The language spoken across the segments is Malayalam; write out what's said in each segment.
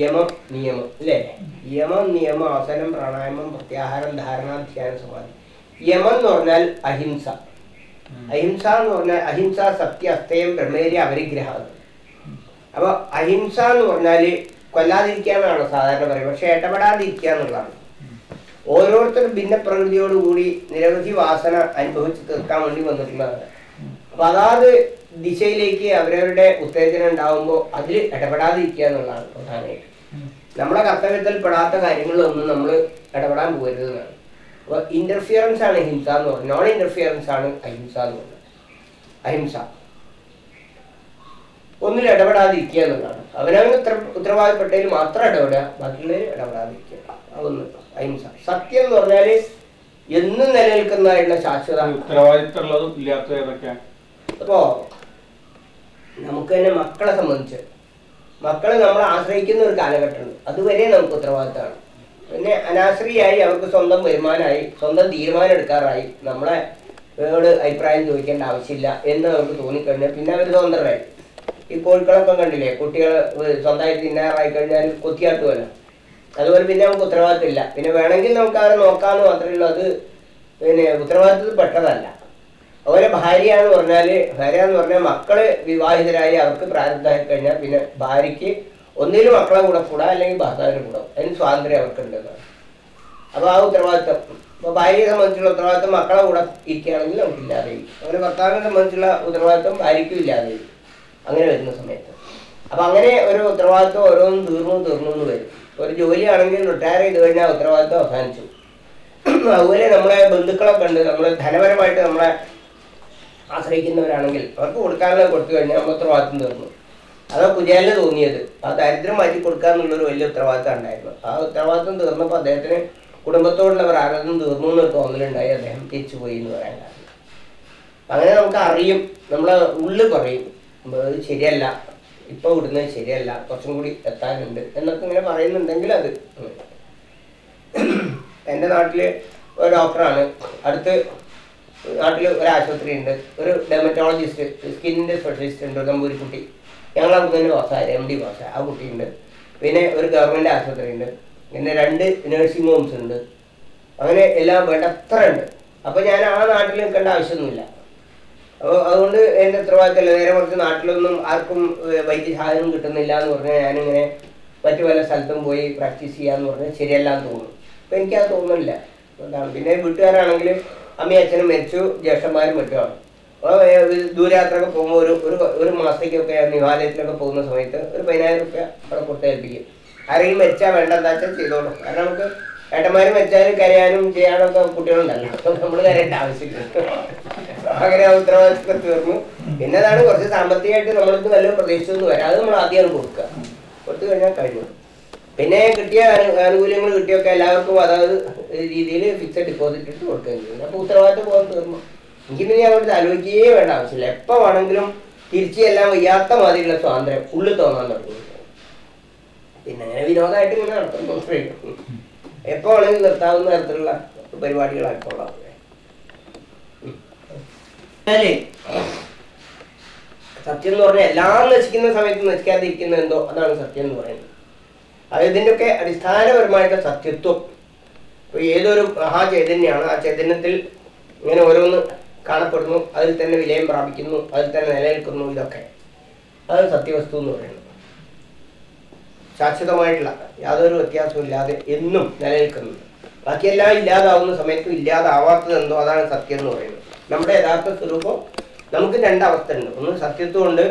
യമം നിയമം അല്ലേ? യമം നിയമം ആസനം പ്രാണായാമം പ്രത്യാഹാരം ധാരണ ധ്യാന സമാധി. യമം എന്ന് പറഞ്ഞാൽ അഹിംസ. അഹിംസ എന്ന് പറഞ്ഞാൽ അഹിംസ സത്യ അസ്തയം ബ്രഹ്മചര്യ അവരിഗ്രഹമാണ് അപ്പൊ അഹിംസ എന്ന് പറഞ്ഞാൽ കൊല്ലാതിരിക്കാന്നാണ് സാധാരണ പറയുന്നത് പക്ഷെ ഇടപെടാതിരിക്കുക എന്നുള്ളതാണ്. ഓരോരുത്തരും ഭിന്നപ്രകൃതിയോടുകൂടി നിരവധി വാസന അനുഭവിച്ച് തീർക്കാൻ വേണ്ടി വന്നിട്ടുള്ളതാണ്. അപ്പൊ അതാത് ദിശയിലേക്ക് അവരവരുടെ ഉത്തേജനം ഉണ്ടാവുമ്പോൾ അതിൽ ഇടപെടാതിരിക്കുക എന്നുള്ളതാണ് പ്രധാനമായിട്ട്. നമ്മളെ കർത്തവ്യത്തിൽ പെടാത്ത കാര്യങ്ങളിലൊന്നും നമ്മൾ ഇടപെടാൻ പോകരുത് എന്നാണ്. അപ്പൊ ഇന്റർഫിയറൻസ് ആണ് ഹിംസ എന്ന് പറയുന്നത് നോൺ ഇന്റർഫിയറൻസ് ആണ് അഹിംസ എന്ന് പറയുന്നത് അഹിംസ. ഒന്നിൽ ഇടപെടാതിരിക്കുക എന്നുള്ളതാണ്. അവനവന് ഉത്തര ഉത്തരവാദപ്പെട്ടതിൽ മാത്രം ഇടപെടുക ബാക്കിയുള്ളവർ ഇടപെടാതിരിക്കുക. അതൊന്ന് അഹിംസ. സത്യം എന്ന് പറഞ്ഞാൽ എന്നും നിലനിൽക്കുന്നതായിട്ടുള്ള ശാശ്വത. ഉത്തരവാദിത്തമുള്ളതും ഇല്ലാത്തതും ഏതൊക്കെയാണ് അപ്പോ നമുക്ക് തന്നെ മക്കളെ സംബന്ധിച്ച്. മക്കളെ നമ്മൾ ആശ്രയിക്കുന്ന ഒരു കാലഘട്ടമുണ്ട്. അതുവരെ നമുക്ക് ഉത്തരവാദിത്തമാണ്. പിന്നെ അനാശ്രയായി അവർക്ക് സ്വന്തം വരുമാനമായി സ്വന്തം തീരുമാനം എടുക്കാറായി നമ്മളെ ോട് അഭിപ്രായം ചോദിക്കേണ്ട ആവശ്യമില്ല എന്ന് അവർക്ക് തോന്നിക്കഴിഞ്ഞാൽ പിന്നെ അവർ സ്വതന്ത്രരായി. ഈ കോഴിക്കളൊക്കെ കണ്ടില്ലേ? കുട്ടികൾ സ്വന്തമായി തിന്നാറായി കഴിഞ്ഞാൽ കൊത്തിയാട്ടുമല്ലോ അതുപോലെ പിന്നെ നമുക്ക് ഉത്തരവാദിത്തമില്ല. പിന്നെ വേണമെങ്കിൽ നമുക്ക് അവരെ നോക്കാമെന്ന് മാത്രമേ ഉള്ളൂ. അത് പിന്നെ ഉത്തരവാദിത്തത്തിൽ പെട്ടതല്ല. അതുപോലെ ഭാര്യ എന്ന് പറഞ്ഞാൽ ഭാര്യ എന്ന് പറഞ്ഞാൽ മക്കൾ വിവാഹിതരായി അവർക്ക് പ്രാരബ്ധമായി കഴിഞ്ഞാൽ പിന്നെ ഭാര്യയ്ക്ക് ഒന്നിലും മക്കളെ കൂടെ കൂടാ അല്ലെങ്കിൽ ഭർത്താവിന്റെ കൂടെ അതിന് സ്വാതന്ത്ര്യം അവർക്കുണ്ടെന്നാണ്. അപ്പൊ ആ ഉത്തരവാദിത്തം. ഇപ്പൊ ഭാര്യയെ സംബന്ധിച്ചുള്ള ഉത്തരവാദിത്തം മക്കളെ കൂടെ ഇരിക്കുകയാണെങ്കിൽ നമുക്ക് ഇല്ലാതെ അങ്ങനെ ഭർത്താവിനെ സംബന്ധിച്ചുള്ള ഉത്തരവാദിത്തം ഭാര്യയ്ക്കും ഇല്ലാതെ അങ്ങനെ വരുന്ന സമയത്ത്. അപ്പൊ അങ്ങനെ ഒരു ഉത്തരവാദിത്തം ഓരോന്നും തീർന്നു തീർന്നു എന്ന് വരും. ഒരു ജോലിയാണെങ്കിൽ റിട്ടയർ ചെയ്ത് കഴിഞ്ഞാൽ ഉത്തരവാദിത്തം അവസാനിച്ചു. അതുപോലെ നമ്മളെ ബന്ധുക്കളൊക്കെ ഉണ്ട് നമ്മൾ ധനപരമായിട്ട് നമ്മളെ ആശ്രയിക്കുന്നവരാണെങ്കിൽ അവർക്ക് കൊടുക്കാനുള്ളത് കൊടുത്തു കഴിഞ്ഞാൽ നമ്മൾ ഉത്തരവാദിത്വം തീർന്നു. അതാ കുജാലിന് തോന്നിയത്. ആ ദരിദ്രം മാറ്റി കൊടുക്കുക എന്നുള്ളൊരു വലിയ ഉത്തരവാദിത്തം ഉണ്ടായിരുന്നു. ആ ഉത്തരവാദിത്വം തീർന്നപ്പോൾ അദ്ദേഹത്തിന് കുടുംബത്തോടുള്ള പ്രാരബ്ധം തീർന്നു എന്നൊരു തോന്നലുണ്ടായി. അദ്ദേഹം തിരിച്ചുപോയി എന്ന് പറയാൻ കാരണം. അങ്ങനെ നമുക്ക് അറിയും. നമ്മളെ ഉള്ളിൽ പറയും. "ഉം, ഇത് ശരിയല്ല. ഇപ്പൊ വിടുന്നത് ശരിയല്ല. കുറച്ചും കൂടി എത്താനുണ്ട്. എന്നൊക്കെ ഇങ്ങനെ പറയുന്നുണ്ടെങ്കിൽ അത് എന്റെ നാട്ടിൽ ഒരു ഡോക്ടറാണ്. അടുത്ത് നാട്ടിൽ ഒരു ആശുപത്രി ഉണ്ട്. ഒരു ഡെമറ്റോളജിസ്റ്റ് സ്കിന്നിന്റെ സ്പെഷ്യലിസ്റ്റ് ഉണ്ട് നമ്പൂരി കുട്ടി. ഞങ്ങൾ അവിടെ തന്നെ പാസ്സായ എം ഡി പാസ്സായ ആ കുട്ടിയുണ്ട് പിന്നെ ഒരു ഗവൺമെന്റ് ആശുപത്രി ഉണ്ട്. പിന്നെ രണ്ട് നേഴ്സിംഗ് ഹോംസ് ഉണ്ട്. അങ്ങനെ എല്ലാം വേണ്ടത്ര ഉണ്ട്. അപ്പോൾ ഞാൻ ആ നാട്ടിൽ നിൽക്കേണ്ട ആവശ്യമൊന്നുമില്ല. അപ്പോൾ അതുകൊണ്ട് എന്റെ ഉത്തരവാദിത്തമല്ല. നേരെ മറിച്ച് നാട്ടിലൊന്നും ആർക്കും വൈദ്യസഹായം കിട്ടുന്നില്ല എന്ന് പറഞ്ഞാൽ ഞാനിങ്ങനെ മറ്റു പല സ്ഥലത്തും പോയി പ്രാക്ടീസ് ചെയ്യാന്ന് പറഞ്ഞാൽ ശരിയല്ല എന്ന് തോന്നും അപ്പോൾ എനിക്കത് തോന്നുന്നില്ല. അതാണ്. പിന്നെ വീട്ടുകാരാണെങ്കിൽ അമ്മയും അച്ഛനും മരിച്ചു ജ്യേഷ്ഠന്മാരും മറ്റുമാണ് ദൂരയാത്രയൊക്കെ പോകുമ്പോൾ ഒരു ഒരു ഒരു മാസത്തേക്കൊക്കെ ഹിമാലയത്തിലൊക്കെ പോകുന്ന സമയത്ത് ഒരു പതിനായിരം റുപ്യ അവിടെ കൊടുത്ത് ഏൽപ്പിക്കും ആരെങ്കിലും മരിച്ചാൽ വേണ്ട എന്താ വെച്ചാൽ ചെയ്തോളൂ. കാരണം നമുക്ക് ഏട്ടന്മാർ മരിച്ചാൽ കരയാനും ചെയ്യാനും ഒക്കെ കുട്ടികളുണ്ടല്ലോ. നമ്മൾ കരയേണ്ട ആവശ്യമില്ല. അങ്ങനെ ആ ഉത്തരവാദിത്വം തീർന്നു. പിന്നെ അതാണ് കുറച്ച് സാമ്പത്തികമായിട്ട് നമ്മളിത് വല്ലതും പ്രതീക്ഷിച്ചൊന്നും വരാം. അത് നമ്മൾ ആദ്യമാണ് കൊടുക്കുക. കൊടുത്തു കഴിഞ്ഞാൽ കഴിഞ്ഞു പിന്നെ കിട്ടിയ ആനുകൂല്യങ്ങൾ കിട്ടിയൊക്കെ എല്ലാവർക്കും അതായത് രീതിയിൽ ഫിക്സഡ് ഡിപ്പോസിറ്റ് ഇട്ട് കൊടുക്കുകയും ചെയ്യും അപ്പോൾ ഉത്തരവാദിത്തം പോകാൻ തീർന്നു. എനിക്ക് പിന്നെ അങ്ങോട്ട് ആലോചിക്കുകയേ വേണ്ട ആവശ്യമില്ല. എപ്പോൾ വേണമെങ്കിലും തിരിച്ചു എല്ലാം വയ്യാത്ത മാതിരിയുള്ള സ്വാതന്ത്ര്യം ഉള്ളിൽ തോന്നാൻ തുടങ്ങി. പിന്നെ അങ്ങനെ വിനോദമായിട്ട് ഇങ്ങനെ നടത്തുന്നു. എപ്പോൾ വേണമെങ്കിലും നിർത്താവുന്ന തരത്തിലുള്ള പരിപാടികളായിക്കോളാം സത്യം എന്ന് പറഞ്ഞാൽ എല്ലാം നശിക്കുന്ന സമയത്ത് നശിക്കാതിരിക്കുന്ന എന്തോ? അതാണ് സത്യം എന്ന് പറയുന്നത്. അത് ഇതിന്റെയൊക്കെ അടിസ്ഥാനപരമായിട്ട് സത്യത്വം. ഇപ്പൊ ഏതൊരു മഹാചൈതന്യമാണ് ആ ചൈതന്യത്തിൽ ഇങ്ങനെ ഓരോന്ന് കാണപ്പെടുന്നു അതിൽ തന്നെ വിലയം പ്രാപിക്കുന്നു അതിൽ തന്നെ നിലനിൽക്കുന്നു ഇതൊക്കെ. അത് സത്യവസ്തു എന്ന് പറയുന്നത്. ശാശ്വതമായിട്ടുള്ള യാതൊരു വ്യത്യാസവും ഇല്ലാതെ എന്നും നിലനിൽക്കുന്നു. ബാക്കിയെല്ലാം ഇല്ലാതാവുന്ന സമയത്തും ഇല്ലാതാവാത്തത് എന്തോ അതാണ് സത്യം എന്ന് പറയുന്നത്. നമ്മുടെ യഥാർത്ഥ സ്വരൂപം നമുക്ക് രണ്ടവസ്ഥ ഉണ്ട് ഒന്ന് സത്യത്വമുണ്ട്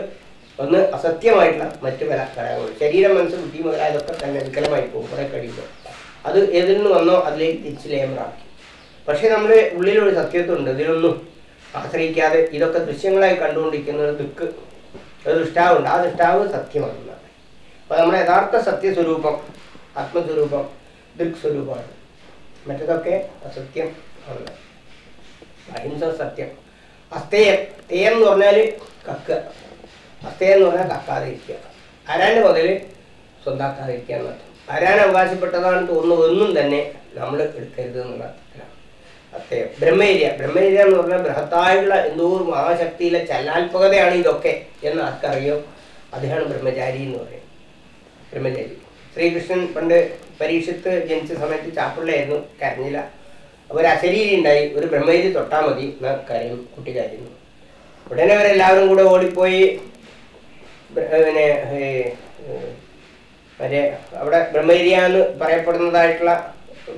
ഒന്ന് അസത്യമായിട്ടുള്ള മറ്റു പല ഘടകങ്ങൾ. ശരീരം മനസ്സ് ബുദ്ധി മുതലായതൊക്കെ തന്നെ വികലമായി പോകും കുറെ കഴിയുമ്പോൾ അത് ഏതിൽ നിന്ന് വന്നോ അതിലേക്ക് തിരിച്ച് പ്രാപിക്കും പക്ഷേ നമ്മുടെ ഉള്ളിലൊരു സത്യത്വമുണ്ട്. ഇതിലൊന്നും ആശ്രയിക്കാതെ ഇതൊക്കെ ദൃശ്യങ്ങളായി കണ്ടുകൊണ്ടിരിക്കുന്ന ഒരു ദുഃഖ് ഒരു ദൃഷ്ടാവുണ്ട്. ആ ദൃഷ്ടാവ് സത്യമാണ് അപ്പോൾ നമ്മുടെ യഥാർത്ഥ സത്യസ്വരൂപം ആത്മസ്വരൂപം ദൃക് സ്വരൂപമാണ് മറ്റതൊക്കെ അസത്യം ആണ്. അഹിംസ സത്യം. അസ്തേയം. തേയം എന്ന് പറഞ്ഞാൽ കക്കുക അസ്തേയം എന്ന് പറഞ്ഞാൽ കക്കാതെ ഇരിക്കുക. അരാന്റെ മുതൽ സ്വന്താക്കാതെ ഇരിക്കുക എന്നർത്ഥം അരാൻ അവകാശപ്പെട്ടതാണെന്ന് തോന്നുന്നതൊന്നും തന്നെ നമ്മൾ എടുക്കരുത് എന്നുള്ള അർത്ഥത്തിലാണ്. അസ്തേയം ബ്രഹ്മേരിയ ബ്രഹ്മേരിയ എന്ന് പറഞ്ഞാൽ ബൃഹത്തായുള്ള എന്തോ ഒരു മഹാശക്തിയിലെ ചലനാത്മകതയാണ് ഇതൊക്കെ എന്ന് ആർക്കറിയോ? അദ്ദേഹമാണ് ബ്രഹ്മചാരി എന്ന് പറയുന്നത്. ബ്രഹ്മചാരി. ശ്രീകൃഷ്ണൻ പണ്ട് പരീക്ഷത്ത് ജനിച്ച സമയത്ത് ചാപ്പിള്ളയായിരുന്നു കരഞ്ഞില്ല. ഒരു അശരീരി ഉണ്ടായി ഒരു ബ്രഹ്മഗിരി തൊട്ടാൽ മതി എന്ന കാര്യം കുട്ടി ഉടനെ അവരെല്ലാവരും കൂടെ ഓടിപ്പോയി പിന്നെ മറ്റേ അവിടെ ബ്രഹ്മഗിരിയ എന്ന് പറയപ്പെടുന്നതായിട്ടുള്ള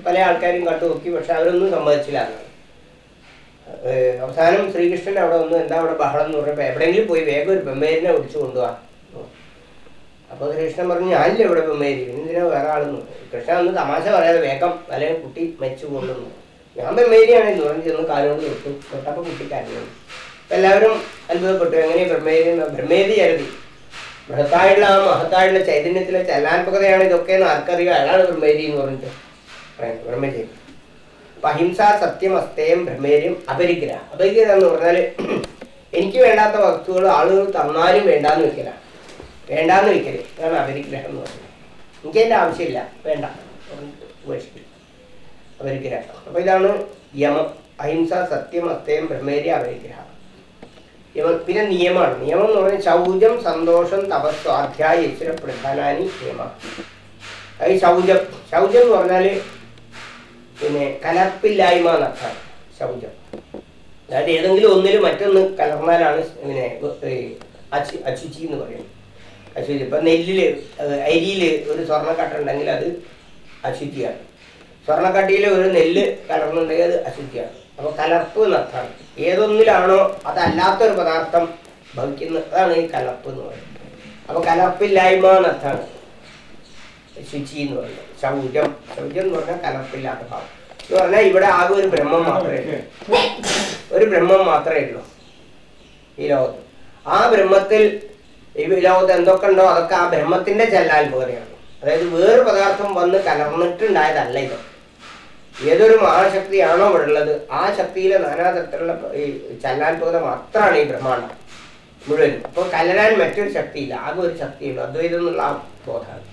പല ആൾക്കാരും കണ്ടു നോക്കി പക്ഷെ അവരൊന്നും സമ്മതിച്ചില്ല എന്നാണ് അവസാനം ശ്രീകൃഷ്ണൻ അവിടെ വന്നു എന്താ അവിടെ ബഹളം എന്ന് പറഞ്ഞപ്പോൾ എവിടെയെങ്കിലും പോയി വേഗം ഒരു ബ്രഹ്മേരിനെ വിളിച്ചു കൊണ്ടുപോവാ അപ്പോൾ കൃഷ്ണൻ പറഞ്ഞു ഞാനില്ല ഇവിടെ ബ്രഹ്മേരി എന്തിനാ വേറെ ആളെന്ന് കൃഷ്ണൻ ഒന്ന് തമാശ പറയാതെ വേഗം അല്ലെങ്കിൽ കുട്ടി മരിച്ചു കൊണ്ടുവന്നു. ഞാൻ ബ്രഹ്മേരിയാണ് എന്ന് പറഞ്ഞു ചെന്ന് കാലുകൊണ്ട് തൊട്ടു. തൊട്ടപ്പോൾ കുട്ടി എല്ലാവരും അത്ഭുതപ്പെട്ടു. എങ്ങനെ ബ്രഹ്മേരി ബ്രഹ്മേരി ചരുതി ബൃഹത്തായിട്ടുള്ള ആ മഹത്തായിട്ടുള്ള ചൈതന്യത്തിലെ ചലാത്മകതയാണ് ഇതൊക്കെ എന്ന് ആർക്കറിയോ? അയാളാണ് ബ്രഹ്മേരി എന്ന് പറഞ്ഞിട്ട്. പറയുന്നത് ബ്രഹ്മചേരി അപ്പൊ അഹിംസ സത്യം അസ്തേയം ബ്രഹ്മേര്യം അപരിഗ്രഹ. അപരിഗ്രഹ എന്ന് പറഞ്ഞാൽ എനിക്ക് വേണ്ടാത്ത വസ്തുക്കൾ ആളുകൾ തന്നാലും വേണ്ടാന്ന് വെക്കല. വേണ്ടാന്ന് വെക്കൽ. അതാണ് അപരിഗ്രഹം എന്ന് പറയുന്നത് എനിക്ക് അതിന്റെ ആവശ്യമില്ല. വേണ്ട. ഉപേക്ഷിക്കില്ല അപരിഗ്രഹം. അപ്പൊ ഇതാണ് യമം. അഹിംസ സത്യം അസ്തേയം ബ്രഹ്മേര്യ അപരിഗ്രഹം. യമം പിന്നെ നിയമമാണ്. നിയമം എന്ന് പറഞ്ഞാൽ ശൗചം സന്തോഷം തപസ് സ്വാധ്യായ ഈശ്വര പ്രധാനാനി നിയമ അത് ശൗചം ശൗചം എന്ന് പറഞ്ഞാൽ പിന്നെ കലർപ്പില്ലായ്മ എന്നർത്ഥമാണ് ശൗചം അതായത് ഏതെങ്കിലും ഒന്നിൽ മറ്റൊന്ന് കലർന്നാലാണ് പിന്നെ അച്ചു അച്ചുച്ചി എന്ന് പറയുന്നത്. അശുചി. ഇപ്പം നെല്ലിൽ അരിയിൽ ഒരു സ്വർണക്കട്ട ഉണ്ടെങ്കിൽ അത് അശുചിയാണ്. സ്വർണക്കട്ടിയിൽ ഒരു നെല്ല് കലർന്നുണ്ടെങ്കിൽ അത് അശുചിയാണ്. അപ്പോൾ കലർപ്പ് എന്നർത്ഥമാണ് ഏതൊന്നിലാണോ അതല്ലാത്തൊരു പദാർത്ഥം ഭവിക്കുന്ന അതാണ് ഈ കലർപ്പ് എന്ന് പറയുന്നത്. അപ്പോൾ കലർപ്പില്ലായ്മ എന്നർത്ഥമാണ്. ശുചി എന്ന് പറയുന്നത്. ശൗചം ശൗചം എന്ന് പറഞ്ഞാൽ കലർപ്പില്ലാത്ത ഭാവം. എന്ന് പറഞ്ഞാൽ ഇവിടെ ആകെ ഒരു ബ്രഹ്മം മാത്രമേ ഉള്ളൂ. ഒരു ബ്രഹ്മം മാത്രമേ ഉള്ളൂ ഈ ലോകത്ത്. ആ ബ്രഹ്മത്തിൽ ഈ ലോകത്ത് എന്തൊക്കെ ഉണ്ടോ അതൊക്കെ ആ ബ്രഹ്മത്തിന്റെ ചെല്ലാൽ പോലെയാണ്. അതായത് വേറൊരു പദാർത്ഥം വന്ന് കലർന്നിട്ടുണ്ടായതല്ല ഇത്. ഏതൊരു മഹാശക്തിയാണോ ഇവിടെ ഉള്ളത് ആ ശക്തിയിലെ നാനാതരത്തിലുള്ള ഈ ചലനാത്മകത മാത്രമാണ് ഈ ബ്രഹ്മാണ്ടം മുഴുവനും. അപ്പോൾ കലരാൻ മറ്റൊരു ശക്തിയില്ല ആകെ ഒരു ശക്തിയുണ്ട് അദ്വൈതം എന്നുള്ള ആ ബോധമാണ്.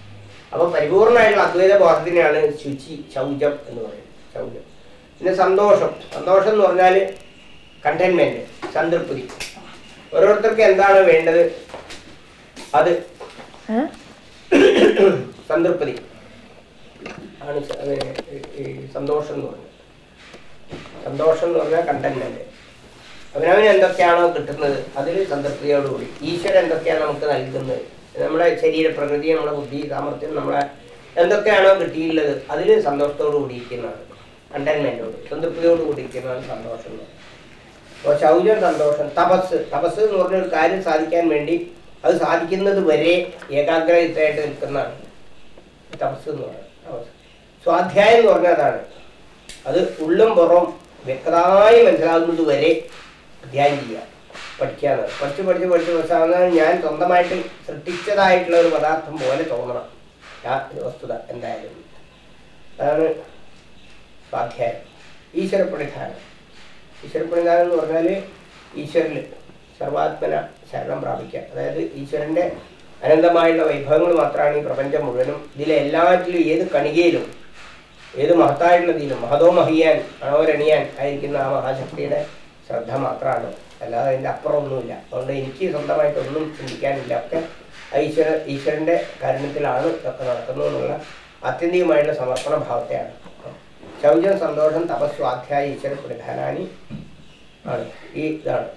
അപ്പോൾ പരിപൂർണമായിട്ടുള്ള അദ്വൈത ബോധത്തിനെയാണ് ശുചി ശൗചം എന്ന് പറയുന്നത്. ശൗചം. പിന്നെ സന്തോഷം. സന്തോഷം എന്ന് പറഞ്ഞാൽ കണ്ടെയ്ൻമെന്റ് സംതൃപ്തി. ഓരോരുത്തർക്ക് എന്താണ് വേണ്ടത്? അത്. സംതൃപ്തി. ആണ് ഈ- സന്തോഷം എന്ന് പറഞ്ഞത് സന്തോഷം എന്ന് പറഞ്ഞാൽ കണ്ടന്റ് അവനവന് എന്തൊക്കെയാണോ കിട്ടുന്നത് അതിൽ സംതൃപ്തിയോടുകൂടി ഈശ്വരൻ എന്തൊക്കെയാണ് നമുക്ക് നൽകുന്നത്? നമ്മുടെ ശരീര പ്രകൃതി നമ്മുടെ ബുദ്ധി സാമർഥ്യം നമ്മളെ എന്തൊക്കെയാണോ കിട്ടിയിട്ടുള്ളത് അതിൽ സന്തോഷത്തോട് കൂടിയിരിക്കുന്നതാണ്. കണ്ടെയ്ൻമെന്റോട് സംതൃപ്തിയോട് കൂടിയിരിക്കുന്നതാണ് സന്തോഷം. അപ്പോൾ ശൗചം സന്തോഷം തപസ്. തപസ് എന്ന് പറഞ്ഞ ഒരു കാര്യം സാധിക്കാൻ വേണ്ടി അത് സാധിക്കുന്നത് വരെ ഏകാഗ്രതയായിട്ട് നിൽക്കുന്നതാണ് തപസ് എന്ന് പറയുന്നത്. സ്വാധ്യായം എന്ന് പറഞ്ഞാൽ അതാണ്. അത് ഉള്ളും പുറം വ്യക്തമായി മനസ്സിലാകുന്നത് വരെ അധ്യായം ചെയ്യുക പഠിക്കാതെ പഠിച്ച് പഠിച്ച് പഠിച്ച് അവസാനം ഞാൻ സ്വന്തമായിട്ട് സൃഷ്ടിച്ചതായിട്ടുള്ള ഒരു പദാർത്ഥം പോലെ തോന്നണം. ആ വസ്തുത എന്തായാലും. അതാണ് സ്വാധ്യായം. ഈശ്വരപ്രണിധാനം. ഈശ്വരപ്രണിധാനം എന്ന് പറഞ്ഞാൽ ഈശ്വരന് സർവാത്മന ശരണം പ്രാപിക്കുക. അതായത് ഈശ്വരന്റെ അനന്തമായുള്ള വൈഭവങ്ങൾ മാത്രമാണ് ഈ പ്രപഞ്ചം മുഴുവനും. ഇതിലെ എല്ലാറ്റിലും ഏത് കണികയിലും ഏത് മഹത്തായിട്ടുള്ള മഹതോ മഹിയാൻ മണോരണിയാൻ ആയിരിക്കുന്ന ആ മഹാശക്തിയുടെ ശ്രദ്ധ മാത്രമാണ് അല്ലാതെ അതിന്റെ അപ്പുറം ഒന്നുമില്ല അതുകൊണ്ട് എനിക്ക് സ്വന്തമായിട്ടൊന്നും ചിന്തിക്കാനില്ല. ഒക്കെ ഈശ്വര ഈശ്വരന്റെ കാരണത്തിലാണ് ഇതൊക്കെ നടക്കുന്നത് എന്നുള്ള ആത്യന്തികമായിട്ടുള്ള സമർപ്പണ ഭാവത്തെയാണ്. ശൗചം സന്തോഷം തപസ് സ്വാധ്യായ ഈശ്വര പ്രധാനാനി ആണ്. ഈ ഇതാണ്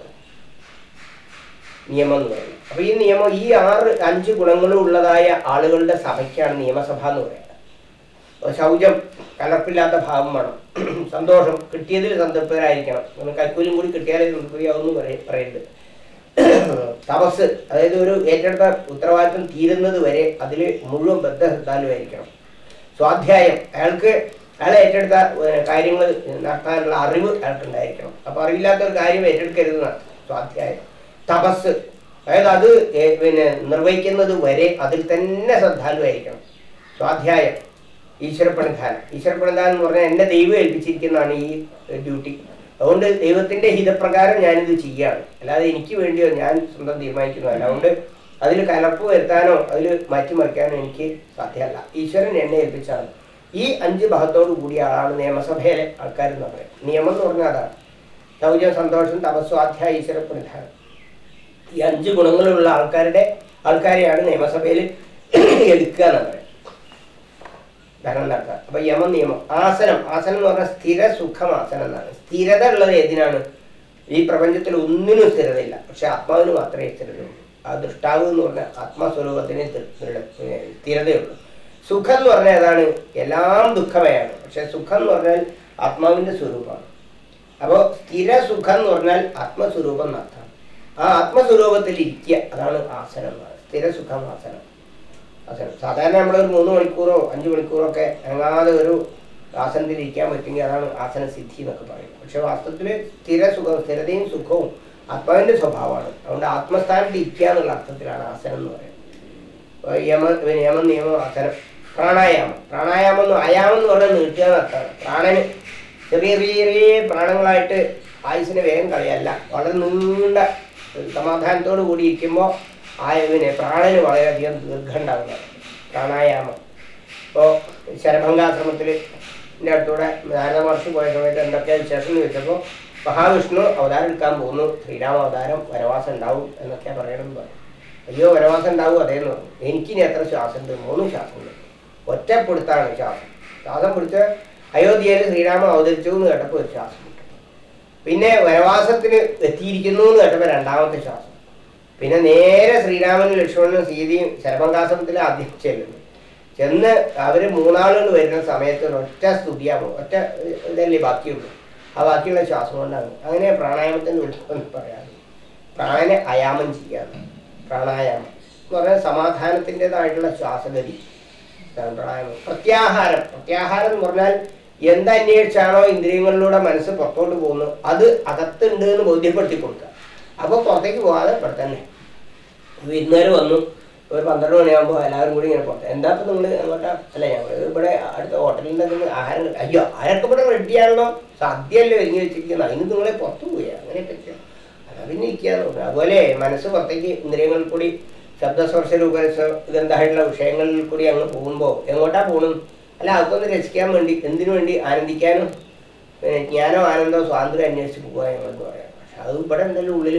നിയമം എന്ന് പറയുന്നത്. അപ്പൊ ഈ നിയമം ഈ ആറ് അഞ്ച് ഗുണങ്ങളും ഉള്ളതായ ആളുകളുടെ സഭയ്ക്കാണ് നിയമസഭ എന്ന് പറയുന്നത്. ശൗചം കലർപ്പില്ലാത്ത ഭാവം വേണം. സന്തോഷം കിട്ടിയതിൽ സംതൃപ്തരായിരിക്കണം. നമ്മൾ കൈക്കൂലിയും കൂടി കിട്ടിയാലേ സംതൃപ്തിയാവുമെന്ന് പറയും പറയുന്നത് തപസ് അതായത് ഒരു ഏറ്റെടുത്ത ഉത്തരവാദിത്വം തീരുന്നത് വരെ അതിൽ മുഴുവൻ ബദ്ധശ്രദ്ധാലുവായിരിക്കണം സ്വാധ്യായം അയാൾക്ക് അയാൾ ഏറ്റെടുത്ത കാര്യങ്ങൾ നടത്താനുള്ള അറിവ് അയാൾക്ക് ഉണ്ടായിരിക്കണം അപ്പൊ അറിവില്ലാത്ത ഒരു കാര്യം ഏറ്റെടുക്കരുതെന്നാണ് സ്വാധ്യായം. തപസ് അതായത് അത് പിന്നെ നിർവഹിക്കുന്നത് വരെ അതിൽ തന്നെ ശ്രദ്ധാലുവായിരിക്കണം. സ്വാധ്യായം. ഈശ്വരപ്രണിധാനം ഈശ്വരപ്രണിധാനം എന്ന് പറഞ്ഞാൽ എന്നെ ദൈവം ഏൽപ്പിച്ചിരിക്കുന്നതാണ് ഈ ഡ്യൂട്ടി. അതുകൊണ്ട് ദൈവത്തിന്റെ ഹിതപ്രകാരം ഞാനിത് ചെയ്യാണ് അല്ലാതെ എനിക്ക് വേണ്ടിയോ ഞാൻ സ്വന്തം തീരുമാനിക്കുന്നതല്ല. അതുകൊണ്ട് അതിൽ കലർപ്പ് വരുത്താനോ അതിൽ മാറ്റിമറിക്കാനോ എനിക്ക് സാധ്യമല്ല. ഈശ്വരൻ എന്നെ ഏൽപ്പിച്ചാണ് ഈ അഞ്ച് ഭാഗത്തോടു കൂടിയ ആളാണ് നിയമസഭയിലെ ആൾക്കാർ എന്ന് പറയുന്നത്. നിയമം എന്ന് പറഞ്ഞാൽ അതാണ്. ശൗചം സന്തോഷം തപസ്വാധ്യായ ഈശ്വരപ്രണിധാനം ഈ അഞ്ച് ഗുണങ്ങളുള്ള ആൾക്കാരുടെ ആൾക്കാരെയാണ് നിയമസഭയിൽ എടുക്കുക എന്ന് പറയുന്നത്. ധരണം നടത്താം അപ്പൊ യമ നിയമം. ആസനം. ആസനം എന്ന് പറഞ്ഞാൽ സ്ഥിര സുഖമാസനം എന്നാണ്. സ്ഥിരത ഉള്ളത് ഏതിനാണ്? ഈ പ്രപഞ്ചത്തിൽ ഒന്നിനും സ്ഥിരതയില്ല. പക്ഷെ ആത്മാവിന് മാത്രമേ സ്ഥിരതയുള്ളൂ. ആ ദൃഷ്ടാവ് എന്ന് പറഞ്ഞാൽ ആത്മസ്വരൂപത്തിന് സ്ഥിരതയുള്ളൂ. സുഖം എന്ന് പറഞ്ഞാൽ ഏതാണ്? എല്ലാം ദുഃഖമയാണ്. പക്ഷെ സുഖം എന്ന് പറഞ്ഞാൽ ആത്മാവിന്റെ സ്വരൂപമാണ്. അപ്പോൾ സ്ഥിര സുഖം എന്ന് പറഞ്ഞാൽ ആത്മസ്വരൂപം നടത്താം ആ ആത്മസ്വരൂപത്തിൽ ഇരിക്കുക അതാണ് ആസനം സ്ഥിര സുഖം ആസനം. സാധാരണ നമ്മളൊരു മൂന്ന് മണിക്കൂറോ അഞ്ച് മണിക്കൂറോ ഒക്കെ അനങ്ങാതെ ഒരു ആസനത്തിൽ ഇരിക്കാൻ പറ്റുമെങ്കിൽ അതാണ് ആസന സിദ്ധി എന്നൊക്കെ പറയും. പക്ഷെ വാസ്തവത്തിൽ സ്ഥിര സുഖം സ്ഥിരതയും സുഖവും ആത്മാവിന്റെ സ്വഭാവമാണ്. അതുകൊണ്ട് ആത്മസ്ഥാനത്ത് ഇരിക്കുക എന്നുള്ള അർത്ഥത്തിലാണ് ആസനം എന്ന് പറയുന്നത്. യമ യമ യമം നിയമം ആസനം പ്രാണായാമം. പ്രാണായാമം എന്ന് അയാമം എന്ന് പറഞ്ഞാൽ നീട്ടുക എന്നർത്ഥമാണ് പ്രാണന് ചെറിയ ചെറിയ ചെറിയ പ്രാണങ്ങളായിട്ട് ആയുസിനെ വേഗം കളയല്ല. വളരെ നീണ്ട സമാധാനത്തോടു കൂടി ഇരിക്കുമ്പോൾ ആ പിന്നെ പ്രാണന് വളരെയധികം ദീർഘം ഉണ്ടാകുന്നതാണ് പ്രാണായാമം. ഇപ്പോൾ ശരഭംഗാശ്രമത്തിൽ എന്റെ അടുത്തൂടെ നാരദ മഹർഷി പോയ സമയത്ത് എന്തൊക്കെയാണ് വിശേഷം എന്ന് ചോദിച്ചപ്പോൾ മഹാവിഷ്ണു അവതാരം എടുക്കാൻ പോകുന്നു. ശ്രീരാമ അവതാരം വനവാസം ഉണ്ടാവും എന്നൊക്കെ പറയണമെന്ന് പറഞ്ഞു. അയ്യോ വനവാസം ഉണ്ടാവും അതേന്ന് പറഞ്ഞു. എനിക്കിനി എത്ര ശ്വാസം ഉണ്ട് മൂന്ന് ശ്വാസം ഉണ്ട് ഒറ്റപ്പെടുത്താണ് ശ്വാസം. ശ്വാസം പിടിച്ച് അയോധ്യയിൽ ശ്രീരാമൻ അവതരിച്ചു എന്ന് കേട്ടപ്പോൾ ഒരു ശ്വാസം പിന്നെ വനവാസത്തിന് എത്തിയിരിക്കുന്നു എന്ന് കേട്ടപ്പോൾ രണ്ടാമത്തെ ശ്വാസം. പിന്നെ നേരെ ശ്രീരാമനും ലക്ഷ്മണനും സീതയും ശരഭംഗാസനത്തിൽ ആദ്യം ചെല്ലുന്നു. ചെന്ന് അവർ മൂന്നാളുകൾ വരുന്ന സമയത്ത് ഒറ്റ സ്തുതിയാമോ ഒറ്റ ഇതല്ലേ ബാക്കിയുള്ളൂ. ആ ബാക്കിയുള്ള ശ്വാസം കൊണ്ടാണ്. അങ്ങനെ പ്രാണായാമത്തിന് വിളിക്കുമെന്ന് പറയാറ് പ്രാണനെ അയാമം ചെയ്യാറ് പ്രാണായാമം. എന്ന് പറഞ്ഞാൽ സമാധാനത്തിന്റെതായിട്ടുള്ള ശ്വാസഗതി. പ്രാണായാമം. പ്രത്യാഹാരം. പ്രത്യാഹാരം എന്ന് പറഞ്ഞാൽ എന്തന്വേഷിച്ചാണോ ഇന്ദ്രിയങ്ങളിലൂടെ മനസ്സ് പുറത്തോട്ട് പോകുന്നത് അത് അകത്തുണ്ട് എന്ന് ബോധ്യപ്പെടുത്തി കൊടുക്കുക. അപ്പോൾ പുറത്തേക്ക് പോകാതെ ഇവിടെ തന്നെ വിരുന്നുകാർ വന്നു. ഒരു പന്ത്രണ്ട് മണിയാകുമ്പോൾ എല്ലാവരും കൂടി ഇങ്ങനെ പുറത്ത്. എന്താ ഇപ്പം നിങ്ങൾ അങ്ങോട്ടാ? അല്ല ഞങ്ങൾ ഇവിടെ അടുത്ത ഹോട്ടലിൽ നിന്ന് ആഹാരം അയ്യോ ആരൊക്കെ ഇവിടെ റെഡിയാണല്ലോ സദ്യയല്ലേ ഒരുങ്ങി വെച്ചിരിക്കുന്നത് അതിന് നിങ്ങളെ പുറത്തു പോയി. അങ്ങനെ പറ്റുക അതാ പിന്നെ ഇരിക്കാന്ന് പറഞ്ഞു അതുപോലെ മനസ്സ് പുറത്തേക്ക് ഇന്ദ്രിയങ്ങളിൽ കൂടി ശബ്ദസ്പർശ രൂപരസ ഇതെന്തായിട്ടുള്ള വിഷയങ്ങളിൽ കൂടി അങ്ങ് പോകുമ്പോൾ എങ്ങോട്ടാ പോകണം അല്ല അതൊന്ന് രസിക്കാൻ വേണ്ടി എന്തിനു വേണ്ടി ആനന്ദിക്കാനും ജ്ഞാനോ ആനന്ദോ സ്വാതന്ത്ര്യം അന്വേഷിച്ച് പോകുക ഞങ്ങൾക്ക് പറയാം. അത് ഇവിടെ ഉണ്ടല്ലോ ഉള്ളിൽ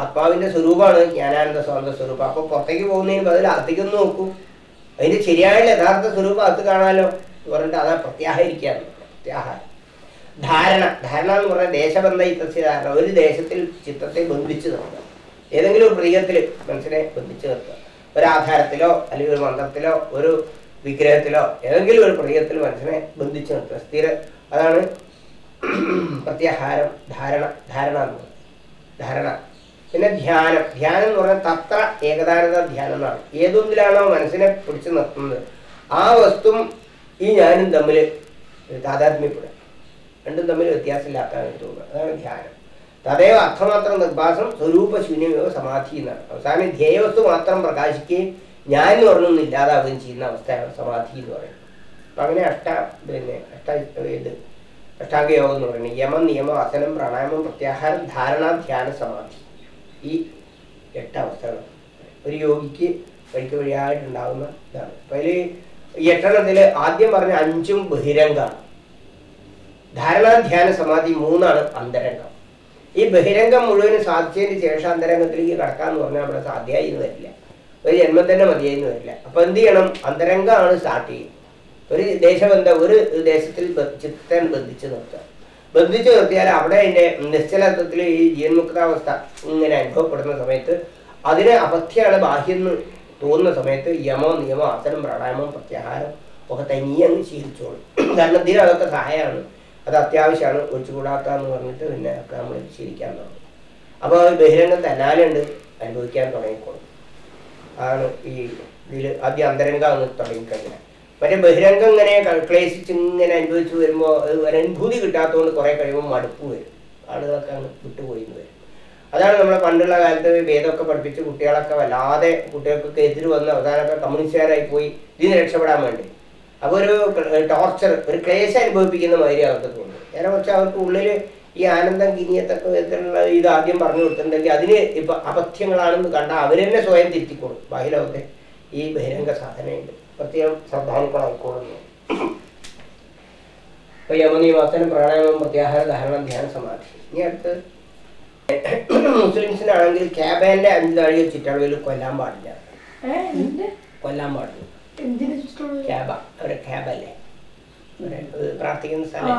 ആത്മാവിന്റെ സ്വരൂപമാണ് ജ്ഞാനാനന്ദ സ്വാതന്ത്ര്യ സ്വരൂപം. അപ്പൊ പുറത്തേക്ക് പോകുന്നതിന് ബദൽ അധികം നോക്കും. അതിന്റെ ശരിയായ യഥാർത്ഥ സ്വരൂപം അത് കാണാലോ പറഞ്ഞിട്ട് അതാ പ്രത്യാഹരിക്കാണ് പ്രത്യാഹാരം ധാരണ. ധാരണ എന്ന് പറഞ്ഞാൽ ദേശബന്ധ ഇത്തസ്യ ധാരണ. ഒരു ദേശത്തിൽ ചിത്രത്തെ ബന്ധിച്ചു നിർത്തുക. ഏതെങ്കിലും ഒരു പ്രിയത്തിൽ മനസ്സിനെ ബന്ധിച്ചു നിർത്തുക. ഒരു ആധാരത്തിലോ അല്ലെങ്കിൽ ഒരു മന്ത്രത്തിലോ ഒരു വിഗ്രഹത്തിലോ ഏതെങ്കിലും ഒരു പ്രിയത്തിൽ മനസ്സിനെ ബന്ധിച്ചു നിർത്തുക. സ്ഥിര അതാണ് പ്രത്യാഹാരം ധാരണ ധാരണ എന്ന് പറയുന്നത്. ധാരണ. പിന്നെ ധ്യാനം. ധ്യാനം എന്ന് പറഞ്ഞാൽ തത്ര ഏകദാനത ധ്യാനം എന്നാണ് ഏതൊന്നിലാണോ മനസ്സിനെ പിടിച്ചു നിർത്തുന്നത്. ആ വസ്തുവും ഈ ഞാനും തമ്മിൽ താതാത്മ്യപ്പെടുക രണ്ടും തമ്മിൽ വ്യത്യാസമില്ലാത്തതാണ് തോന്നുന്നത്. അതാണ് ധ്യാനം. തദൈവ അർത്ഥമാത്രം നിർഭാസം സ്വരൂപ ശൂന്യമേവ സമാധി എന്നാണ്. അവസാനം ധ്യേയവസ്തു മാത്രം പ്രകാശിക്കുകയും ഞാൻ എന്ന് പറഞ്ഞൊന്നും ഇല്ലാതാവുകയും ചെയ്യുന്ന അവസ്ഥയാണ് സമാധി എന്ന് പറയുന്നത്. അപ്പം അങ്ങനെ അഷ്ട പിന്നെ അഷ്ട ഇത് അഷ്ടാംഗ യോഗം എന്ന് പറയുന്നത് യമം നിയമം ആസനം പ്രാണായാമം പ്രത്യാഹാരം ധാരണ ധ്യാന സമാധി. ഈ എട്ട് അവസ്ഥകൾ. ഒരു യോഗിക്ക് വഴിക്ക് വഴിയായിട്ടുണ്ടാകുന്ന ഇതാണ്. അപ്പൊ അതിൽ ഈ എട്ടെണ്ണത്തിൽ ആദ്യം പറഞ്ഞ അഞ്ചും ബഹിരംഗമാണ് ധാരണ ധ്യാന സമാധി മൂന്നാണ് അന്തരംഗം. ഈ ബഹിരംഗം മുഴുവനും സാധിച്ചതിന് ശേഷം അന്തരംഗത്തിലേക്ക് കടക്കാന്ന് പറഞ്ഞാൽ അവിടെ സാധ്യമായി എന്ന് വരില്ല. ഒരു ജന്മം തന്നെ മതിയായി എന്ന് വരില്ല. അപ്പൊ എന്ത് ചെയ്യണം? അന്തരംഗമാണ് സ്റ്റാർട്ട് ചെയ്യുന്നത്. ഒരു ദേശബന്ധ ഒരു ദേശത്തിൽ ബ- ബന്ധിച്ചു നിർത്തുക. ബന്ധിച്ച് നിർത്തിയാൽ അവിടെ അതിന്റെ നിശ്ചലത്വത്തിൽ ഈ ജീവൻമുക്താവസ്ഥ ഇങ്ങനെ അനുഭവപ്പെടുന്ന സമയത്ത് അതിന് അപഥ്യമാണ് ബാഹ്യം തോന്നുന്ന സമയത്ത് യമോ നിയമോ ആസനം പ്രാണായാമം പ്രത്യാഹാരം ഒക്കെ തനിയെ അങ്ങ് ശീലിച്ചോളും. കാരണം ഇതിന് അതൊക്കെ സഹായമാണ്. അത് അത്യാവശ്യമാണ്. ഒഴിച്ചുകൂടാത്ത എന്ന് പറഞ്ഞിട്ട് പിന്നെ ഒക്കെ നമ്മൾ ശീലിക്കാൻ തുടങ്ങും. അപ്പോൾ ബഹിരംഗം തന്നാലുണ്ട് അനുഭവിക്കാൻ തുടങ്ങിക്കോളും. അതാണ് ഈ ഇതിൽ ആദ്യം അന്തരംഗം തുടങ്ങിക്കഴിഞ്ഞാൽ. മറ്റേ ബഹിരംഗം ഇങ്ങനെ ക്ലേശിച്ച് ഇങ്ങനെ അനുഭവിച്ച് വരുമ്പോൾ ഒരു അനുഭൂതി കിട്ടാത്തതുകൊണ്ട് കുറേ കഴിയുമ്പോൾ മടുപ്പ് വരും. ആളുകളൊക്കെ അങ്ങ് വിട്ടുപോയി എന്ന് വരും. അതാണ് നമ്മളെ പണ്ടുള്ള കാലത്ത് വേദമൊക്കെ പഠിപ്പിച്ച് കുട്ടികളൊക്കെ വല്ലാതെ കുട്ടികൾക്കൊക്കെ എതിര് വന്ന് അവസാനമൊക്കെ കമ്മ്യൂണിസ്റ്റുകാരായി പോയി ഇതിന് രക്ഷപ്പെടാൻ വേണ്ടി. അപ്പോൾ ഒരു ടോർച്ചർ ഒരു ക്ലേശം അനുഭവിപ്പിക്കുന്ന മാതിരി അവർക്ക് തോന്നുന്നു. നേരെ കുറച്ച് അവർക്ക് ഉള്ളിൽ ഈ ആനന്ദം കിനിയത്തൊക്കെ വിധത്തിലുള്ള ഇത് ആദ്യം പറഞ്ഞു കൊടുത്തിട്ടുണ്ടെങ്കിൽ അതിന് ഇപ്പം അപഥ്യങ്ങളാണെന്ന് കണ്ടാൽ അവർ സ്വയം തിരുത്തിക്കോളും ബാഹ്യലോകത്തെ ഈ ബഹിരംഗ സാധനയുണ്ട് പ്രത്യേകം ശ്രദ്ധാലുക്കളായിക്കോളുന്നു. ഇപ്പൊ യമനിവാസനം പ്രാണായാമം പ്രത്യാഹാര ധാരണ ധ്യാന സമാധി. ഇനി അടുത്ത് മുസ്ലിംസിനാണെങ്കിൽ ക്യാബേന്റെ അഞ്ച് താഴെ ചുറ്റളവിൽ കൊല്ലാൻ പാടില്ല? കൊല്ലാൻ പാടില്ല. ക്യാബ അവരെ ക്യാബല്ലേ? അവരെ പ്രാർത്ഥിക്കുന്ന സ്ഥലം.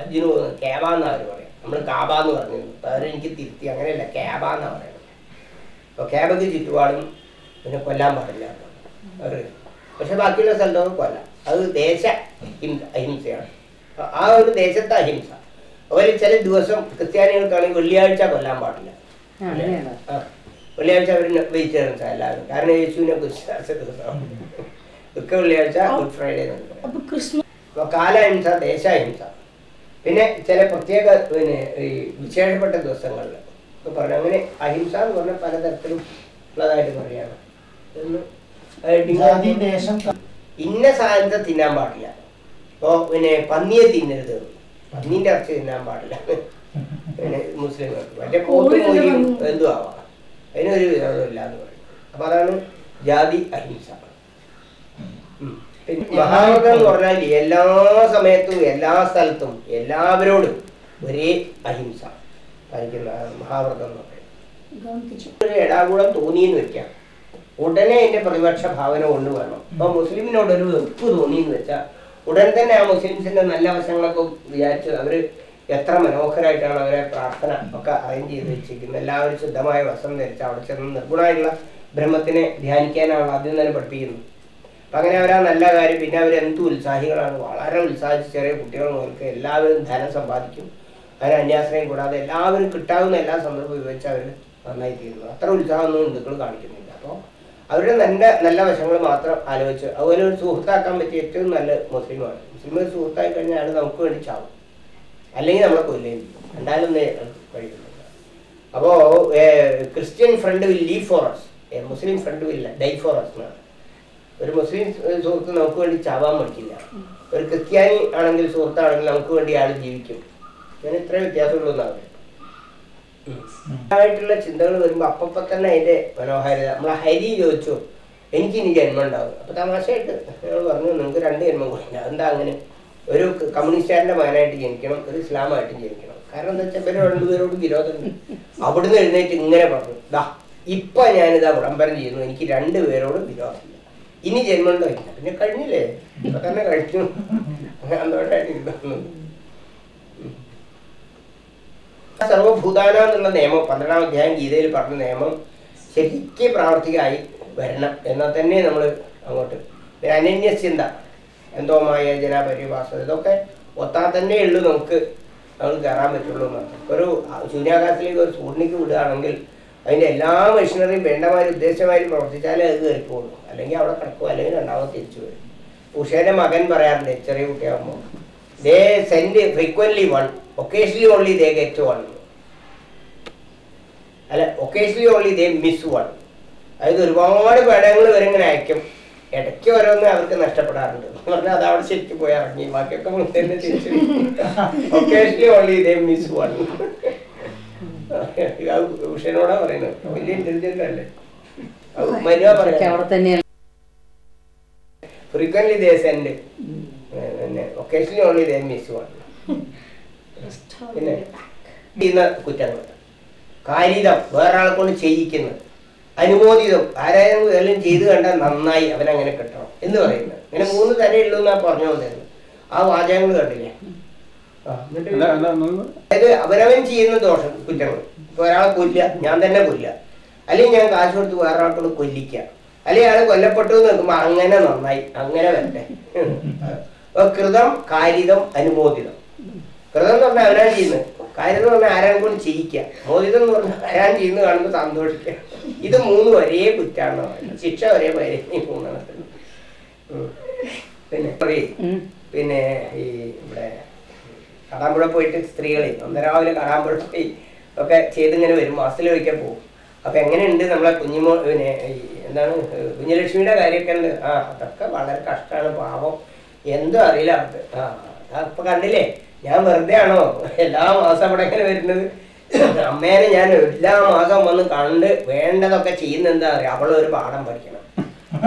അജിന് ക്യാബ എന്നാ അവർ പറയാം നമ്മൾ കാബ എന്ന് പറഞ്ഞു അപ്പൊ അവരെനിക്ക് തിരുത്തി. അങ്ങനെയല്ല ക്യാബ എന്നാ പറയുന്നത്. അപ്പോൾ ക്യാബയ്ക്ക് ചുറ്റുപാടും പിന്നെ കൊല്ലാൻ പാടില്ല. അവർ പക്ഷെ ബാക്കിയുള്ള സ്ഥലത്തൊന്നും കൊല്ല അത് ദേശ ഹിംസ അഹിംസയാണ്. ആ ഒരു ദേശത്തെ അഹിംസ. അതുപോലെ ചില ദിവസം ക്രിസ്ത്യാനികൾക്കാണെങ്കിൽ വെള്ളിയാഴ്ച കൊല്ലാൻ പാടില്ല. വെള്ളിയാഴ്ച അവർ വെജിറ്റേറിയൻസ് എല്ലാവരും കാരണം യേശുവിനെ വിശ്വാസ ദിവസമാണ് ദുഃഖ വെള്ളിയാഴ്ച ഗുഡ് ഫ്രൈഡേ അപ്പോൾ കാലഹിംസ ദേശാഹിംസ. പിന്നെ ചില പ്രത്യേക പിന്നെ ഈ വിശേഷപ്പെട്ട ദിവസങ്ങളിൽ പറഞ്ഞു അങ്ങനെ അഹിംസ എന്ന് പറഞ്ഞാൽ പലതരത്തിലും ഉള്ളതായിട്ട് പറയാണ് എന്ന് ഇന്ന സാധനത്തെ തിന്നാൻ പാടില്ല. അപ്പോൾ പിന്നെ പന്നിയെ തിന്നരുത്. പന്നീന്റെ ഇറച്ചി തിന്നാൻ പാടില്ല. പിന്നെ മുസ്ലിങ്ങൾക്ക്. മറ്റേ പോത്തും കോഴി തന്നെ എന്തും ആവാം അതിനൊരു വിരോധമില്ല എന്ന് പറയും. അപ്പൊ അതാണ് ജാതി അഹിംസ. മഹാവ്രതം എന്ന് പറഞ്ഞാൽ എല്ലാ സമയത്തും എല്ലാ സ്ഥലത്തും എല്ലാവരോടും ഒരേ അഹിംസ. പാലിക്കുന്ന മഹാവ്രതം എന്ന് പറയുന്നത്. ഒരു എടാകൂടം തോന്നിയെന്ന് വെക്കാം. ഉടനെ അതിന്റെ പ്രതിപക്ഷ ഭാവന കൊണ്ടുവരണം അപ്പൊ മുസ്ലിമിനോട് ഒരു വെപ്പ് തോന്നി എന്ന് വെച്ചാൽ ഉടൻ തന്നെ ആ മുസ്ലിംസിന്റെ നല്ല വശങ്ങളൊക്കെ വിചാരിച്ച് അവർ എത്ര മനോഹരമായിട്ടാണ് അവരെ പ്രാർത്ഥന ഒക്കെ അറേഞ്ച് ചെയ്ത് വെച്ചിരിക്കുന്നത്. എല്ലാവരും ശുദ്ധമായ വസ്ത്രം ധരിച്ച് അവിടെ ചെന്ന് നിർഗുണമായിട്ടുള്ള ബ്രഹ്മത്തിനെ ധ്യാനിക്കാനാണ് ആദ്യം തന്നെ പഠിപ്പിക്കുന്നത് അപ്പൊ അങ്ങനെ അവരാ നല്ല കാര്യം പിന്നെ അവർ എന്ത് ഉത്സാഹികളാണ്. വളരെ ഉത്സാഹിച്ച് ചെറിയ കുട്ടികൾ മുതൽക്ക് എല്ലാവരും ധനം സമ്പാദിക്കും. അതിന് അന്യാശ്രയം കൂടാതെ എല്ലാവരും കിട്ടാവുന്ന എല്ലാ സന്ദർഭം ഉപയോഗിച്ച് അവർ നന്നായി തീരുന്നു. അത്ര ഉത്സാഹമൊന്നും ഹിന്ദുക്കൾ കാണിക്കുന്നില്ല. അപ്പോൾ അവരുടെ നല്ല നല്ല വശങ്ങൾ മാത്രം ആലോചിച്ച്. അതുപോലെ ഒരു സുഹൃത്താക്കാൻ പറ്റിയ ഏറ്റവും നല്ല മുസ്ലിമാണ്. മുസ്ലിം ഒരു സുഹൃത്തായി കഴിഞ്ഞാൽ അയാൾ നമുക്ക് വേണ്ടി ചാവും. അല്ലെങ്കിൽ നമ്മളെ കൊല്ലുകയും ചെയ്യും. കഴിക്കുന്നുണ്ട് കഴിയുന്നില്ല അപ്പോൾ Christian friend will leave for a Muslim friend will die for us എന്നാണ്. ഒരു മുസ്ലിം സുഹൃത്ത് നമുക്ക് വേണ്ടി ചാവാൻ പറ്റില്ല ഒരു ക്രിസ്ത്യാനി ആണെങ്കിൽ സുഹൃത്താണെങ്കിൽ നമുക്ക് വേണ്ടി അയാൾ ജീവിക്കും. ഞാൻ ഇത്രയും വ്യത്യാസമുള്ളൂ എന്നാണ്. ആയിട്ടുള്ള ചിന്തകൾ വരുമ്പോൾ അപ്പപ്പോ തന്നെ അതിന്റെ മനോഹാരിത. നമ്മളെ ഹരി ചോദിച്ചു എനിക്ക് ഇനി ജന്മം ഉണ്ടാവും അപ്പൊ തമാശയായിട്ട് ഞങ്ങൾ പറഞ്ഞു നിങ്ങൾക്ക് രണ്ട് ജന്മം കൂടി ഉണ്ട്. എന്താ അങ്ങനെ? ഒരു കമ്മ്യൂണിസ്റ്റുകാരന്റെ മകനായിട്ട് ജനിക്കണം ഒരു ഇസ്ലാമായിട്ടും ജനിക്കണം. കാരണം എന്താ വെച്ചാൽ ഇവരെ രണ്ടുപേരോട് വിരോധമുണ്ട് അവിടുന്ന് എഴുന്നേറ്റ് ഇങ്ങനെ പറഞ്ഞു ദാ ഇപ്പൊ ഞാനിതാ വിളംബരം ചെയ്യുന്നു. എനിക്ക് രണ്ടുപേരോട് വിരോധമില്ല ഇനി ജന്മമുണ്ടോ ഇല്ല. പിന്നെ കഴിഞ്ഞില്ലേ? ഇപ്പൊ തന്നെ കഴിഞ്ഞു. അതുകൊണ്ടായിട്ട് ഇരുന്നു. സർവഭൂതാന എന്നുള്ള നിയമം പന്ത്രണ്ടാം അധ്യായം ഗീതയിൽ പറഞ്ഞ നിയമം ശരിക്കും പ്രാവർത്തികമായി വരണം. എന്നാൽ തന്നെ നമ്മൾ അങ്ങോട്ട് അനന്യചിന്ത എന്തോമായ ജനപരിവാസം ഇതൊക്കെ ഒത്താൻ തന്നെ ഉള്ളൂ നമുക്ക്. നമ്മൾ കയറാൻ പറ്റുള്ളൂ എന്നാണ് ഒരു ശൂന്യാകാശത്തിലേക്ക് ഒരു സൂര്യനിക്ക് വിടുകയാണെങ്കിൽ അതിന്റെ എല്ലാ മെഷീനറിയും വേണ്ടമാതിരി ഉദ്ദേശമായി പ്രവർത്തിച്ചാലേ അത് കയറിപ്പോകുള്ളൂ അല്ലെങ്കിൽ അവിടെ കിടക്കും അല്ലെങ്കിൽ രണ്ടാമത് തിരിച്ചു വരും. ഉഷേന്റെ മകൻ പറയാറുണ്ട് ചെറിയ കുട്ടിയാകുമ്പോൾ they send frequently one, occasionally only they get one. അല്ല occasionally only they miss one അതായത് ഒരുപാട് പേടകങ്ങൾ വരെ ഇങ്ങനെ അയക്കും. ഇടയ്ക്ക് ഓരോന്ന് അവർക്ക് നഷ്ടപ്പെടാറുണ്ട്. എന്ന് പറഞ്ഞാൽ അത് അവിടെ ശരിക്കും പോയി ഇറങ്ങി. ബാക്കിയൊക്കെ മുന്നേ തിരിച്ചു occasionally only they miss one ഉഷനോടാ പറയുന്നത്. വലിയ ഇന്റലിജന്റ് അല്ലേ? അത് ഒക്കെ പറയാം ഫ്രീക്വൻലി ദേ സെൻഡ് പിന്നെ occasionally only they miss one പിന്നെ ചെയ്യുന്ന കുറ്റങ്ങൾ കാരിതം വേറൊരാളെ കൊണ്ട് ചെയ്യിക്കുന്നത്. അനുമോദിതം. ആരായാലും എല്ലാം ചെയ്ത് കണ്ടാൽ നന്നായി അവനങ്ങനെ കിട്ടണം എന്ന് പറയുന്നത്. ഇങ്ങനെ മൂന്ന് തരയുള്ളൂ എന്നാ പറഞ്ഞു വന്നിരുന്നത് ആ വാചകങ്ങൾ കണ്ടില്ലേ അതായത് അവരവൻ ചെയ്യുന്ന ദോഷം കുറ്റങ്ങൾ. ഇപ്പൊ ഒരാളെ കൊല്ല ഞാൻ തന്നെ കൊല്ല അല്ലെങ്കിൽ ഞാൻ കാശ് കൊടുത്ത് വേറൊരാളെ കൊണ്ട് കൊല്ലിക്കുക. അല്ലെങ്കിൽ അയാൾ കൊല്ലപ്പെട്ടു എന്ന് നിൽക്കുമ്പോൾ അങ്ങനെ നന്നായി അങ്ങനെ വരട്ടെ. കൃതം കാരിതം അനുമോദിതം. കൃതം എന്ന് പറഞ്ഞാൽ അവരാണ് ചെയ്യുന്നത്. കാര്യം എന്ന് പറഞ്ഞാൽ ആരാൻ കൊണ്ട് ചെയ്യിക്കുക. മോദിതം എന്ന് പറഞ്ഞാൽ ആരാൻ ചെയ്യുന്നത് കാണുമ്പോൾ സന്തോഷിക്കുക. ഇത് മൂന്നും ഒരേ കുറ്റാണ്. ശിക്ഷ ഒരേ ഒരേ മൂന്നാണ്. പിന്നെ പിന്നെ ഈ ഇവിടെ കടാമ്പുഴ പോയിട്ട് സ്ത്രീകളെ ഒന്ന് രാവിലെ കടാമ്പുഴ പോയി ഒക്കെ ചെയ്തിങ്ങനെ വരും. മാസത്തിൽ ഒഴിക്കാൻ പോകും. അപ്പൊ എങ്ങനെയുണ്ട് നമ്മളെ കുഞ്ഞുമോ പിന്നെ എന്താണ് കുഞ്ഞലക്ഷ്മിയുടെ കാര്യമൊക്കെ ഉണ്ട്. ആ അതൊക്കെ വളരെ കഷ്ടമാണ്. പാവം. എന്തും അറിയില്ല. അപ്പൊ കണ്ടില്ലേ? ഞാൻ വെറുതെ ആണോ എല്ലാ മാസം അവിടെ ഇങ്ങനെ വരുന്നത്? അമ്മേനെ ഞാൻ എല്ലാ മാസം വന്ന് കണ്ട് വേണ്ടതൊക്കെ ചെയ്യുന്ന എന്താ അറിയാം? ഒരു പാഠം പഠിക്കണം.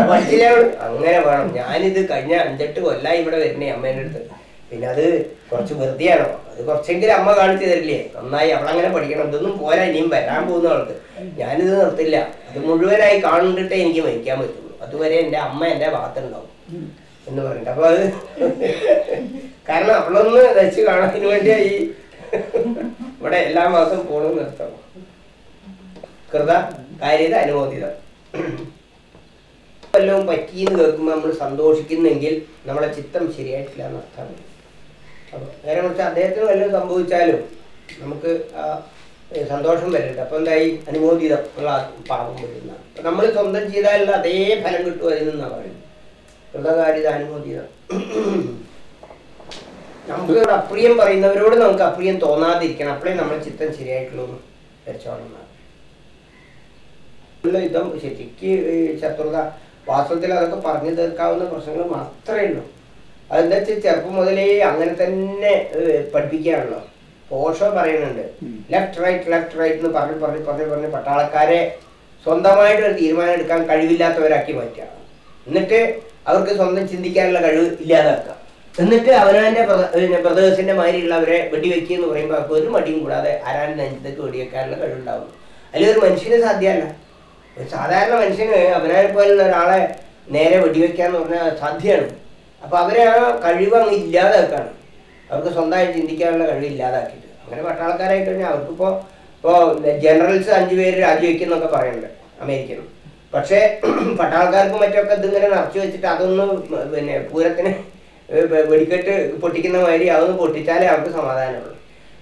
പഠിച്ചില്ല. അങ്ങനെ വേണം. ഞാനിത് കഴിഞ്ഞ അഞ്ചെട്ട് കൊല്ലായി ഇവിടെ വരുന്നേ അമ്മേന്റെ അടുത്ത്. പിന്നെ അത് കുറച്ച് വെറുതെയാണോ? അത് കുറച്ചെങ്കിലും അമ്മ കാണിച്ചു തരില്ലേ? നന്നായി അവളങ്ങനെ പഠിക്കണം. ഇതൊന്നും പോരാ ഇനിയും വരാൻ പോകുന്ന ആൾക്ക്. ഞാനിത് നിർത്തില്ല. അത് മുഴുവനായി കാണണ്ടിട്ടേ എനിക്ക് മരിക്കാൻ പറ്റുള്ളൂ. അതുവരെ എന്റെ അമ്മ എന്റെ ഭാഗത്തുണ്ടാവും. എന്ന് പറഞ്ഞിട്ട്. അപ്പൊ അത് കാരണം അവളൊന്ന് വെച്ച് കാണാൻ വേണ്ടിയാ ഈ ഇവിടെ എല്ലാ മാസം പോണെന്ന് നിർത്തണം. കൃത കാര്യത അനുമോദിതം. വല്ലതും പറ്റിയെന്ന് കേൾക്കുമ്പോൾ നമ്മൾ സന്തോഷിക്കുന്നെങ്കിൽ നമ്മളെ ചിത്രം ശരിയായിട്ടില്ല എന്ന് അർത്ഥമാണ് അപ്പോൾ നേരെ കുറിച്ച് അദ്ദേഹത്തിന് വല്ലതും സംഭവിച്ചാലും നമുക്ക് സന്തോഷം വരരുത്. അപ്പോൾ എന്തായി? അനുമോദിതം ഉള്ള പാപം വരുന്ന. നമ്മൾ സ്വന്തം ചെയ്താലുള്ള അതേ ഫലം കിട്ടും നിന്നാണ് പറയുന്നത്. കൃതകാര്യത അനുമോദിതം നമുക്കിവിടെ അപ്രിയം പറയുന്നവരോട് നമുക്ക് അപ്രിയം തോന്നാതിരിക്കണം. അപ്പോഴേ നമ്മുടെ ചിത്തം ശരിയായിട്ടുള്ളൂ ഉള്ള യുദ്ധം ശരിക്ക് ശത്രുത വാസ്തവത്തിൽ അതൊക്കെ പറഞ്ഞു തീർക്കാവുന്ന പ്രശ്നങ്ങൾ മാത്രമേ ഉള്ളൂ. അതെന്താ വെച്ചാൽ ചെറുപ്പം മുതലേ അങ്ങനെ തന്നെ പഠിപ്പിക്കുകയാണല്ലോ പോഷോ പറയുന്നുണ്ട്. ലെഫ്റ്റ് റൈറ്റ് ലെഫ്റ്റ് റൈറ്റ് എന്ന് പറഞ്ഞ് പറഞ്ഞ് പറഞ്ഞ് പറഞ്ഞ് പട്ടാളക്കാരെ സ്വന്തമായിട്ട് ഒരു തീരുമാനം എടുക്കാൻ കഴിവില്ലാത്തവരാക്കി മാറ്റുക. എന്നിട്ട് അവർക്ക് സ്വന്തം ചിന്തിക്കാനുള്ള കഴിവ് ഇല്ലാതാക്കുക. എന്നിട്ട് അവനവന്റെ ബ്രദേഴ്സിന്റെ മാതിരിയുള്ളവരെ വെടിവെക്കുക എന്ന് പറയുമ്പോൾ അവർക്ക് ഒരു മടിയും കൂടാതെ ആരാൻ നെഞ്ചത്തേക്ക് വെടിവെക്കാനുള്ള കഴിവുണ്ടാവും. അല്ലെങ്കിൽ ഒരു മനുഷ്യന് സാധ്യമല്ല. ഒരു സാധാരണ മനുഷ്യന് അവനെ പോലുള്ള ഒരാളെ നേരെ വെടിവെക്കാന്ന് പറഞ്ഞാൽ സാധ്യമാണ് അപ്പൊ അവരെ ആ കഴിവ് അങ്ങ് ഇല്ലാതാക്കാണ്. അവർക്ക് സ്വന്തമായിട്ട് ചിന്തിക്കാനുള്ള കഴിവ് ഇല്ലാതാക്കിയിട്ട്. അങ്ങനെ പട്ടാളക്കാരായിട്ട് കഴിഞ്ഞാൽ അവർക്കിപ്പോ ഇപ്പോ ജനറൽസ് അഞ്ചു പേര് രാജിവെക്കുന്നൊക്കെ പറയുന്നുണ്ട് അമേരിക്കൻ പക്ഷേ പട്ടാൾക്കാർക്കും മറ്റൊക്കെ ഇതിങ്ങനെ നിറച്ചു വെച്ചിട്ട് അതൊന്ന് പിന്നെ പൂരത്തിന് വെടിക്കെട്ട് പൊട്ടിക്കുന്ന മാതിരി അതൊന്ന് പൊട്ടിച്ചാലേ അവർക്ക് സമാധാനമുള്ളൂ.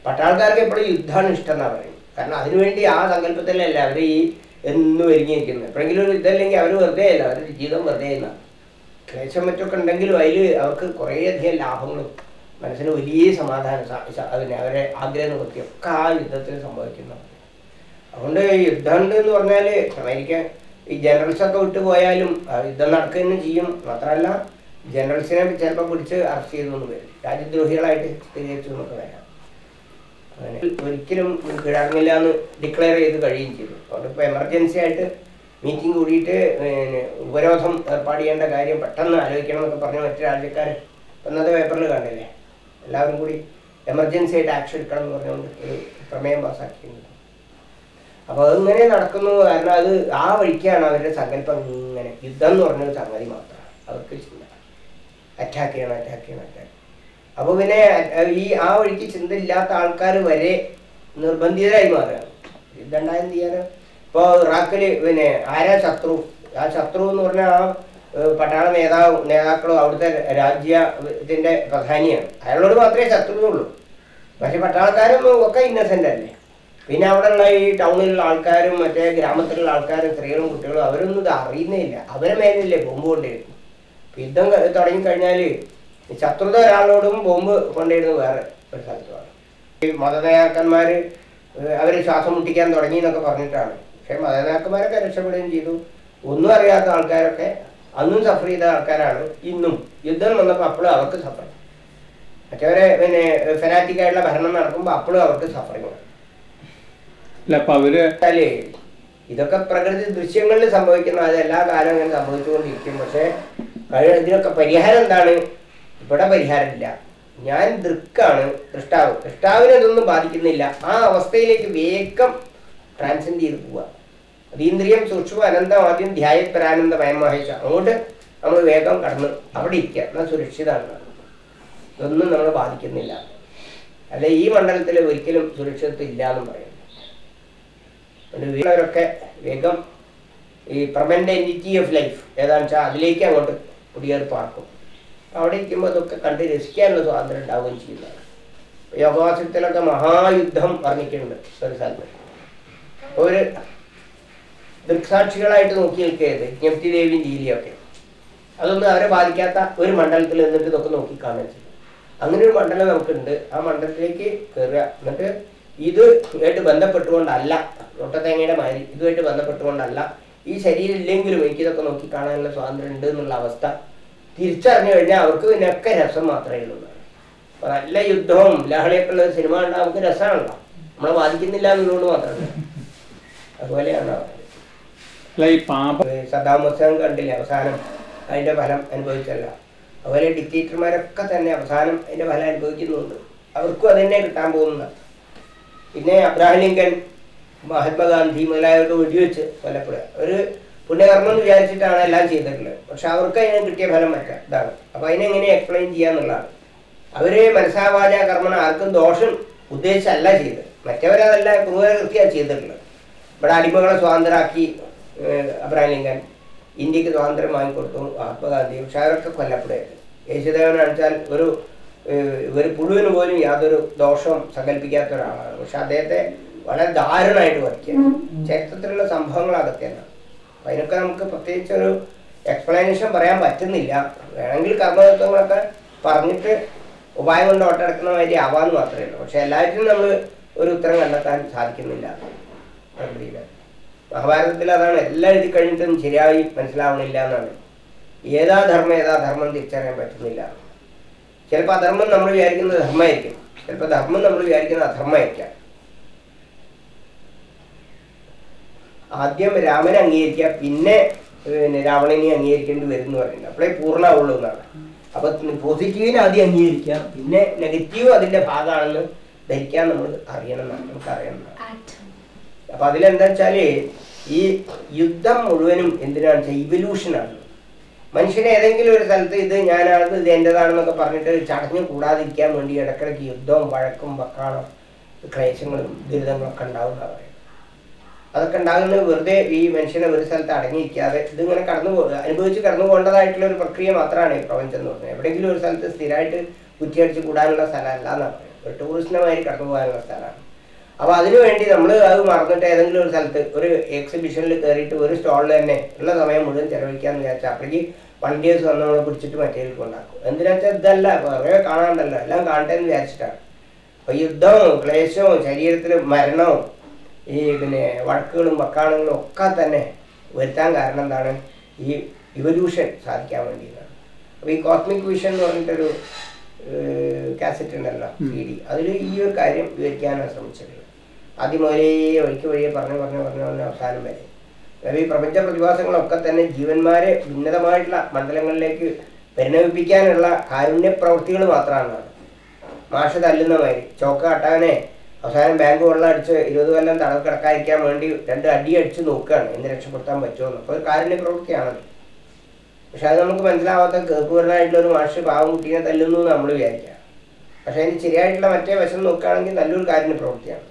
പട്ടാൾക്കാർക്ക് എപ്പോഴും യുദ്ധമാണ് ഇഷ്ടം എന്നാണ് പറയുന്നത്. കാരണം അതിനുവേണ്ടി ആ സങ്കല്പത്തിലല്ല അവർ ഈ എന്നും ഒരുങ്ങിയിരിക്കുന്നത്. എപ്പോഴെങ്കിലും ഒരു ഇതല്ലെങ്കിൽ അവർ വെറുതെ അല്ല അവരുടെ ജീവിതം വെറുതെ ചെയ്യുന്ന ക്ലേശം മറ്റൊക്കെ ഉണ്ടെങ്കിലും അതിൽ അവർക്ക് കുറേയധികം ലാഭങ്ങളും മനസ്സിന് വലിയ സമാധാനം അതിനെ അവരെ ആഗ്രഹം നിവൃത്തിയൊക്കെ ആ യുദ്ധത്തിൽ സംഭവിക്കുന്നു. അതുകൊണ്ട് യുദ്ധമുണ്ട് എന്ന് പറഞ്ഞാൽ അമേരിക്ക ഈ ജനറൽസ് ഒക്കെ വിട്ടു പോയാലും യുദ്ധം നടക്കുകയും ചെയ്യും. മാത്രമല്ല ജനറൽസിനെ ചിലപ്പോൾ പിടിച്ച് അറസ്റ്റ് ചെയ്തു എന്ന് വരും. രാജ്യദ്രോഹികളായിട്ട് സ്ഥിരീകരിച്ചു എന്നൊക്കെ വരാം അങ്ങനെ ഒരിക്കലും കീഴടങ്ങില്ല എന്ന് ഡിക്ലെയർ ചെയ്ത് കഴിയുകയും ചെയ്തു. അതുകൊണ്ട് ഇപ്പോൾ എമർജൻസി ആയിട്ട് മീറ്റിംഗ് കൂടിയിട്ട് ഉപരോധം ഏർപ്പാട് ചെയ്യേണ്ട കാര്യം പെട്ടെന്ന് ആലോചിക്കണം എന്നൊക്കെ പറഞ്ഞ മറ്റു രാജ്യക്കാർ ഇന്നത്തെ പേപ്പറിൽ കണ്ടില്ലേ? എല്ലാവരും കൂടി എമർജൻസി ആയിട്ട് ആക്ഷൻ എടുക്കണം എന്ന് പറഞ്ഞുകൊണ്ട് ഒരു പ്രമേയം പാസ്സാക്കിയിട്ടുണ്ട് അപ്പോൾ അതിങ്ങനെ നടക്കുന്നു. കാരണം അത് ആ വഴിക്കാണ് അവരുടെ സങ്കല്പം ഇങ്ങനെ യുദ്ധം എന്ന് പറഞ്ഞൊരു സംഗതി മാത്രമാണ് അവർക്ക് ചിന്ത. അറ്റാക്ക് ചെയ്യണം അറ്റാക്ക് ചെയ്യണം അറ്റാക്ക് അപ്പോൾ പിന്നെ ഈ ആ വഴിക്ക് ചിന്ത ഇല്ലാത്ത ആൾക്കാർ വരെ നിർബന്ധിതരായി മാറുകയാണ്. യുദ്ധം ഉണ്ടായെന്ന് ചെയ്യാനോ ഇപ്പോൾ ഇറാഖിൽ പിന്നെ ആരാ ശത്രു? ആ ശത്രു എന്ന് പറഞ്ഞാൽ ആ പട്ടാള നേതാവ് നേതാക്കളും അവിടുത്തെ രാജ്യ ഇതിന്റെ പ്രധാനിയാണ്. അയാളോട് മാത്രമേ ശത്രുതയുള്ളൂ പക്ഷെ പട്ടാളക്കാരും ഒക്കെ ഇന്നസെന്റ് അല്ലേ? പിന്നെ അവിടെയുള്ള ഈ ടൗണിലുള്ള ആൾക്കാരും മറ്റേ ഗ്രാമത്തിലുള്ള ആൾക്കാരും സ്ത്രീകളും കുട്ടികളും അവരൊന്നും ഇത് അറിയുന്നേ ഇല്ല അവരെ മേലല്ലേ ബോംബ് കൊണ്ടിരുന്നു യുദ്ധം തുടങ്ങിക്കഴിഞ്ഞാൽ ശത്രുത ഒരാളോടും ബോംബ് കൊണ്ടിരുന്നത് വേറെ ഒരു സ്ഥലത്തുമാണ്. ഈ മതനേതാക്കന്മാർ അവർ ശ്വാസം മുട്ടിക്കാൻ തുടങ്ങി എന്നൊക്കെ പറഞ്ഞിട്ടാണ്. പക്ഷെ മതനേതാക്കന്മാരൊക്കെ രക്ഷപ്പെടുകയും ചെയ്തു. ഒന്നും അറിയാത്ത ആൾക്കാരൊക്കെ അന്നും സഫർ ചെയ്ത ആൾക്കാരാണ് ഇന്നും. യുദ്ധം വന്നപ്പോൾ അപ്പോഴും അവർക്ക് സഫർ മറ്റവരെ പിന്നെ ഫെനാറ്റിക്കായിട്ടുള്ള ഭരണം നടക്കുമ്പോൾ അപ്പോഴും അവർക്ക് സഫറിങ്. അല്ല അപ്പൊ അവർ ഇതൊക്കെ പ്രകൃതി ദൃശ്യങ്ങളിൽ സംഭവിക്കുന്ന അത് എല്ലാ കാലവും ഇങ്ങനെ സംഭവിച്ചുകൊണ്ടിരിക്കും. പക്ഷെ ഇതിനൊക്കെ പരിഹാരം എന്താണ്? ഇവിടെ പരിഹാരമില്ല. ഞാൻ ദൃക്കാണ് ദൃഷ്ടാവ്. ദൃഷ്ടാവിനെ ഇതൊന്നും ബാധിക്കുന്നില്ല. ആ അവസ്ഥയിലേക്ക് വേഗം ട്രാൻസെൻഡ് ചെയ്ത് പോവുക. അതീന്ദ്രിയം സൂക്ഷ്മ അനന്തം ആദ്യം ധ്യായപരാനന്ദ ഭയമഹേഷ അങ്ങോട്ട് നമ്മൾ വേഗം കടന്ന് അവിടെ ഇരിക്കുക. എന്നാൽ സുരക്ഷിതമാണ്. ഇതൊന്നും നമ്മളെ ബാധിക്കുന്നില്ല. അല്ലെ ഈ മണ്ഡലത്തിൽ ഒരിക്കലും സുരക്ഷിതത്വം ഇല്ല പറയും. അതുകൊണ്ട് വീണവരൊക്കെ വേഗം ഈ എന്റിറ്റി ഓഫ് ലൈഫ് ഏതാണെന്ന് വെച്ചാൽ അതിലേക്ക് അങ്ങോട്ട് കുടിയേറി പാർക്കും. അവിടെ ഇരിക്കുമ്പോൾ അതൊക്കെ കണ്ട് രസിക്കാനുള്ള സ്വാതന്ത്ര്യം ഉണ്ടാവുകയും ചെയ്യുന്നതാണ്. യോഗവാസത്തിലൊക്കെ മഹായുദ്ധം വർണിക്കുന്നുണ്ട് ഒരു സ്ഥലത്ത് ഒരു ദൃക്സാക്ഷികളായിട്ട് നോക്കി നിൽക്കരുത് ജ്ഞപ്തി ദേവിയും ജീലിയൊക്കെ അതൊന്നും അവരെ ബാധിക്കാത്ത ഒരു മണ്ഡലത്തിൽ നിന്നിട്ട് ഇതൊക്കെ നോക്കി കാണുക അങ്ങനെ ഒരു മണ്ഡലം നമുക്കുണ്ട്. ആ മണ്ഡലത്തിലേക്ക് കയറുക എന്നിട്ട് ഇത് ആയിട്ട് ബന്ധപ്പെട്ടുകൊണ്ടല്ല മുട്ടത്തേങ്ങയുടെ മാതിരി ഇതുമായിട്ട് ബന്ധപ്പെട്ടുകൊണ്ടല്ല ഈ ശരീരം ഇല്ലെങ്കിലും എനിക്കിതൊക്കെ നോക്കി കാണാനുള്ള സ്വാതന്ത്ര്യം ഉണ്ട് എന്നുള്ള അവസ്ഥ തിരിച്ചറിഞ്ഞു കഴിഞ്ഞാൽ അവർക്ക് ഇതിനൊക്കെ രസം മാത്രമേ ഉള്ളൂ. നല്ല യുദ്ധവും ലഹളയൊക്കെ ഉള്ള സിനിമ കണ്ടാൽ നമുക്ക് രസമാണല്ലോ. നമ്മളെ ബാധിക്കുന്നില്ല എന്നുള്ളത് മാത്രമല്ല. അതുപോലെയാണ്? സദാം ഹുസൈൻ കണ്ടില്ലേ അവസാനം? അതിന്റെ ഫലം അനുഭവിച്ചല്ല. അതുപോലെ ഡിക്റ്റേറ്റർമാരൊക്കെ തന്നെ അവസാനം അതിന്റെ ഫലം അനുഭവിക്കുന്നുണ്ട്. അവർക്കും അതന്നെ കിട്ടാൻ പോകുന്നത് പിന്നെ അബ്രാഹിം ലിങ്കൻ മഹാത്മാഗാന്ധി മുതലായവർക്ക് വെടിവെച്ച് കൊല്ലപ്പെടുക. ഒരു പുണ്യകർമ്മം എന്ന് വിചാരിച്ചിട്ടാണ് എല്ലാം ചെയ്തിട്ടുള്ളത്. പക്ഷെ അവർക്ക് അതിന് കിട്ടിയ ഫലം മറ്റ? ഇതാണ്. അപ്പൊ അതിനെങ്ങനെ എക്സ്പ്ലെയിൻ ചെയ്യാന്നുള്ളതാണ് അവർ മനസ്സാവാച കർമ്മം ആർക്കും ദോഷം ഉദ്ദേശിച്ചല്ല ചെയ്തത്. മറ്റവരതല്ല ക്രൂരകൃത്യമാണ് ചെയ്തിട്ടുള്ളത്. ഇവിടെ അടിമകളെ സ്വാതന്ത്ര്യമാക്കി അബ്രാഹിം ലിങ്കൻ ഇന്ത്യയ്ക്ക് സ്വാതന്ത്ര്യം വാങ്ങിക്കൊടുത്തു മഹാത്മാഗാന്ധി പക്ഷെ അവരൊക്കെ കൊല്ലപ്പെടുകയായിരുന്നു. യേശുദേവൻ വെച്ചാൽ ഒരു ഒരു പുഴുവിന് പോലും യാതൊരു ദോഷവും സങ്കല്പിക്കാത്ത ഒരാളാണ് പക്ഷെ അദ്ദേഹത്തെ വളരെ ദാരുണമായിട്ട് വരയ്ക്കുക. ചരിത്രത്തിലുള്ള സംഭവങ്ങൾ അതൊക്കെയാണ് അപ്പം അതിനൊക്കെ നമുക്ക് പ്രത്യേകിച്ച് ഒരു എക്സ്പ്ലനേഷൻ പറയാൻ പറ്റുന്നില്ല. വേണമെങ്കിൽ കർമ്മതത്വങ്ങളൊക്കെ പറഞ്ഞിട്ട് ഉപായം കൊണ്ട് ഓട്ടെടുക്കുന്ന മാതിരി ആവാന്ന് മാത്രമേ ഉള്ളൂ. പക്ഷെ എല്ലാറ്റിനും നമ്മൾ ഒരു ഉത്തരം കണ്ടെത്താൻ സാധിക്കുന്നില്ല പ്രകൃതിയിൽ. മഹാഭാരതത്തിൽ അതാണ് എല്ലാം എഴുതി കഴിഞ്ഞിട്ടും ശരിയായി മനസ്സിലാവണില്ല എന്നാണ്. ഏതാ ധർമ്മം ഏതാ ധർമ്മം തിരിച്ചറിയാൻ പറ്റുന്നില്ല. ചിലപ്പോൾ അധർമ്മം നമ്മൾ വിചാരിക്കുന്നത് ധർമ്മമായിരിക്കും. ചിലപ്പോൾ ധർമ്മം നമ്മൾ വിചാരിക്കുന്നത് അധർമ്മമായിരിക്കാം. ആദ്യം രാമനെ അംഗീകരിക്കുക പിന്നെ പിന്നെ രാവണനെ അംഗീകരിക്കേണ്ടി വരും എന്ന് പറയുന്നത്. അപ്പോഴേ പൂർണമാവുള്ളൂ എന്നാണ്. അപ്പൊ പോസിറ്റീവിനെ ആദ്യം അംഗീകരിക്കുക പിന്നെ നെഗറ്റീവ് അതിന്റെ ഭാഗമാണെന്ന് ധരിക്കാൻ നമ്മൾ അറിയണം എന്നാണ്. നമുക്ക് അറിയണം അപ്പൊ അതിലെന്താ വെച്ചാൽ ഈ യുദ്ധം മുഴുവനും എന്തിനാണ് വെച്ചാൽ ഇവല്യൂഷനാണ് മനുഷ്യനെ ഏതെങ്കിലും ഒരു സ്ഥലത്ത് ഇത് ഞാനാണ് ഇത് എന്റെതാണെന്നൊക്കെ പറഞ്ഞിട്ട് ചടഞ്ഞു കൂടാതിരിക്കാൻ വേണ്ടി ഇടക്കിടയ്ക്ക് യുദ്ധവും വഴക്കും വക്കാളും ക്ലേശങ്ങളും ദുരിതങ്ങളൊക്കെ ഉണ്ടാവുന്ന പറയുന്നത്. അതൊക്കെ ഉണ്ടാകുന്നത് വെറുതെ ഈ മനുഷ്യനെ ഒരു സ്ഥലത്ത് അടങ്ങിയിരിക്കാതെ ഇതിങ്ങനെ കടന്നു പോകുക അനുഭവിച്ച് കടന്നു പോകേണ്ടതായിട്ടുള്ള ഒരു പ്രക്രിയ മാത്രമാണ് ഈ പ്രപഞ്ചം എന്ന് പറഞ്ഞത് എവിടെയെങ്കിലും ഒരു സ്ഥലത്ത് സ്ഥിരമായിട്ട് കുറ്റിയടിച്ച് കൂടാനുള്ള സ്ഥലമല്ല എന്നാണ് ഒരു ടൂറിസ്റ്റിനെ മാതിരി കടന്നു പോകാനുള്ള സ്ഥലമാണ്. അപ്പോൾ അതിനു വേണ്ടി നമ്മൾ അത് മറന്നിട്ട് ഏതെങ്കിലും ഒരു സ്ഥലത്ത് ഒരു എക്സിബിഷനിൽ കയറിയിട്ട് ഒരു സ്റ്റോളിൽ തന്നെ ഉള്ള സമയം മുഴുവൻ ചെലവഴിക്കാന്ന് വിചാരിച്ചാൽ അപ്പോഴേക്ക് വണ്ടിയേഴ്സ് വന്ന് നമ്മളെ പിടിച്ചിട്ട് മറ്റേ കൊണ്ടാക്കും. എന്തിനാ വെച്ചാൽ ഇതല്ല കുറേ കാണാണ്ടല്ലോ എല്ലാം കാണട്ടെ എന്ന് വിചാരിച്ചിട്ടാണ്. അപ്പോൾ യുദ്ധവും ക്ലേശവും ശരീരത്തിൽ മരണവും ഈ പിന്നെ വഴക്കുകളും വക്കാണുകളും ഒക്കെ തന്നെ വരുത്താൻ കാരണം എന്താണ്? ഈ ഇവല്യൂഷൻ സാധിക്കാൻ വേണ്ടിയിട്ടാണ്. അപ്പോൾ ഈ കോസ്മിക് വിഷൻ എന്ന് പറഞ്ഞിട്ടൊരു കാസറ്റ് ഉണ്ടല്ലോ സി ഡി അതിൽ ഈ ഒരു കാര്യം വിവരിക്കാനാണ് ശ്രമിച്ചത് ആദ്യം മുതലേ വഴിക്ക് വഴിയെ പറഞ്ഞു പറഞ്ഞു പറഞ്ഞു അവസാനം വരെ. ഈ പ്രപഞ്ച പ്രതിഭാസങ്ങളൊക്കെ തന്നെ ജീവന്മാരെ ഉന്നതമായിട്ടുള്ള മണ്ഡലങ്ങളിലേക്ക് പരിണമിപ്പിക്കാനുള്ള കാരുണ്യ പ്രവൃത്തികൾ മാത്രമാണ്. മാഷ തല്ലുന്ന മാതിരി ചോക്ക കട്ടാനെ അവസാനം ബാങ്ക് വെള്ളം അടിച്ച് ഇരുപത് കൊല്ലം തടവ് കിടക്കാതിരിക്കാൻ വേണ്ടി രണ്ട് അടി അടിച്ച് നോക്കുകയാണ് എന്ത് രക്ഷപ്പെടുത്താൻ പറ്റുമെന്ന്. അപ്പോൾ ഒരു കാരുണ്യ പ്രവൃത്തിയാണത് പക്ഷെ അത് നമുക്ക് മനസ്സിലാവാത്ത കേൾക്കുവരനായിട്ടുള്ള ഒരു മാഷ് പാവം കുട്ടീനെ തല്ലുന്നു നമ്മൾ വിചാരിക്കുക. പക്ഷെ അതിന് ശരിയായിട്ടുള്ള മറ്റേ വശം നോക്കുകയാണെങ്കിൽ നല്ലൊരു കാരുണ്യ പ്രവൃത്തിയാണ്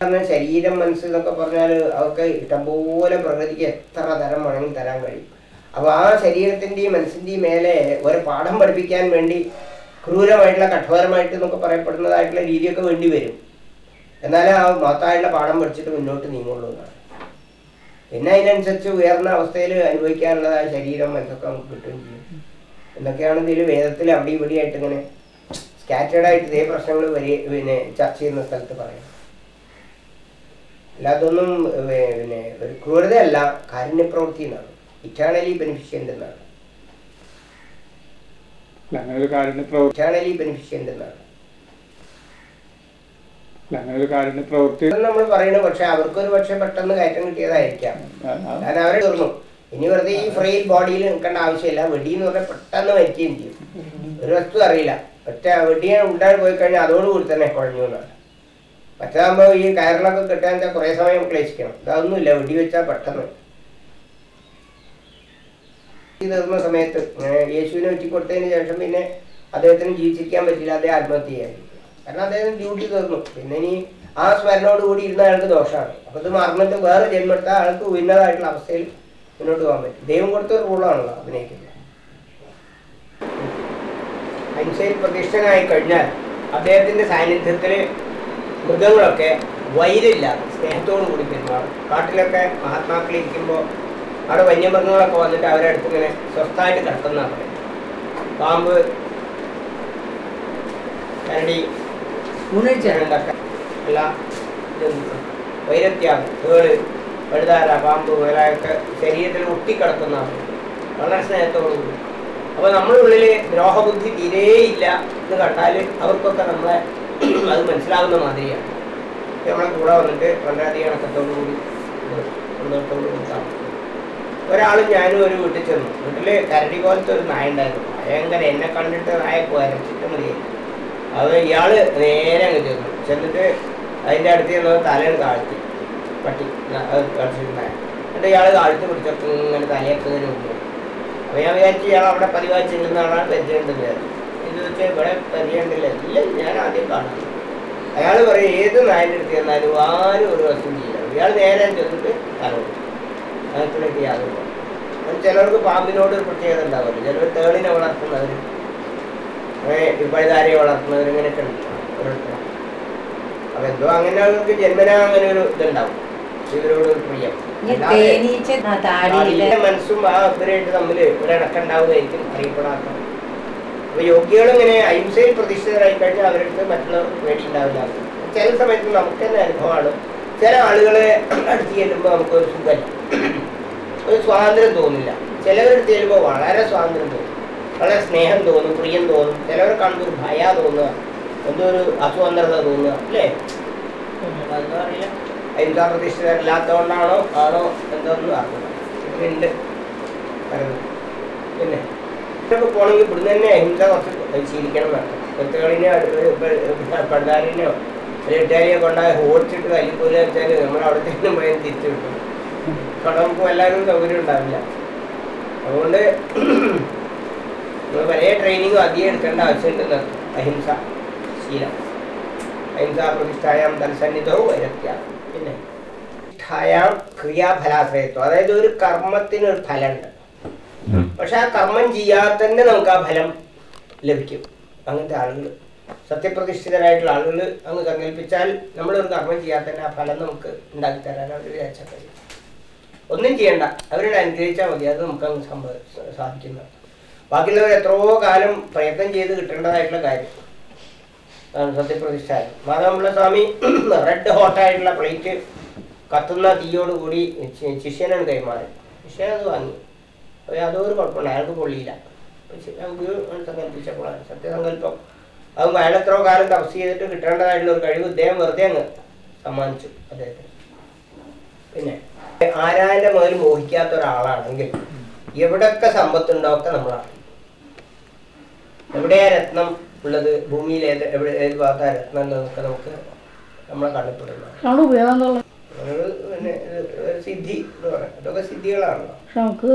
കാരണം ശരീരം മനസ്സ് എന്നൊക്കെ പറഞ്ഞാൽ അതൊക്കെ ഇഷ്ടംപോലെ പ്രകൃതിക്ക് എത്ര തരം വേണമെങ്കിൽ തരാൻ കഴിയും. അപ്പോൾ ആ ശരീരത്തിന്റെയും മനസ്സിന്റെയും മേലെ ഒരു പാഠം പഠിപ്പിക്കാൻ വേണ്ടി ക്രൂരമായിട്ടുള്ള കഠോരമായിട്ട് എന്നൊക്കെ പറയപ്പെടുന്നതായിട്ടുള്ള രീതിയൊക്കെ വേണ്ടി വരും. എന്നാലേ ആ മഹത്തായിട്ടുള്ള പാഠം പഠിച്ചിട്ട് മുന്നോട്ട് നീങ്ങുള്ളൂ എന്നാണ്. പിന്നെ അതിനനുസരിച്ച് ഉയർന്ന അവസ്ഥയിൽ അനുഭവിക്കാനുള്ളതായ ശരീരം മനസ്സൊക്കെ നമുക്ക് കിട്ടുകയും ചെയ്യും. എന്നൊക്കെയാണ് ഇതിൽ വേദത്തിൽ അവിടെ ഇവിടെയായിട്ട് ഇങ്ങനെ സ്കാറ്റേഡായിട്ട് ഇതേ പ്രശ്നങ്ങൾ വരെ പിന്നെ ചർച്ച ചെയ്യുന്ന സ്ഥലത്ത് പറയാം അല്ലാതൊന്നും പിന്നെ ഒരു ക്രൂരതയല്ല. കാരുണ്യപ്രവൃത്തി എന്നാണ്. ഇറ്റേണലി ബെനിഫിഷ്യന്റ് എന്നാണ്. അല്ല ഒരു കാരുണ്യ പ്രവൃത്തി ഇറ്റേണലി ബെനിഫിഷ്യന്റ് എന്നാണ്. ഒരു നമ്മൾ പറയുന്നത് പക്ഷെ അവർക്കൊരു പക്ഷെ പെട്ടെന്ന് കയറ്റം കിട്ടിയതായിരിക്കാം. കാരണം അവരെ തീർന്നു. ഇനി വെറുതെ ഈ ഫ്രെയിൽ ബോഡിയിൽ നിൽക്കേണ്ട ആവശ്യമില്ല. വെടി എന്ന് പറഞ്ഞാൽ പെട്ടെന്ന് മരിക്കുകയും ചെയ്യും. ഒരു വസ്തു അറിയില്ല. ഒറ്റ വെടിയെ ഉണ്ടായി പോയി കഴിഞ്ഞാൽ അതോടുകൂടി തന്നെ കുഴഞ്ഞു എന്നാണ്. മറ്റേതാകുമ്പോൾ ഈ കയറിലൊക്കെ കിട്ടാൻ വെച്ചാൽ കുറേ സമയം ക്ലേശിക്കണം. ഇതൊന്നുമില്ല വെടി വെച്ചാൽ പെട്ടെന്ന്. ഈ തീർന്ന സമയത്ത് യേശുവിനെ വെറ്റി കൊടുത്തതിന് ശേഷം പിന്നെ അദ്ദേഹത്തിന് ജീവിച്ചിരിക്കാൻ പറ്റില്ല അദ്ദേഹം ആത്മഹത്യ കാരണം അദ്ദേഹം ഡ്യൂട്ടി തീർന്നു. പിന്നെ ഇനി ആ സ്മരണയോട് കൂടി ഇരുന്ന അയാൾക്ക് ദോഷമാണ്. അപ്പോൾ ഇത് മറന്നിട്ട് വേറെ ജന്മെടുത്ത ആൾക്ക് ഉന്നതമായിട്ടുള്ള അവസ്ഥയിൽ മുന്നോട്ട് പോകാൻ പറ്റും. ദൈവം കൊടുത്ത റൂളാണല്ലോ അഭിനയിക്കുന്നത്. അഹിംസയിൽ പ്രതിഷ്ഠനായി കഴിഞ്ഞാൽ അദ്ദേഹത്തിന്റെ സാന്നിധ്യത്തിൽ മൃഗങ്ങളൊക്കെ വൈരില്ലാതെ സ്നേഹത്തോടു കൂടി പെരുമാറും. കാട്ടിലൊക്കെ മഹാത്മാക്കൾ ഇരിക്കുമ്പോൾ അവിടെ വന്യമൃഗങ്ങളൊക്കെ വന്നിട്ട് അവരെ അടുത്ത് ഇങ്ങനെ സ്വസ്ഥമായിട്ട് കിടക്കുന്ന പറയും പാമ്പ് കരടി ചരണ്ടൊക്കെ എല്ലാം വൈരത്യാഗം തേൾ വഴുതാര പാമ്പ് മുതലായൊക്കെ ശരീരത്തിൽ ഒട്ടിക്കിടക്കുന്ന വളരെ സ്നേഹത്തോടു കൂടി. അപ്പോൾ നമ്മളുള്ളിൽ ദ്രോഹബുദ്ധി തീരെയില്ല എന്ന് കണ്ടാൽ അവർക്കൊക്കെ നമ്മളെ അത് മനസ്സിലാകുന്ന മാതിരിയാണ്. നമ്മളെ കൂടെ വന്നിട്ട് വളരെയധികം ഇണക്കത്തോടു കൂടി സന്തോഷത്തോടു കൂടി താമസിക്കും ഒരാളും ഞാനും ഒരു വീട്ടിൽ ചെന്നു. വീട്ടിൽ കരടി പോലത്തെ ഒരു നായ ഉണ്ടായിരുന്നു. ഭയങ്കര എന്നെ കണ്ടിട്ട് നായ കുരച്ചിട്ട് മതിയായി. അത് ഇയാൾ നേരെ അങ്ങ് ചെന്നു. ചെന്നിട്ട് അതിന്റെ അടുത്ത് ചെന്നത് തലയാണ് താഴ്ത്തി പട്ടി കളിച്ചിട്ടുണ്ടായ എന്നിട്ട് ഇയാൾ താഴ്ത്തി പിടിച്ചപ്പോൾ ഇങ്ങനെ തലയൊക്കെ ഇങ്ങനെ അപ്പോൾ ഞാൻ വിചാരിച്ചു ഇയാൾ അവിടെ പതിവായി ചെല്ലുന്ന ആളാണ് പരിചയമുണ്ടെന്ന് വിചാരിച്ചു. വെച്ചാൽ ഇവിടെ പരിചയമുണ്ടില്ല. ഞാൻ ആദ്യം കാണാം. അയാൾ പറയും ഏത് നായന്റെ അടുത്ത് ചെന്നാലും ആരും ഒരു വസ്തു ചെയ്യില്ല ഇയാൾ നേരെ ചെന്നിട്ട് തലോടും അതിനൊക്കെ യാതൊരു ചിലർക്ക് പാമ്പിനോട് ഒരു പ്രത്യേകത ഉണ്ടാവില്ല. ചിലർ തേളിനെ വളർത്തുന്നവർ പഴുതാരയെ വളർത്തുന്നവർ ഇങ്ങനെയൊക്കെ ഉണ്ട്. ഓരോരുത്തർ അപ്പൊ എന്തോ അങ്ങനെ അവർക്ക് ജന്മനാ അങ്ങനെ ഒരു ഇതുണ്ടാവും. ഇവരോട് ഒരു പ്രിയം. മനസ്സും ആ ഇവരായിട്ട് തമ്മിൽ ഒരു ഇടക്കുണ്ടാവുകയായിരിക്കും അറിയപ്പെടാത്ത അപ്പൊ യോഗികൾ ഇങ്ങനെ അഹിംസയിൽ പ്രതിഷ്ഠിതരായി കഴിഞ്ഞാൽ അവർക്ക് മറ്റുള്ളവർക്ക് ഉണ്ടാവില്ല ചില സമയത്ത് നമുക്ക് തന്നെ അനുഭവമാണ്. ചില ആളുകളെ അടുത്ത് ചെല്ലുമ്പോൾ നമുക്ക് ഒരു സുഖം. ഒരു സ്വാതന്ത്ര്യം തോന്നില്ല. ചിലവരെടുത്ത് ചെല്ലുമ്പോൾ വളരെ സ്വാതന്ത്ര്യം തോന്നും. വളരെ സ്നേഹം തോന്നും പ്രിയം തോന്നും. ചിലവരെ കാണുമ്പോൾ ഒരു ഭയ തോന്നുക. എന്തോ ഒരു അസ്വതന്ത്രത തോന്നുക. അല്ലേ? എന്താ അഹിംസാ പ്രതിഷ്ഠിതരല്ലാത്തതുകൊണ്ടാണോ ആണോ എന്തോന്നും അറിയില്ല പിന്നെ? ഇതൊക്കെ പോണെങ്കിൽ ഇവിടുന്ന് തന്നെ അഹിംസ കുറച്ച് ശീലിക്കണം എന്നർത്ഥം കൊത്തുകളിനെ പണ്ടാലിനെയോ ഇട്ടാലിയെ കൊണ്ടാൽ ഓടിച്ചിട്ട് തല്ലിപ്പോലെ വെച്ചാൽ നമ്മൾ അവിടെ തന്നെ പോയാൽ തിരിച്ചു കിട്ടും അവിടെ നമുക്ക് എല്ലാവരും സൗകര്യം ഉണ്ടാവില്ല. അതുകൊണ്ട് നമ്മൾ പല ട്രെയിനിങ്ങും അധികം എടുക്കേണ്ട ആവശ്യമുണ്ടെന്ന് അഹിംസ ശീലം. അഹിംസാ പ്രതിഷ്ഠായാം തൽസന്നിധവും വൈരത്യ. പിന്നെ പ്രതിഷ്ഠായാം ക്രിയാഫലാശ്രയത്വം. അതായത് ഒരു കർമ്മത്തിന് ഒരു ഫലമുണ്ട്. പക്ഷെ ആ കർമ്മം ചെയ്യാതെ തന്നെ നമുക്ക് ആ ഫലം ലഭിക്കും. അങ്ങനത്തെ ആളുകൾ. സത്യപ്രതിഷ്ഠിതരായിട്ടുള്ള ആളുകൾ അങ്ങ് സങ്കല്പിച്ചാൽ നമ്മളൊരു കർമ്മം ചെയ്യാതെ തന്നെ ആ ഫലം നമുക്ക് ഉണ്ടാക്കി തരാൻ അവർ വിചാരിച്ചാൽ കഴിയും ഒന്നും ചെയ്യണ്ട. അവരോട് അനുഗ്രഹിച്ചാൽ മതി. അത് നമുക്ക് അങ്ങ് സംഭവ സാധിക്കുന്നതാണ് ബാക്കിയുള്ളവർ എത്രയോ കാലം പ്രയത്നം ചെയ്ത് കിട്ടേണ്ടതായിട്ടുള്ള കാര്യം. സത്യപ്രതിഷ്ഠ മാതാമുള്ള സ്വാമി റെഡ് ഹോട്ടായിട്ടുള്ള പ്ലേറ്റ് കത്തുന്ന തീയോടുകൂടി ശിഷ്യനാണ് കൈമാറി. ശിഷ്യൻ അത് വാങ്ങി. യാതൊരു കുഴപ്പമില്ല. അയാൾക്ക് പൊള്ളിയില്ല സങ്കല്പിച്ചപ്പോഴാണ് സത്യസങ്കല്പം. അത് അയാൾ എത്രയോ കാലം തപസ് ചെയ്തിട്ട് കിട്ടേണ്ടതായിട്ടുള്ള ഒരു കഴിവ് ഇദ്ദേഹം വെറുതെ അങ്ങ് സമ്മാനിച്ചു അദ്ദേഹത്തിന്. പിന്നെ ആരാന്റെ മുതൽ മോഹിക്കാത്ത ഒരാളാണെങ്കിൽ എവിടൊക്കെ സമ്പത്തുണ്ടോ ഒക്കെ നമ്മളാണ് എവിടെയാ രത്നം ഉള്ളത്? ഭൂമിയിൽ ഏത് എവിടെ ഏത് ഭാഗത്താ രത്നം ഉള്ളതൊക്കെ നമുക്ക് നമ്മളെ പിന്നെ സിദ്ധി എന്ന് പറയാം. അതൊക്കെ സിദ്ധികളാണല്ലോ. നമുക്ക്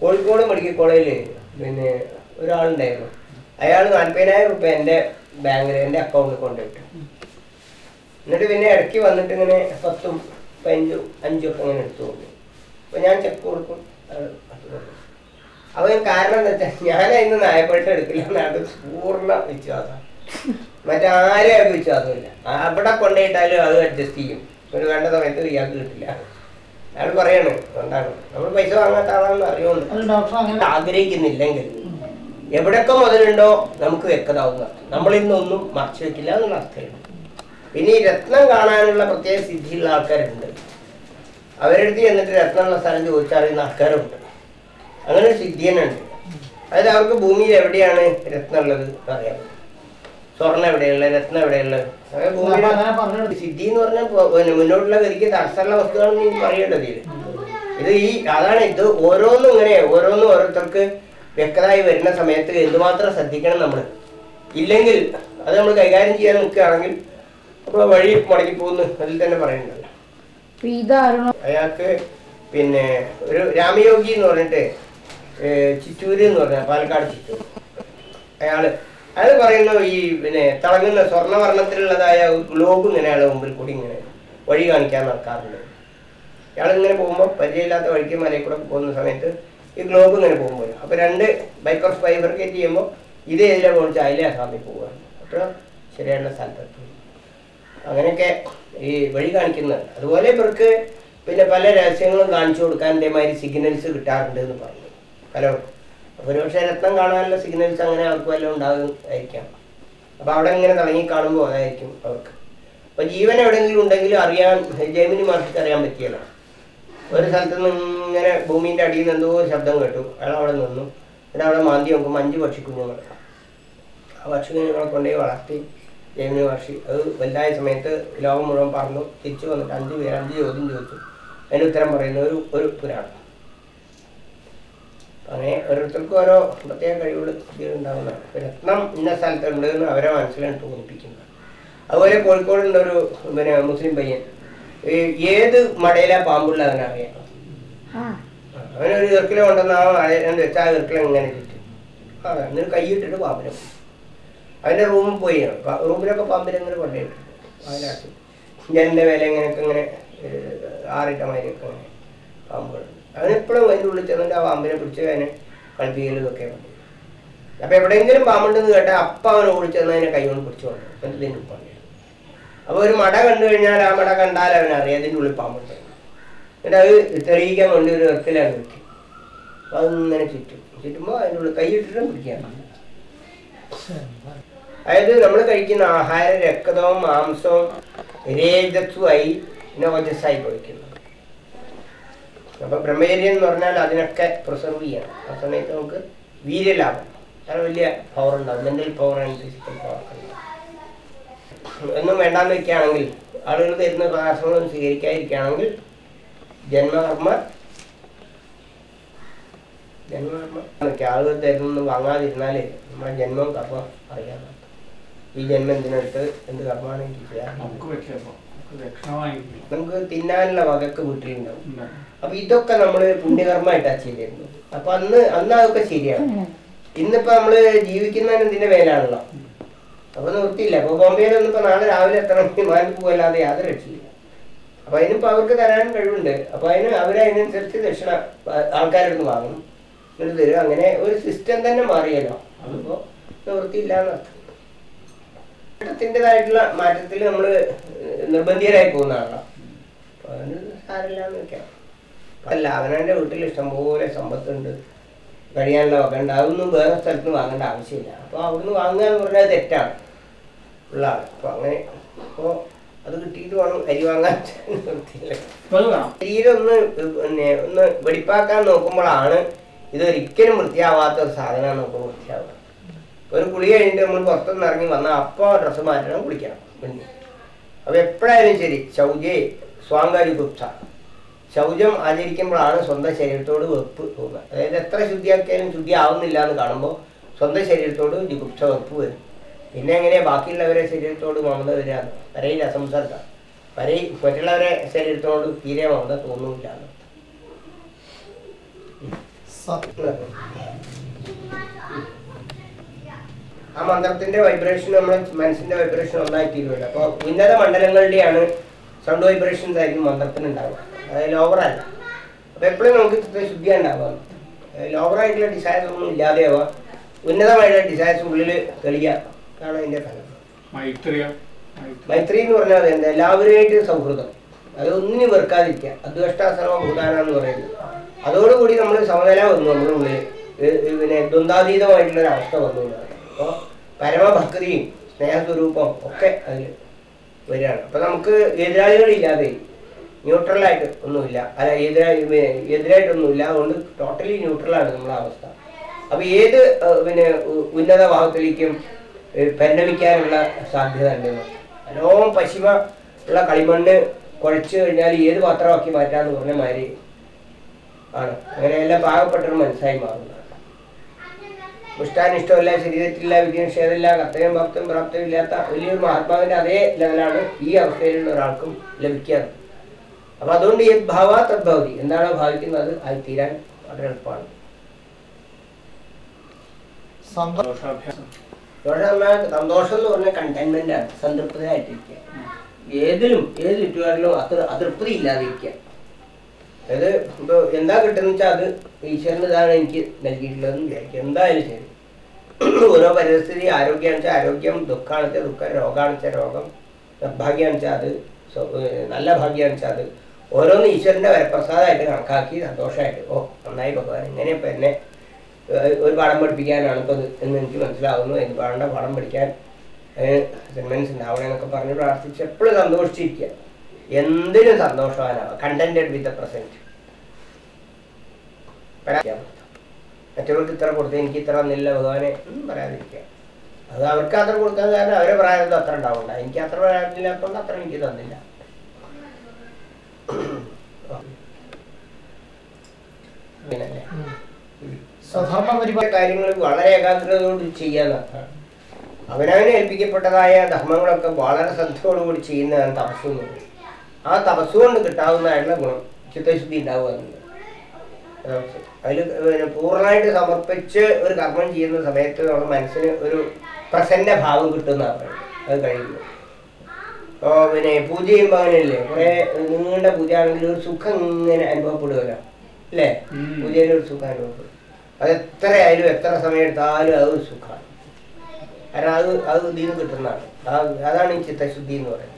കോഴിക്കോട് മെഡിക്കൽ കോളേജിൽ പിന്നെ ഒരാളുണ്ടായിരുന്നു. അയാൾ നാൽപ്പതിനായിരം റുപ്യ എന്റെ ബാങ്കിൽ എന്റെ അക്കൗണ്ടിൽ കൊണ്ടുപോയിട്ട്. എന്നിട്ട് പിന്നെ ഇടയ്ക്ക് വന്നിട്ട് ഇങ്ങനെ പത്തും പതിനഞ്ചും അഞ്ചും ഒക്കെ ഇങ്ങനെ എടുത്തു പോകും അപ്പോൾ ഞാൻ ചെക്ക് കൊടുക്കും. അപ്പൊ കാരണം എന്താ വെച്ചാൽ ഞാൻ അതിന് നായപ്പെട്ട് എടുക്കില്ല എന്നാണ് പൂർണ വിശ്വാസം. മറ്റാരും വിശ്വാസമില്ല. അവിടെ കൊണ്ടുപോയിട്ടാലും അത് അഡ്ജസ്റ്റ് ചെയ്യും. ഒരു വേണ്ട സമയത്ത് ഇയാൾക്ക് കിട്ടില്ല. അയാൾ പറയണം എന്താണ് നമ്മൾ പൈസ വാങ്ങാത്ത ആളാണെന്ന് അറിയുന്നത് ഡോക്ടർ ആഗ്രഹിക്കുന്നില്ലെങ്കിൽ. എവിടെയൊക്കെ മുതലുണ്ടോ നമുക്ക് വ്യക്തമാവുന്ന നമ്മൾ ഇന്നൊന്നും മറച്ചു വെക്കില്ല എന്നുള്ള അവസ്ഥയുണ്ട് പിന്നെ ഈ രത്നം കാണാനുള്ള പ്രത്യേക സിദ്ധിയുള്ള ആൾക്കാരുണ്ട്. അവരെടുത്ത് ചെന്നിട്ട് രത്നമുള്ള സ്ഥലം ചോദിച്ചറിയുന്ന ആൾക്കാരുണ്ട്. അങ്ങനെ ഒരു സിദ്ധി തന്നെ ഉണ്ട് അതായത് അവർക്ക് ഭൂമിയിൽ എവിടെയാണ് രത്നമുള്ളത് അറിയാം സ്വർണം എവിടെയുള്ള രത്നം പറഞ്ഞു സിദ്ധി എന്ന് പറഞ്ഞാൽ മുന്നോട്ടുള്ള ഗതിക്ക് തടസ്സമുള്ള വസ്തുക്കളാണെന്ന് നീ പറയേണ്ടത് ഇത് ഈ അതാണ് ഇത് ഓരോന്നും ഇങ്ങനെ ഓരോന്നും ഓരോരുത്തർക്ക് വ്യക്തമായി വരുന്ന സമയത്ത് എന്തുമാത്രം ശ്രദ്ധിക്കണം നമ്മൾ ഇല്ലെങ്കിൽ അത് നമ്മൾ കൈകാര്യം ചെയ്യാൻ നിൽക്കുകയാണെങ്കിൽ അപ്പോൾ വഴി മടങ്ങി പോകുന്നു അതിൽ തന്നെ ഇതായിരുന്നു അയാൾക്ക് പിന്നെ ഒരു രാമയോഗി എന്ന് പറഞ്ഞിട്ട് ചിറ്റൂര് എന്ന് പറഞ്ഞ പാലക്കാട് ചിറ്റൂർ അയാൾ അയാൾ പറയുന്നു ഈ പിന്നെ തിളങ്ങുന്ന സ്വർണവർണത്തിലുള്ളതായ ഗ്ലോബ് ഇങ്ങനെ അയാളെ മുമ്പിൽ കൂടി ഇങ്ങനെ വഴി കാണിക്കാൻ നടക്കാറുണ്ട്. ഇങ്ങനെ പോകുമ്പോൾ പരിചയമില്ലാത്ത വഴിക്ക് മലയിൽ കൂടെ പോകുന്ന സമയത്ത് ഈ ഗ്ലോബ് ഇങ്ങനെ പോകുമ്പോൾ അപ്പോൾ രണ്ട് ബൈക്കർ ഫൈബർക്കേറ്റ് ചെയ്യുമ്പോൾ ഇത് എതിരെ പോണിച്ച് അതിലെ അസാമിൽ പോവുകയാണ് അപ്പോൾ ശരിയായിട്ടുള്ള സ്ഥലത്തെത്തും. അങ്ങനെയൊക്കെ ഈ വഴി കാണിക്കുന്ന. അതുപോലെ ഇവർക്ക് പിന്നെ പല രഹസ്യങ്ങളും കാണിച്ചു കൊടുക്കാൻ ഇതേമാതിരി സിഗ്നൽസ് കിട്ടാറുണ്ട് എന്ന് പറഞ്ഞു. അപ്പോൾ ഒരുപക്ഷെ രത്നം കാണാനുള്ള സിഗ്നൽസ് അങ്ങനെ അവർക്ക് വല്ലതും ഉണ്ടാകുമായിരിക്കാം അപ്പോൾ അവിടെ ഇങ്ങനെ തുടങ്ങി കാണുമ്പോൾ അതായിരിക്കും അവർക്ക്. അപ്പോൾ ജീവൻ എവിടെയെങ്കിലും ഉണ്ടെങ്കിലും അറിയാൻ ജൈമിനി മാർക്ക് അറിയാൻ പറ്റിയല്ല. ഒരു സ്ഥലത്ത് നിന്ന് ഇങ്ങനെ ഭൂമിന്റെ അടിയിൽ നിന്ന് എന്തോ ഒരു ശബ്ദം കേട്ടു. അയാൾ അവിടെ നിന്നു. എന്നിട്ട് അവിടെ മാന്തി നോക്കുമ്പോൾ അഞ്ച് പക്ഷിക്കുഞ്ഞുങ്ങൾ ആ പക്ഷിക്കുഞ്ഞുങ്ങളെ കൊണ്ടുപോയി വളർത്തി ജൈമിനി മഹർഷി അത് വലുതായ സമയത്ത് ലോകം മുഴുവൻ പറഞ്ഞു തിരിച്ചു വന്നിട്ട് അഞ്ച് പേര് അഞ്ച് ചോദ്യം ചോദിച്ചു. അതിന് ഉത്തരം പറയുന്ന ഒരു ഒരു പുരാണം. അങ്ങനെ ഓരോരുത്തർക്കും ഓരോ പ്രത്യേക കഴിവുകൾ ഉണ്ടാകുന്നതാണ് ഇപ്പൊ രത്നം ഇന്ന സ്ഥലത്തുണ്ട് എന്ന് അവരെ മനസ്സിലാണ് തോന്നിപ്പിക്കുന്നത്. അതുപോലെ കോഴിക്കോടുണ്ട് ഒരു പിന്നെ മുസ്ലിം പയ്യൻ ഏത് മടയിലാ പാമ്പുള്ള അവനറിയാം? ആ. അവനൊരു ഇറക്കിലെ കൊണ്ടുവന്ന ആ മഴ വെച്ചാൽ ആ ഇറക്കിലെ ഇങ്ങനെ ചുറ്റും. ആ എന്നിട്ട് കൈയിട്ടിട്ട് പാമ്പിനെ പിടിക്കും. അവന്റെ റൂമിൽ പോയി റൂമിലൊക്കെ പാമ്പിനെ അങ്ങനെ കൊണ്ടുപോയിട്ടുണ്ട്. അതിനകത്ത്. ജനലിന്റെ വില ഇങ്ങനെയൊക്കെ ഇങ്ങനെ ആറിട്ട മാതിരിയൊക്കെ ഇങ്ങനെ പാമ്പുകൾ എപ്പോഴും അതിന്റെ ഉള്ളിൽ ചെന്നിട്ട് ആ പാമ്പിനെ പിടിച്ച് അതിനെ ഉണ്ട്. അപ്പൊ എവിടെയെങ്കിലും പാമ്പുണ്ടെന്ന് കേട്ടാൽ അപ്പം അവൻ ഓടിച്ചെന്ന് അതിനെ കൈ കൊണ്ട് പിടിച്ചോണ്ട് എന്നിട്ട് ഇതിന്റെ ഉപ്പാണ് അപ്പൊ ഒരു മട കണ്ടു കഴിഞ്ഞാൽ ആ മട കണ്ടാൽ അവൻ അറിയാം അതിന്റെ ഉള്ളിൽ പാമ്പുണ്ട്. എന്നിട്ട് അത് തെളിയിക്കാൻ വേണ്ടി ഒരു ഇറക്കിലാണ് വെക്കും. അപ്പൊ അതിങ്ങനെ ചുറ്റും. ചുറ്റുമ്പോൾ അതിന്റെ ഉള്ളിൽ കൈയിട്ടിട്ടും പിടിക്കാൻ അതായത് നമ്മൾ കഴിക്കുന്ന ആഹാരം രക്തവും മാംസവും രേജസ്സുമായി നോജസ്സായി പോയിക്കുന്നു. അപ്പൊ ബ്രഹ്മചര്യം എന്ന് പറഞ്ഞാൽ അതിനൊക്കെ പ്രിസർവ് ചെയ്യണം. ആ സമയത്ത് നമുക്ക് വീര്യലാഭം. അത് വലിയ പവർ ഉണ്ടാവും mental power and physical power ഒന്നും വേണ്ടാന്ന് വെക്കുകയാണെങ്കിൽ ആളുകൾ തരുന്ന പദാർത്ഥങ്ങളൊന്നും സ്വീകരിക്കാതിരിക്കുകയാണെങ്കിൽ ജന്മകർമ്മ ജന്മകർമ്മ ആളുകൾ തരുന്നൊന്നും വാങ്ങാതിരുന്നാലേ നമ്മുടെ ജന്മം കർമ്മം അറിയാൻ ഈ ജന്മം എന്തിനടുത്ത് എന്ത് കർമ്മമാണ് എനിക്ക് ചെയ്യാൻ നമുക്ക് പറ്റിയപ്പോ ദക്ഷിണ വാങ്ങിക്കില്ല നമുക്ക് തിന്നാനുള്ള വകക്ക് വീട്ടിലുണ്ടാവും. അപ്പൊ ഇതൊക്കെ നമ്മൾ പുണ്യകർമ്മമായിട്ടാ ചെയ്തിരുന്നു. അപ്പൊ അന്ന് അന്ന് അതൊക്കെ ശരിയാണ്. ഇന്നിപ്പോ നമ്മൾ ജീവിക്കുന്നതിന് ഇതിന്റെ മേലാണല്ലോ. അപ്പൊ നിർത്തിയില്ല അപ്പൊ ബോംബെയിൽ ഒന്നിപ്പോ നാളെ രാവിലെ എത്തണം വിമാനത്തിൽ പോകല്ലാതെ യാതൊരു രക്ഷയില്ല. അപ്പൊ അതിനിപ്പോ അവർക്ക് തരാൻ കഴിവുണ്ട്. അപ്പൊ അതിന് അവരതിനനുസരിച്ച് ദക്ഷിണ ആൾക്കാരുടെ വാങ്ങും. എന്നിട്ട് തരും. അങ്ങനെ ഒരു സിസ്റ്റം തന്നെ മാറിയല്ലോ. അതിപ്പോ നിവൃത്തിയില്ല എന്നർത്ഥം ത്തിന്റെതായിട്ടുള്ള മാറ്റത്തിൽ നമ്മൾ നിർബന്ധിതരായി പോകുന്നതാണല്ലോ. അപ്പൊ അതിന് സാരമില്ലാന്ന് വെക്കാം. അല്ല അവനവന്റെ വീട്ടിൽ ഇഷ്ടംപോലെ സമ്പത്തുണ്ട്. കഴിയാനുള്ള വകണ്ട ഉണ്ട്. അതൊന്നും വേറെ സ്ഥലത്ത് നിന്ന് വാങ്ങേണ്ട ആവശ്യമില്ല. അപ്പോൾ അവിടുന്ന് വാങ്ങുക എന്ന് പറഞ്ഞാൽ തെറ്റാണ്. ഉള്ള ആൾ. അപ്പോൾ അങ്ങനെ അപ്പോൾ അത് കിട്ടിയിട്ട് വേണം അരി വാങ്ങാൻ. നിർത്തിയില്ല ഇപ്പൊ അത് വേണം. ശരീരം ഒന്ന് പിന്നെ ഒന്ന് വെടിപ്പാക്കാൻ നോക്കുമ്പോഴാണ് ഇതൊരിക്കലും വൃത്തിയാവാത്ത ഒരു സാധനമാണ് നമുക്ക് വൃത്തിയാവുക ഒരു കുളി കഴിഞ്ഞിട്ട് നമ്മൾ പുറത്തുനിന്ന് ഇറങ്ങി വന്നാൽ അപ്പോൾ ഡ്രസ്സ് മാറ്റണം കുളിക്കണം. പിന്നെ. അപ്പോൾ എപ്പോഴായാലും ശരി. ചൗജേ സ്വാങ്കാരി ഗുപ്ത ശൗചം ആചരിക്കുമ്പോഴാണ് സ്വന്തം ശരീരത്തോട് വെപ്പ് തോന്നുക. അതായത് എത്ര ശുദ്ധിയാക്കിയാലും ശുദ്ധി ആവുന്നില്ല എന്ന് കാണുമ്പോൾ സ്വന്തം ശരീരത്തോട് ജുഗുപ്ത വെപ്പ് വരും. പിന്നെ എങ്ങനെയാ? ബാക്കിയുള്ളവരെ ശരീരത്തോട് മമത വരാന്ന് വരയില്ല സംസാരിക്ക. വരയിൽ മറ്റുള്ളവരെ ശരീരത്തോട് തീരെ മമത തോന്നുന്നില്ല. ആ മന്ത്രത്തിന്റെ വൈബ്രേഷൻ നമ്മുടെ മനസ്സിന്റെ വൈബ്രേഷൻ ഒന്നായി തീരുമല്ലോ. അപ്പോൾ ഉന്നത മണ്ഡലങ്ങളുടെയാണ് സൗണ്ട് വൈബ്രേഷൻസ് ആയിരിക്കും മന്ത്രത്തിന് അല്ല അപ്പോൾ എപ്പോഴും നമുക്ക് ഇത്ര ശുദ്ധി ഉണ്ടാവുക ലോവർ ആയിട്ടുള്ള ഡിസൈൻസ് ഒന്നും ഇല്ലാതെയാവുക ഉന്നതമായിട്ടുള്ള ഡിസൈസ് ഉള്ളിൽ തെളിയുക അതാണ് അതിന്റെ ഫലം. മൈത്രി എന്ന് പറഞ്ഞാൽ എന്താ എല്ലാവരുമായിട്ട് സൗഹൃദം. അത് ഒന്നിനും വെറുക്കാതിരിക്കുക. അദ്വേഷ്ട സർവഭൂതാന എന്ന് പറയുന്നത്. അതോടുകൂടി നമ്മൾ സമനില വന്നു. നമ്മുടെ ഉള്ളിൽ പിന്നെ ദ്വന്ദ്വാതീതമായിട്ടുള്ള ഒരവസ്ഥ വന്നു. അപ്പോൾ പരമഭക്തിയും സ്നേഹസ്വരൂപം ഒക്കെ അതിൽ വരികയാണ്. അപ്പം നമുക്ക് എതിരാളികളില്ലാതെ ന്യൂട്രലായിട്ട് ഒന്നുമില്ല. അല്ല എതിരായി എതിരായിട്ടൊന്നുമില്ല. അതുകൊണ്ട് ടോട്ടലി ന്യൂട്രലാണ് നമ്മുടെ അവസ്ഥ. അപ്പോൾ ഏത് പിന്നെ ഉന്നത ഭാഗത്തിലേക്കും പരിണമിക്കാനുള്ള സാധ്യത ഉണ്ടെന്ന് നല്ലോണം പശിമ ഉള്ള കളിമണ്ണ് കുഴച്ച് കഴിഞ്ഞാൽ ഏത് പാത്രമാക്കി മാറ്റാന്ന് പറഞ്ഞ മാതിരി ആണ്. അങ്ങനെയല്ല പാകപ്പെട്ടൊരു മനസ്സായി മാറുന്നത്. ഇഷ്ടാനിഷ്ടമല്ല ശരീരത്തില്ല വിദ്യനിഷേധമില്ല കർത്തവ്യം ഭക്തം പ്രാപ്തമില്ലാത്ത വലിയൊരു മഹാത്മാവിന്റെ അതേ ലെവലാണ് ഈ അവസ്ഥയിലുള്ള ഒരാൾക്കും ലഭിക്കാറ്. അപ്പൊ അതുകൊണ്ട് ഈ ഭാവ തദ്ഭവതി? എന്താണോ ഭാവിക്കുന്നത്? അത് തീരാൻ വളരെ എളുപ്പമാണ്. സന്തോഷം. എന്ന് പറഞ്ഞ കണ്ടെയ്ൻമെന്റ് ആണ്. സംതൃപ്തരായിട്ടിരിക്കുക. ഏതിലും ഏത് ചുറ്റുപാടിലും അത്ര അതൃപ്തി ഇല്ലാതിരിക്കുക. അതായത് ഇപ്പൊ എന്താ കിട്ടുന്ന വെച്ചാൽ അത് ഈശ്വരന് ഇതാണ് എനിക്ക് നൽകിയിട്ടുള്ളതെന്ന് വിചാരിക്കുക. എന്തായാലും ശരി. ഓരോ പരിസ്ഥിതി ആരോഗ്യമാണ് വെച്ചാൽ ആരോഗ്യം ദുഃഖമാണ് വെച്ചാൽ ദുഃഖം രോഗമാണ് വെച്ചാൽ രോഗം നിർഭാഗ്യമാണ് വെച്ചാൽ അത് നല്ല ഭാഗ്യമാണ് വെച്ചാൽ അത് ഓരോന്ന് ഈശ്വരന്റെ വരപ്രസാദമായിട്ട് കണക്കാക്കി സന്തോഷമായിട്ട്. ഓ നന്നായി ഭഗവാൻ. ഇങ്ങനെ ഇപ്പം എന്നെ ഒരു പാഠം പഠിപ്പിക്കാനാണ് ഇപ്പോൾ എന്ന് എനിക്ക് മനസ്സിലാവുന്നു. എനിക്ക് പാടേണ്ട പാഠം പഠിക്കാൻ സെൻമെൻസ് ഉണ്ടാവണം എന്നൊക്കെ പറഞ്ഞ് പ്രാർത്ഥിച്ച് എപ്പോഴും സന്തോഷിച്ചിരിക്കുക എന്തിനും സന്തോഷവാനാവുക കണ്ടന്റഡ് വിത്ത് ദ പ്രസന്റ്. മറ്റവർക്ക് ഇത്ര കൊടുത്ത് എനിക്ക് ഇത്ര തന്നില്ല ഭഗവാനെ ഒന്നും പറയാതിരിക്കുക അത് അവർക്ക് അത്ര കൊടുക്കാൻ കാരണം അവരെ പ്രായം അത്ര ഉണ്ടാവണ്ട. എനിക്ക് അത്ര പ്രായത്തില്ലാത്തതുകൊണ്ട് അത്ര എനിക്ക് തന്നില്ല. പിന്നല്ലേ സ്വധർമ്മ പരിപാടി കാര്യങ്ങൾ വളരെ ഏകാഗ്രതയോട് ചെയ്യാന്നാണ് അവനവനെ ഏൽപ്പിക്കപ്പെട്ടതായ ധർമ്മങ്ങളൊക്കെ വളരെ ശ്രദ്ധയോടുകൂടി ചെയ്യുന്നതാണ് തപസ് എന്ന് പറയുന്നത്. ആ തപസ് കൊണ്ട് കിട്ടാവുന്നതായിട്ടുള്ള ഗുണം ചിത്തശുദ്ധി ഉണ്ടാവുക അതിൽ പൂർണമായിട്ട് സമർപ്പിച്ച് ഒരു കർമ്മം ചെയ്യുന്ന സമയത്ത് നമ്മുടെ മനസ്സിന് ഒരു പ്രസന്ന ഭാവം കിട്ടുന്നതാണ് അത് കഴിയുമ്പോൾ. ഓ പിന്നെ പൂജ ചെയ്യുമ്പോൾ അങ്ങനെയല്ലേ കുറെ നീണ്ട പൂജ ആണെങ്കിൽ ഒരു സുഖം ഇങ്ങനെ അനുഭവപ്പെടുമല്ലോ അല്ലേ. പൂജയിൽ ഒരു സുഖം അനുഭവപ്പെടും. അത് എത്ര ആയാലും എത്ര സമയം എടുത്താലും അത് ഒരു സുഖമാണ്. കാരണം അത് അത് ഇതിൽ കിട്ടുന്നതാണ്. അതാണ് ഈ ചിത്തശുദ്ധി എന്ന് പറയുന്നത്.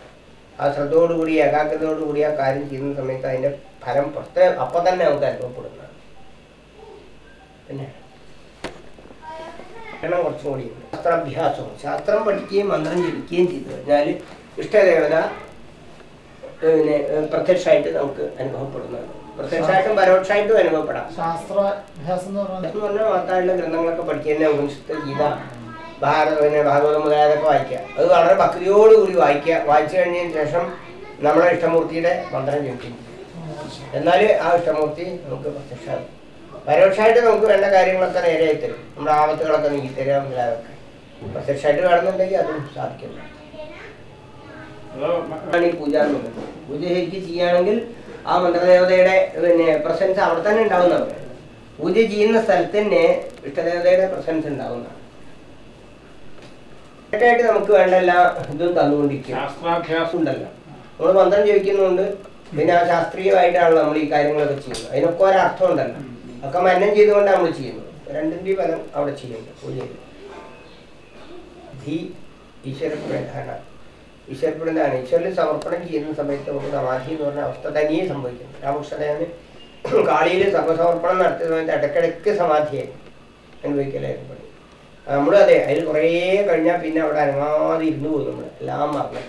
ആ ശ്രദ്ധയോടുകൂടി ഏകാഗ്രതയോടുകൂടി ആ കാര്യം ചെയ്യുന്ന സമയത്ത് അതിന്റെ ഫലം പ്രത്യേക അപ്പൊ തന്നെ നമുക്ക് അനുഭവപ്പെടുന്നതാണ്. പിന്നെ? എണ്ണം കുറച്ചും കൂടി. ശാസ്ത്രാഭ്യാസവും ശാസ്ത്രം പഠിക്കുകയും മന്ത്രം ജപിക്കുകയും ചെയ്തു കഴിഞ്ഞാൽ ഇഷ്ടദേവത പിന്നെ പ്രത്യക്ഷമായിട്ട് നമുക്ക് അനുഭവപ്പെടുന്നതാണ്. പ്രത്യക്ഷമായിട്ടും പരോക്ഷമായിട്ടും അനുഭവപ്പെടാം. ശാസ്ത്രാഭ്യാസം എന്ന് പറഞ്ഞാൽ മാത്രമായിട്ടുള്ള മഹത്തായിട്ടുള്ള ഗ്രന്ഥങ്ങളൊക്കെ പഠിക്കുക ഉപനിഷത്ത് ഗീത ഭാരത പിന്നെ ഭാഗവതം മുതലായതൊക്കെ വായിക്കുക. അത് വളരെ ഭക്തിയോടുകൂടി വായിക്കുക. വായിച്ചു കഴിഞ്ഞതിന് ശേഷം നമ്മളെ ഇഷ്ടമൂർത്തിയുടെ മന്ത്രം ജപിക്കും. എന്നാൽ ആ ഇഷ്ടമൂർത്തി നമുക്ക് പ്രത്യക്ഷമാകും. പരോക്ഷമായിട്ട് നമുക്ക് വേണ്ട കാര്യങ്ങളൊക്കെ നേരെയായി തരും. നമ്മുടെ ആപത്തുകളൊക്കെ നീക്കി തരാം മുതലായതൊക്കെ. പ്രത്യക്ഷമായിട്ട് വേണമെന്നുണ്ടെങ്കിൽ അതും സാധിക്കില്ല. മ- ആണ് ഈ പൂജ എന്ന് പറയുന്നത് പൂജ ശരിക്കും ചെയ്യുകയാണെങ്കിൽ ആ മന്ത്രദേവതയുടെ പിന്നെ പ്രസൻസ് അവിടെ തന്നെ ഉണ്ടാവുന്നതാണ്. പൂജ ചെയ്യുന്ന സ്ഥലത്ത് തന്നെ ഇഷ്ടദേവതയുടെ പ്രസൻസ് ഉണ്ടാവുന്നതാണ്. ആയിട്ട് നമുക്ക് വേണ്ട എല്ലാ ഇതും തന്നുകൊണ്ടിരിക്കും. ശാസ്ത്രാഭ്യാസം ഉണ്ടല്ലോ. നമ്മൾ മന്ത്രം ചോദിക്കുന്നുണ്ട്. പിന്നെ ആ ശാസ്ത്രീയമായിട്ടാണല്ലോ നമ്മൾ ഈ കാര്യങ്ങളൊക്കെ ചെയ്യുന്നത്. അതിനൊക്കെ ഒരർത്ഥം ഉണ്ടല്ലോ. ഒക്കെ മന്നം ചെയ്തുകൊണ്ടാണ് നമ്മൾ ചെയ്യുന്നത്. രണ്ടിന്റെയും ഫലം അവിടെ ചെയ്യുന്നുണ്ട് പൂജയിൽ. ധീ ഈശ്വരപ്രധാന ഈശ്വരപ്രധാന ഈശ്വരന് സമർപ്പണം ചെയ്യുന്ന സമയത്ത് നമുക്ക് സമാധി എന്ന് പറഞ്ഞ അവസ്ഥ തനിയെ സംഭവിക്കുന്നു രാമകൃഷ്ണദേവന് കാളിയിൽ സർവസമർപ്പണം നടത്തിയ സമയത്ത് ഇടയ്ക്കിടയ്ക്ക് സമാധിയായി അനുഭവിക്കലായിരുന്നു പണി. നമ്മളും അതെ അതിൽ കുറേ കഴിഞ്ഞാൽ പിന്നെ അവിടെ അനങ്ങാതെ ഇരുന്നു പോകും നമ്മൾ എല്ലാം മറന്നു.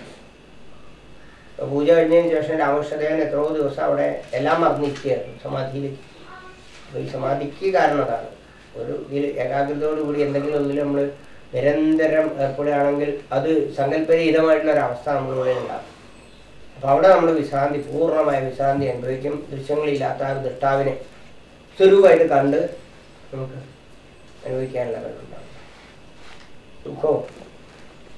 പൂജ കഴിഞ്ഞതിന് ശേഷം രാമകൃഷ്ണദേവൻ എത്രയോ ദിവസം അവിടെ എല്ലാം മറന്നിരിക്കുകയായിരുന്നു സമാധിയിൽ അപ്പോൾ ഈ സമാധിക്ക് കാരണം അതാണ്. ഒരു ഇതിൽ ഏകാഗ്രതയോടുകൂടി എന്തെങ്കിലും ഒന്നിൽ നമ്മൾ നിരന്തരം ഏർപ്പെടുകയാണെങ്കിൽ അത് സങ്കല്പരഹിതമായിട്ടുള്ള ഒരു നമ്മുടെ ഉണ്ടാകും അപ്പൊ അവിടെ നമ്മൾ വിശ്രാന്തി പൂർണമായ വിശ്രാന്തി അനുഭവിക്കും. ദൃശ്യങ്ങളില്ലാത്ത ആ ദൃഷ്ടാവിനെ സ്വരൂപമായിട്ട് കണ്ട് നമുക്ക് അനുഭവിക്കാനുള്ള കഴിവുണ്ടാകും സുഖവും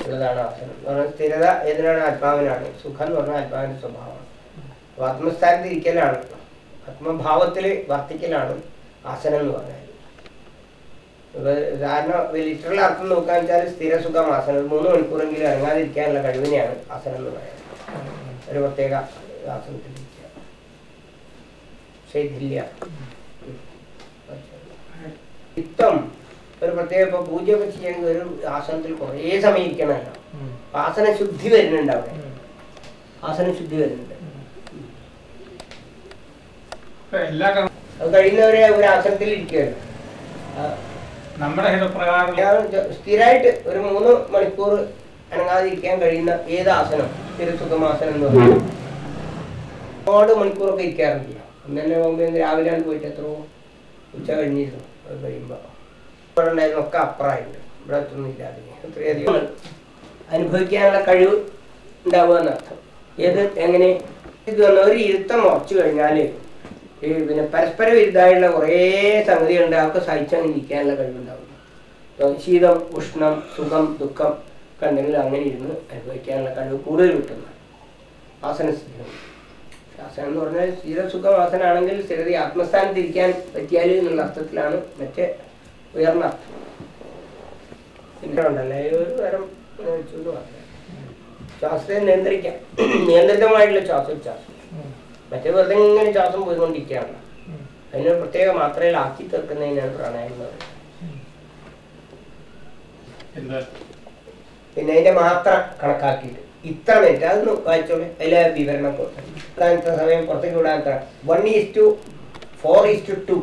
ഉള്ളതാണ് ആസനം എന്ന് പറഞ്ഞാൽ സ്ഥിരത ഏതിനാണ്? ആത്മാവിനാണ്. സുഖം എന്ന് പറഞ്ഞാൽ ആത്മാവിന്റെ സ്വഭാവമാണ്. അപ്പൊ ആത്മസ്ഥാനത്ത് ഇരിക്കലാണ്. ആത്മഭാവത്തിൽ വർത്തിക്കലാണ് ആസനം എന്ന് പറഞ്ഞാൽ സാധാരണ ലിറ്ററൽ അർത്ഥം നോക്കാന്ന് വെച്ചാൽ സ്ഥിര സുഖം ആസനം. ഒരു മൂന്ന് മണിക്കൂറെങ്കിലും ഇറങ്ങാതിരിക്കാനുള്ള കഴിവിനെയാണ് ആസനം എന്ന് പറയുന്നത്. ഒരു പ്രത്യേക ആസനത്തിൽ ശൈഥില്യ ചിത്തം ഒരു പ്രത്യേക ഇപ്പൊ പൂജയൊക്കെ ചെയ്യണമെങ്കിൽ ഒരു ആസനത്തിൽ കുറേ സമയം ഇരിക്കണമല്ലോ ആസന ശുദ്ധി വരുന്നുണ്ട് അവിടെ. ആസന ശുദ്ധി വരുന്നുണ്ട് അത് കഴിയുന്നവരെ ഒരു ആസനത്തിൽ ഇരിക്കുകയാണ് നമ്മുടെ ഹിതപ്രകാരം സ്ഥിരമായിട്ട് ഒരു മൂന്ന് മണിക്കൂർ അനങ്ങാതിരിക്കാൻ കഴിയുന്ന ഏത് ആസനം തിരുസുഖമാസനം എന്ന് പറയുന്നത് ഒരുപാട് മണിക്കൂറൊക്കെ ഇരിക്കാറുണ്ട്. അന്ന് തന്നെ പോകുമ്പോൾ രാവിലെ പോയിട്ട് എത്രയോ ഉച്ച കഴിഞ്ഞിരുന്നു. അത് കഴിയുമ്പോൾ ഇവിടെ ഉണ്ടായിരുന്നൊക്കെ അപ്പുറമായിട്ടുണ്ട്. ഇവിടെ എത്തുന്നില്ല ഇല്ലാതെ. അത്രയധികം അനുഭവിക്കാനുള്ള കഴിവ് ഉണ്ടാവുക എന്നർത്ഥം. ഏത് എങ്ങനെ ഇത് വന്ന ഒരു ഇരുത്തം ഉറച്ചു കഴിഞ്ഞാൽ ഈ പിന്നെ പരസ്പര വിരുദ്ധമായിട്ടുള്ള കുറേ സംഗതികളുണ്ട്. അവർക്ക് സഹിച്ചങ്ങനെ ഇരിക്കാനുള്ള കഴിവുണ്ടാവും ശീതം ഉഷ്ണം സുഖം ദുഃഖം കണ്ടെങ്കിൽ അങ്ങനെ ഇരുന്ന് അനുഭവിക്കാനുള്ള കഴിവ് കൂടുതൽ കിട്ടുന്നു. സ്ഥിരം. ആസനം എന്ന് പറഞ്ഞാൽ സ്ഥിരസുഖം ആസനാണെങ്കിൽ സ്ഥിരത ആത്മസ്ഥാനത്ത് ഇരിക്കാൻ പറ്റിയാൽ എന്നുള്ള അർത്ഥത്തിലാണ് മറ്റേ ഉയർന്ന അർത്ഥം. ഒരു ശ്വാസത്തെ നിയന്ത്രിക്കാം. നിയന്ത്രിതമായിട്ടുള്ള ശ്വാസോച്ഛ്വാസം മറ്റേ വെറുതെ ഇങ്ങനെ ശ്വാസം പോയിക്കൊണ്ടിരിക്കുകയാണ്. അതിനൊരു പ്രത്യേക മാത്രയിൽ ആക്കി തീർക്കുന്നതിനാണ് പ്രാണായം എന്ന് പറയുന്നത് പിന്നെ അതിന്റെ മാത്ര കണക്കാക്കിയിട്ട്. ഇത്ര മിനിറ്റ് അതൊന്ന് വായിച്ചോളെ. അതിലെ വിവരണം ഇത്ര സമയം പുറത്തേക്ക് വിടാൻ എത്ര one is to four is to two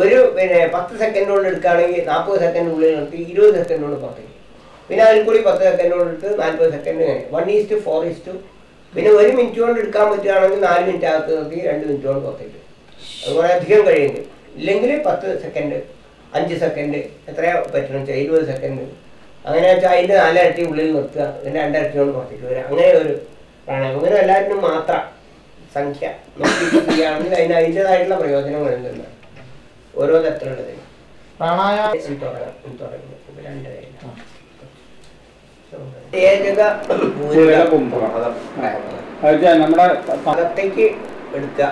two പിന്നെ പത്ത് സെക്കൻഡ് കൊണ്ട് എടുക്കുകയാണെങ്കിൽ നാൽപ്പത് സെക്കൻഡ് ഉള്ളിൽ നിർത്തി ഇരുപത് സെക്കൻഡ് കൊണ്ട് പുറത്തേക്ക്. പിന്നെ അതിൽ കൂടി പത്ത് സെക്കൻഡ് കൊണ്ട് എടുത്ത് നാൽപ്പത് സെക്കൻഡ് കഴിഞ്ഞു. One is to four is to പിന്നെ ഒരു മിനിറ്റ് കൊണ്ട് എടുക്കാൻ പറ്റുകയാണെങ്കിൽ നാല് മിനിറ്റ് അകത്ത് നിർത്തി രണ്ട് മിനിറ്റ് കൊണ്ട് പുറത്തേക്ക് അതുപോലെ അധികം കഴിയുന്നത് ഇല്ലെങ്കിൽ പത്ത് സെക്കൻഡ് അഞ്ച് സെക്കൻഡ് എത്രയാ പറ്റണം വെച്ചാൽ ഇരുപത് സെക്കൻഡ്. അങ്ങനെ വെച്ചാൽ അതിന്റെ നാലരട്ടി ഉള്ളിൽ നിർത്തുക പിന്നെ രണ്ടരട്ടി കൊണ്ട് പുറത്തേക്ക് വരിക അങ്ങനെ ഒരു പ്രാണായാമം. അങ്ങനെ എല്ലാവരും മാത്രം സംഖ്യ നോക്കിയാണെങ്കിൽ അതിന് അതിന്റെതായിട്ടുള്ള പ്രയോജനങ്ങൾ എന്തെന്നാണ് ഓരോ തരത്തിലുള്ളതിന്. പ്രാണായാമം തുടങ്ങാം. തുടങ്ങും. രണ്ട് നമ്മുടെ അകത്തേക്ക് എടുക്കുക.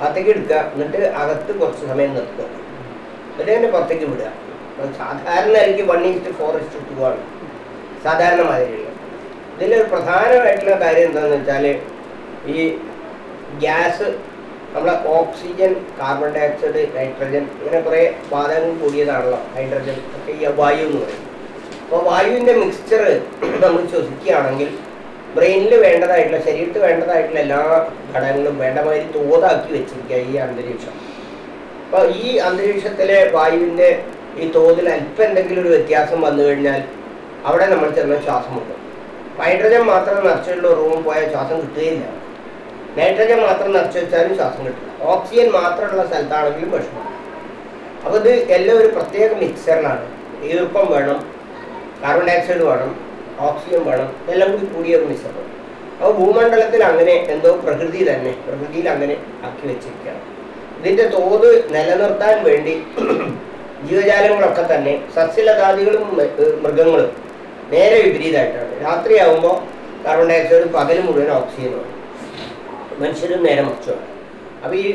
അകത്തേക്ക് എടുക്കുക. എന്നിട്ട് അകത്ത് കുറച്ച് സമയം നിർത്തുക. എന്നിട്ട് തന്നെ പുറത്തേക്ക് വിടുക. സാധാരണ എനിക്ക് one into four into two ആണ്. സാധാരണ മാതിരിയുള്ള. ഇതിലൊരു പ്രധാനമായിട്ടുള്ള കാര്യം എന്താണെന്ന് വെച്ചാൽ ഈ ഗ്യാസ് നമ്മളെ oxygen carbon dioxide nitrogen ഇങ്ങനെ കുറേ വാതകം കൂടിയതാണല്ലോ ഹൈഡ്രജൻ ഒക്കെ ഈ വായു എന്ന് പറയും. അപ്പോൾ വായുവിന്റെ മിക്സ്ചർ നമ്മൾ ശ്വസിക്കുകയാണെങ്കിൽ ബ്രെയിനിൽ വേണ്ടതായിട്ടുള്ള ശരീരത്തിൽ വേണ്ടതായിട്ടുള്ള എല്ലാ ഘടകങ്ങളും വേണ്ട മാതിരി തോതാക്കി വെച്ചിരിക്കുക ഈ അന്തരീക്ഷം. അപ്പോൾ ഈ അന്തരീക്ഷത്തിലെ വായുവിന്റെ ഈ തോതിൽ അല്പം എന്തെങ്കിലും ഒരു വ്യത്യാസം വന്നു കഴിഞ്ഞാൽ അവിടെ നമ്മൾ ചെന്ന ശ്വാസം മുട്ടും. ഹൈഡ്രജൻ മാത്രം നിറച്ചുള്ള റൂമിൽ പോയാൽ ശ്വാസം കിട്ടുകയില്ല. നൈട്രജൻ മാത്രം നിറച്ചു വെച്ചാലും ശ്വാസം കിട്ടില്ല. ഓക്സിജൻ മാത്രമുള്ള സ്ഥലത്താണെങ്കിലും വിഷമം. അപ്പോൾ ഇത് എല്ലാം ഒരു പ്രത്യേക മിക്സറിലാണ് ഈർപ്പം വേണം? കാർബൺ ഡയോക്സൈഡ് വേണം ഓക്സിജൻ വേണം എല്ലാം കൂടി കൂടിയ ഒരു മിശ്രണം അപ്പോൾ ഭൂമണ്ഡലത്തിൽ അങ്ങനെ എന്തോ പ്രകൃതി തന്നെ പ്രകൃതിയിൽ അങ്ങനെ ആക്കി വെച്ചിരിക്കുകയാണ്. ഇതിന്റെ തോത് നിലനിർത്താൻ വേണ്ടി ജീവജാലങ്ങളൊക്കെ തന്നെ സസ്യലതാദികളും മൃഗങ്ങളും നേരെ വിപരീതമായിട്ടാണ്. രാത്രിയാവുമ്പോൾ കാർബൺ ഡയോക്സൈഡ് പകൽ മുഴുവൻ ഓക്സിജനാണ് മനുഷ്യരും നേരെ മറിച്ചാണ് അപ്പോൾ ഈ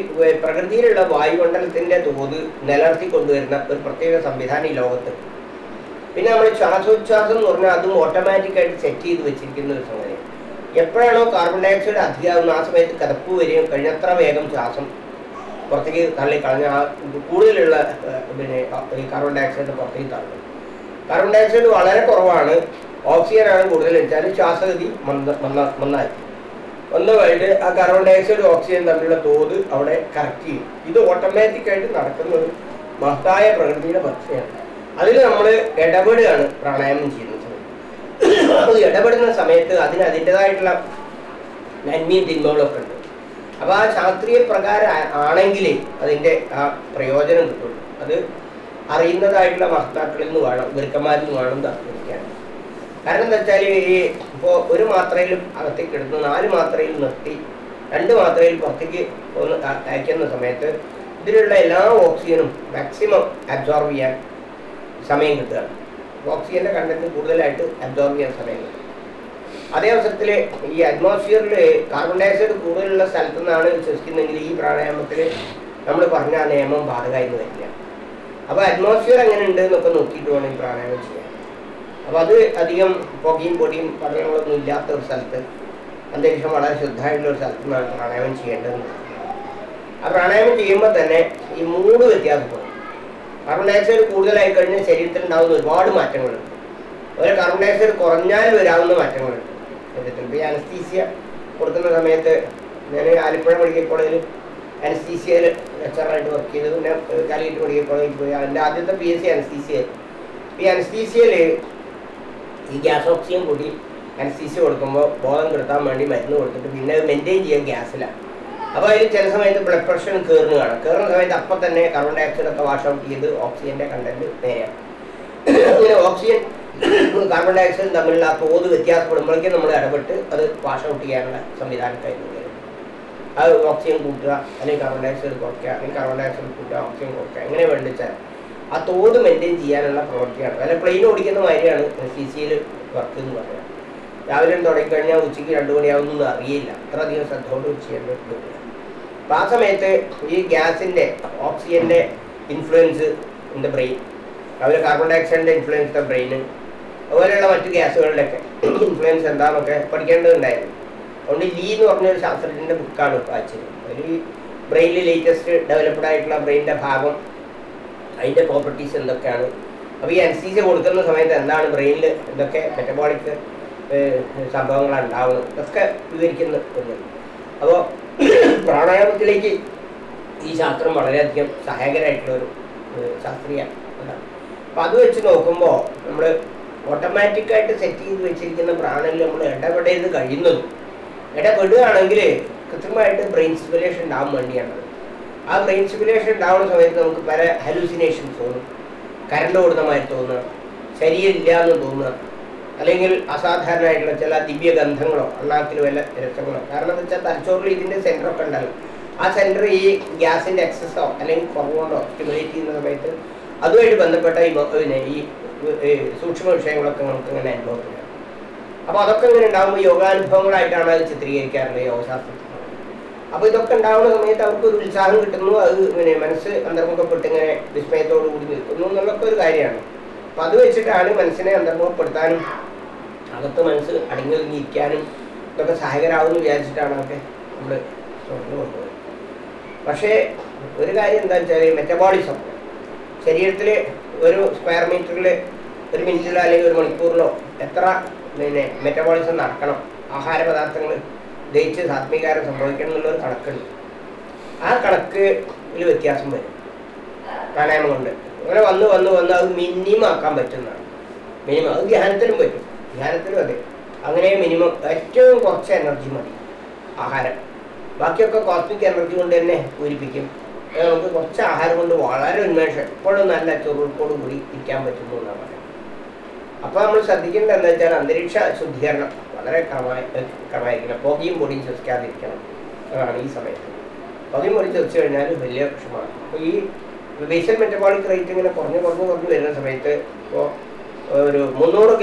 പ്രകൃതിയിലുള്ള വായുമണ്ഡലത്തിന്റെ തോത് നിലനിർത്തി കൊണ്ടുവരുന്ന ഒരു പ്രത്യേക സംവിധാനം ഈ ലോകത്ത് പിന്നെ നമ്മൾ ശ്വാസോച്ഛ്വാസം എന്ന് പറഞ്ഞാൽ അതും ഓട്ടോമാറ്റിക്കായിട്ട് സെറ്റ് ചെയ്ത് വെച്ചിരിക്കുന്ന ഒരു സംഗതിയാണ് എപ്പോഴാണോ കാർബൺ ഡയോക്സൈഡ് അധികമാകുന്ന ആ സമയത്ത് കിതപ്പ് വരികയും കഴിഞ്ഞത്ര വേഗം ശ്വാസം പുറത്തേക്ക് തള്ളി കളഞ്ഞ ആ കൂടുതലുള്ള പിന്നെ കാർബൺ ഡയോക്സൈഡ് പുറത്തേക്ക് തള്ളും. കാർബൺ ഡയോക്സൈഡ് വളരെ കുറവാണ്. ഓക്സിജൻ ആണ് കൂടുതൽ വെച്ചാൽ ശ്വാസഗതി മന്ദ മന്ദ മന്ദായിരിക്കും ഒന്ന് കഴിഞ്ഞ് ആ കാർബൺ ഡയോക്സൈഡ് ഓക്സിജൻ തമ്മിലുള്ള തോത് അവിടെ കറക്റ്റ് ചെയ്യും. ഇത് ഓട്ടോമാറ്റിക്കായിട്ട് നടക്കുന്ന ഒരു മഹത്തായ പ്രകൃതിയുടെ ഭക്ഷ്യമാണ് അതിൽ നമ്മൾ ഇടപെടുകയാണ് പ്രാണായാമം ചെയ്യുന്ന സമയത്ത് അത് ഇടപെടുന്ന സമയത്ത് അതിന് അതിന്റെതായിട്ടുള്ള നന്മയും തിന്മകളൊക്കെ ഉണ്ട്. അപ്പോൾ ആ ശാസ്ത്രീയ പ്രകാരം ആണെങ്കിലേ അതിന്റെ ആ പ്രയോജനം കിട്ടുള്ളൂ. അത് അറിയുന്നതായിട്ടുള്ള മഹത്താക്കളിൽ നിന്ന് വേണം ഗുരുക്കന്മാരിൽ നിന്ന് വേണം തർക്കിക്കാൻ. കാരണം എന്താ വെച്ചാൽ ഈ ഇപ്പോൾ ഒരു മാത്രയിൽ അകത്തേക്ക് എടുത്ത് നാല് മാത്രയിൽ നിർത്തി രണ്ട് മാത്രയിൽ പുറത്തേക്ക് ഒന്ന് അയക്കുന്ന സമയത്ത് ഇതിലുള്ള എല്ലാ ഓക്സിജനും മാക്സിമം അബ്സോർബ് ചെയ്യാൻ സമയം കിട്ടുകയാണ് ഓക്സിജന്റെ കണ്ടന്റ് കൂടുതലായിട്ട് അബ്സോർബ് ചെയ്യാൻ സമയം അതേ അവസരത്തിൽ ഈ അറ്റ്മോസ്ഫിയറിൽ കാർബൺ ഡയോക്സൈഡ് കൂടുതലുള്ള സ്ഥലത്തു നിന്നാണ് ശ്വസിക്കുന്നതെങ്കിൽ ഈ പ്രാണായാമത്തിൽ നമ്മൾ പറഞ്ഞ ആ നിയമം ബാധകമായി എന്ന് തന്നെയാണ് അപ്പോൾ അറ്റ്മോസ്ഫിയർ എങ്ങനെ ഉണ്ട് എന്നൊക്കെ നോക്കിയിട്ട് വേണം ഈ പ്രാണായാമം ചെയ്യാൻ. അപ്പോൾ അത് അധികം പുകയും പൊടിയും പഠനങ്ങളൊന്നും ഇല്ലാത്ത ഒരു സ്ഥലത്ത് അന്തരീക്ഷം വളരെ ശുദ്ധമായിട്ടുള്ള ഒരു സ്ഥലത്ത് നിന്നാണ് പ്രാണായാമം ചെയ്യേണ്ടത് ആ പ്രാണായാമം ചെയ്യുമ്പോൾ തന്നെ ഈ മൂന്ന് വ്യത്യാസപ്പെടും. കാർബൺ ഡയോക്സൈഡ് കൂടുതലായി കഴിഞ്ഞാൽ ശരീരത്തിൽ ഉണ്ടാകുന്ന ഒരുപാട് മാറ്റങ്ങളുണ്ട്. അതുപോലെ കാർബൺ ഡയോക്സൈഡ് കുറഞ്ഞാൽ വരാവുന്ന മാറ്റങ്ങളുണ്ട്. ഇപ്പോൾ ഈ അനസ്തീസിയ കൊടുക്കുന്ന സമയത്ത് ഞാൻ ആലപ്പുഴ മെഡിക്കൽ കോളേജിൽ അനസ്തീസിയയിൽ ലെക്ചറായിട്ട് വർക്ക് ചെയ്തത് പിന്നെ കാലിക്കറ്റ് മെഡിക്കൽ കോളേജിൽ പോയി. അതിന്റെ ആദ്യത്തെ പി എസ് സി അനസ്തീസിയ ഈ അനസ്തീസിയയിൽ ഈ ഗ്യാസ് ഓക്സിജൻ കൂടി അനസ്തീസിയ കൊടുക്കുമ്പോൾ ബോധം കെടുത്താൻ വേണ്ടി മരുന്ന് കൊടുത്തിട്ട് പിന്നെ അത് മെയിന്റെയിൻ ചെയ്യാൻ ഗ്യാസിലാണ് അപ്പോൾ അതിൽ ചില സമയത്ത് ബ്ലഡ് പ്രഷർ കയറുന്നതാണ് കയറുന്ന സമയത്ത് അപ്പം തന്നെ കാർബൺ ഡൈ ഓക്സൈഡ് ഒക്കെ വാഷ് ഔട്ട് ചെയ്ത് ഓക്സിജന്റെ കണ്ടന്റ് നേരെയാണ് അങ്ങനെ ഓക്സിജൻ കാർബൺ ഡൈ ഓക്സൈഡ് തമ്മിലുള്ള ആ തോത് വ്യത്യാസപ്പെടുമ്പോഴേക്കും നമ്മൾ ഇടപെട്ട് അത് വാഷ് ഔട്ട് ചെയ്യാനുള്ള സംവിധാനത്തായിരുന്നു അത് ഓക്സിജൻ കൂട്ടുക അല്ലെങ്കിൽ കാർബൺ ഡൈ ഓക്സൈഡ് കുറയ്ക്കുക അല്ലെങ്കിൽ കാർബൺ ഡൈ ഓക്സൈഡ് കൂട്ടുക ഓക്സിജൻ കുറയ്ക്കുക എങ്ങനെ വേണ്ടിച്ചാൽ ആ തോത് മെയിന്റെയിൻ ചെയ്യാനുള്ള പ്രവൃത്തിയാണ്. അല്ല പ്ലെയിൻ ഓടിക്കുന്ന മാതിരിയാണ് സി സിയിൽ വർക്ക് എന്ന് പറയുന്നത് രാവിലെ തുടങ്ങിക്കഴിഞ്ഞാൽ ഉച്ചയ്ക്ക് രണ്ട് മണിയാവുന്നൊന്നും അറിയില്ല. അത്രയധികം ശ്രദ്ധയോട് ചെയ്യേണ്ടത് അപ്പം ആ സമയത്ത് ഈ ഗ്യാസിന്റെ ഓക്സിജന്റെ ഇൻഫ്ലുവൻസ് ഇൻ ബ്രെയിൻ അതുപോലെ കാർബൺ ഡൈ ഓക്സൈഡിന്റെ ഇൻഫ്ലുവൻസ് ദ ബ്രെയിൻ അതുപോലെയുള്ള മറ്റു ഗ്യാസുകളുടെയൊക്കെ ഇൻഫ്ലുവൻസ് എന്താണെന്നൊക്കെ പഠിക്കേണ്ടതുണ്ടായിരുന്നു. അതുകൊണ്ട് ലീ എന്ന് പറഞ്ഞൊരു ശാസ്ത്രജ്ഞന്റെ ബുക്കാണ് വായിച്ചത്. ഒരു ബ്രെയിനിൽ ലേറ്റസ്റ്റ് ഡെവലപ്ഡ് ആയിട്ടുള്ള ബ്രെയിനിന്റെ ഭാഗം അതിന്റെ പ്രോപ്പർട്ടീസ് എന്തൊക്കെയാണ്? അപ്പോൾ ഈ അനുസരിച്ച് കൊടുക്കുന്ന സമയത്ത് എന്താണ് ബ്രെയിനിൽ എന്തൊക്കെ മെറ്റബോളിക് സംഭവങ്ങളാണ് ഉണ്ടാവുന്നത്? ഇതൊക്കെ വിവരിക്കുന്ന അപ്പോൾ പ്രാണായാമത്തിലേക്ക് ഈ ശാസ്ത്രം വളരെയധികം സഹായകരമായിട്ടുള്ള ഒരു ശാസ്ത്രീയ ഇതാണ്. അപ്പോൾ അത് വെച്ച് നോക്കുമ്പോൾ നമ്മൾ ഓട്ടോമാറ്റിക്കായിട്ട് സെറ്റ് ചെയ്ത് വെച്ചിരിക്കുന്ന പ്രാണനിൽ നമ്മൾ ഇടപെടരുത് കഴിയുന്നതും ഇടപെടുകയാണെങ്കിൽ കൃത്യമായിട്ട് ബ്രെയിൻ സിമുലേഷൻ ഉണ്ടാവാൻ വേണ്ടിയാണ്. ആ ബ്രെയിൻ സിമുലേഷൻ ഉണ്ടാവുന്ന സമയത്ത് നമുക്ക് പല ഹലൂസിനേഷൻസ് തോന്നും കരണ്ട് ഓടുന്ന മാതിരി തോന്നുക ശരീരം ഇല്ലാന്ന് തോന്നുക അല്ലെങ്കിൽ അസാധാരണമായിട്ടുള്ള ചില ദിവ്യഗന്ധങ്ങളോ അണ്ണാക്കിൽ വല്ല രസങ്ങളോ. കാരണം എന്താ വെച്ചാൽ തലച്ചോറിൽ ഇതിന്റെ സെന്ററൊക്കെ ഉണ്ടല്ലോ ആ സെന്റർ ഈ ഗ്യാസിന്റെ എക്സസ്സോ അല്ലെങ്കിൽ കുറവുകൊണ്ടോ സ്റ്റിമുലേറ്റ് ചെയ്യുന്ന സമയത്ത് അതുമായിട്ട് ബന്ധപ്പെട്ട ഈ പിന്നെ ഈ സൂക്ഷ്മ വിഷയങ്ങളൊക്കെ നമുക്ക് ഇങ്ങനെ അനുഭവപ്പെടുക അപ്പോൾ അതൊക്കെ ഇങ്ങനെ ഉണ്ടാകുമ്പോൾ യോഗാനുഭവങ്ങളായിട്ടാണ് അത് ചിത്രീകരിക്കാറുള്ളത് യോഗശാസ്ത്രത്തിൽ. അപ്പോൾ ഇതൊക്കെ ഉണ്ടാവുന്ന സമയത്ത് അവർക്ക് ഒരു ഉത്സാഹം കിട്ടുന്നു. അത് പിന്നെ മനസ്സ് അന്തർമുഖപ്പെട്ട് ഇങ്ങനെ വിസ്മയത്തോടു കൂടി നിൽക്കുന്നു എന്നുള്ളൊക്കെ ഒരു കാര്യമാണ്. അപ്പൊ അത് വെച്ചിട്ടാണ് മനസ്സിനെ അന്തർമുഖപ്പെടുത്താനും അകത്ത് മനസ്സ് അടങ്ങി ഒതുങ്ങിയിരിക്കാനും ഇതൊക്കെ സഹായകരാകുമെന്ന് വിചാരിച്ചിട്ടാണ് അതൊക്കെ നമ്മൾ തുടർന്ന് കൊണ്ടുപോയത്. പക്ഷേ ഒരു കാര്യം എന്താ വെച്ചാൽ മെറ്റബോളിസം ശരീരത്തിൽ ഒരു സ്ക്വയർ മീറ്ററിൽ ഒരു മിനിറ്റിലോ അല്ലെങ്കിൽ ഒരു മണിക്കൂറിലോ എത്ര പിന്നെ മെറ്റബോളിസം നടക്കണം ആഹാര പദാർത്ഥങ്ങൾ ദഹിച്ച് സാത്മീകാരം സംഭവിക്കണം എന്നുള്ളൊരു കണക്കുണ്ട്. ആ കണക്കിൽ വ്യത്യാസം വരും. പ്രാണായാമം കൊണ്ട്. അങ്ങനെ വന്ന് വന്ന് വന്ന് അത് മിനിമം ആക്കാൻ പറ്റുന്നതാണ്. മിനിമം അത് ധ്യാനത്തിലും പറ്റും. ധ്യാനത്തിലും അതെ. അങ്ങനെ മിനിമം ഏറ്റവും കുറച്ച് എനർജി മതി. ആഹാരം. ബാക്കിയൊക്കെ കോസ്മിക് എനർജി കൊണ്ട് തന്നെ പൂരിപ്പിക്കും. നമുക്ക് കുറച്ച് ആഹാരം കൊണ്ട് വളരെ ഉന്മേഷം. എപ്പോഴും നല്ല ചുറുക്കോട് കൂടി ഇരിക്കാൻ പറ്റുന്നു എന്നാണ് പറയുന്നത് അപ്പോൾ നമ്മൾ ശ്രദ്ധിക്കേണ്ടത് എന്താ വെച്ചാൽ അന്തരീക്ഷ ശുദ്ധീകരണം വളരെ ക്രമമായി ക്രമമായിരിക്കണം പുകയും പൊടിയും ശ്വസിക്കാതിരിക്കണം. അതാണ് ഈ സമയത്ത്. പുകയും പൊടിയും ശ്വസിച്ചു കഴിഞ്ഞാൽ വലിയ പ്രശ്നമാണ് അപ്പോൾ ഈ ബേസൽ മെറ്റബോളിക് റേറ്റ് ഇങ്ങനെ കുറഞ്ഞ് കുറഞ്ഞ് കുറഞ്ഞ് വരുന്ന സമയത്ത് ഇപ്പോൾ ഒരു മുന്നൂറ്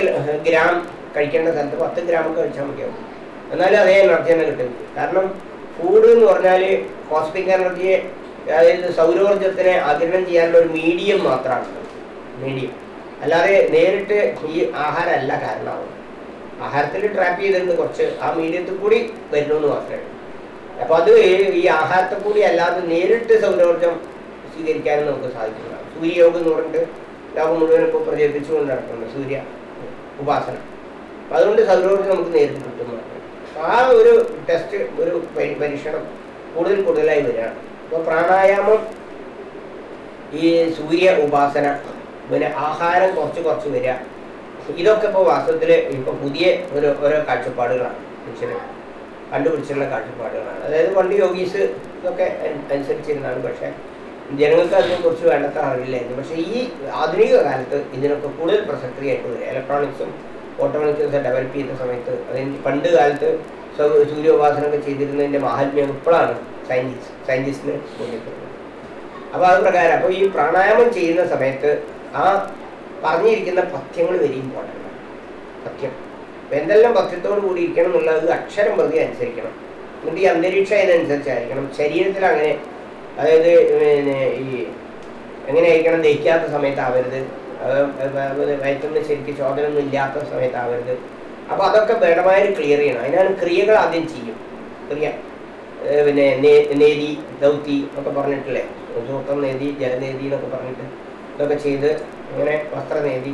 ഗ്രാം കഴിക്കേണ്ട സ്ഥലത്ത് പത്ത് ഗ്രാമൊക്കെ കഴിച്ചാൽ മതിയാവും. എന്നാലും അതേ എനർജി തന്നെ കിട്ടും. കാരണം ഫുഡ് എന്ന് പറഞ്ഞാൽ കോസ്മിക് എനർജിയെ അതായത് സൗരോർജത്തിനെ ആഗ്രഹം ചെയ്യാനുള്ള ഒരു മീഡിയം മാത്രമാണ്. മീഡിയം അല്ലാതെ നേരിട്ട് ഈ ആഹാരമല്ല കാരണമാവുന്നത് ആഹാരത്തിൽ ട്രാപ്പ് ചെയ്തിട്ടുണ്ട് കുറച്ച്. ആ മീഡിയത്തിൽ കൂടി വരുന്നു മാത്രമേ ഉള്ളൂ. അപ്പൊ അത് ഈ ആഹാരത്തെ കൂടി അല്ലാതെ നേരിട്ട് സൗരോർജം സ്വീകരിക്കാനും നമുക്ക് സാധിക്കുന്നതാണ് സൂര്യയോഗം എന്ന് പറഞ്ഞിട്ട് ലോകം മുഴുവൻ ഇപ്പോൾ പ്രചരിപ്പിച്ചുകൊണ്ട് നടക്കുന്നുണ്ട് സൂര്യ ഉപാസന. അപ്പം അതുകൊണ്ട് സൗരോർജം നമുക്ക് നേരിട്ട് കിട്ടുന്നതാണ് ആ ഒരു ടെസ്റ്റ് ഒരു പരി- പരീക്ഷണം കൂടുതൽ കൂടുതലായി വരികയാണ്. അപ്പോൾ പ്രാണായാമം ഈ സൂര്യ ഉപാസന പിന്നെ ആഹാരം കുറച്ച് കുറച്ച് വരിക. ഇതൊക്കെ ഇപ്പോൾ വാസ്തവത്തിൽ ഇപ്പോൾ പുതിയ ഒരു ഓരോ കാഴ്ചപ്പാടുകളാണ്. മനുഷ്യന് കണ്ടുപിടിച്ചിട്ടുള്ള കാഴ്ചപ്പാടുകളാണ്. അതായത് പണ്ട് യോഗീസ് ഇതൊക്കെ അനുസരിച്ചിരുന്നതാണ്. പക്ഷേ ജനങ്ങൾക്ക് അതിനെക്കുറിച്ച് വേണ്ടത്ര അറിവില്ലായിരുന്നു. പക്ഷെ ഈ ആധുനിക കാലത്ത് ഇതിനൊക്കെ കൂടുതൽ പ്രസക്തിയായിട്ട് വരും. ഇലക്ട്രോണിക്സും ഓട്ടോണിക്സും ഡെവലപ്പ് ചെയ്ത സമയത്ത് അതിന് പണ്ട് കാലത്ത് സൂര്യോപാസനമൊക്കെ ചെയ്തിരുന്നതിന്റെ മാഹാത്മ്യം ഇപ്പോഴാണ് സയന്റിസ്റ്റ് സയന്റിസ്റ്റിന് ബോധ്യപ്പെടുന്നത് അപ്പോൾ അത് പ്രകാരം അപ്പോൾ ഈ പ്രാണായാമം ചെയ്യുന്ന സമയത്ത് ആ പറഞ്ഞിരിക്കുന്ന പഥ്യങ്ങൾ വെരി ഇമ്പോർട്ടന്റ് ആണ്. പഥ്യം. എന്തെല്ലാം പഥ്യത്തോട് കൂടി ഇരിക്കണം എന്നുള്ളത് അക്ഷരം പ്രതി അനുസരിക്കണം. എന്നിട്ട് ഈ അന്തരീക്ഷം അതിനനുസരിച്ചായിരിക്കണം. ശരീരത്തിൽ അങ്ങനെ അതായത് പിന്നെ ഈ എങ്ങനെയായിരിക്കണം ദഹിക്കാത്ത സമയത്താവരുത്? അത് വയറ്റുന്ന ശരിക്കും ചോദനൊന്നും ഇല്ലാത്ത സമയത്താവരുത്. അപ്പോൾ അതൊക്കെ വേണമായൊരു ക്ലിയർ ചെയ്യണം. അതിനാണ് ക്രിയകൾ ആദ്യം ചെയ്യും. ക്രിയ പിന്നെ നേതി ദൗതി ഒക്കെ പറഞ്ഞിട്ടില്ലേ? സൂക്തം നേതി ജലനേതി എന്നൊക്കെ പറഞ്ഞിട്ട് ഇതൊക്കെ ചെയ്ത് അങ്ങനെ വസ്ത്രനേതി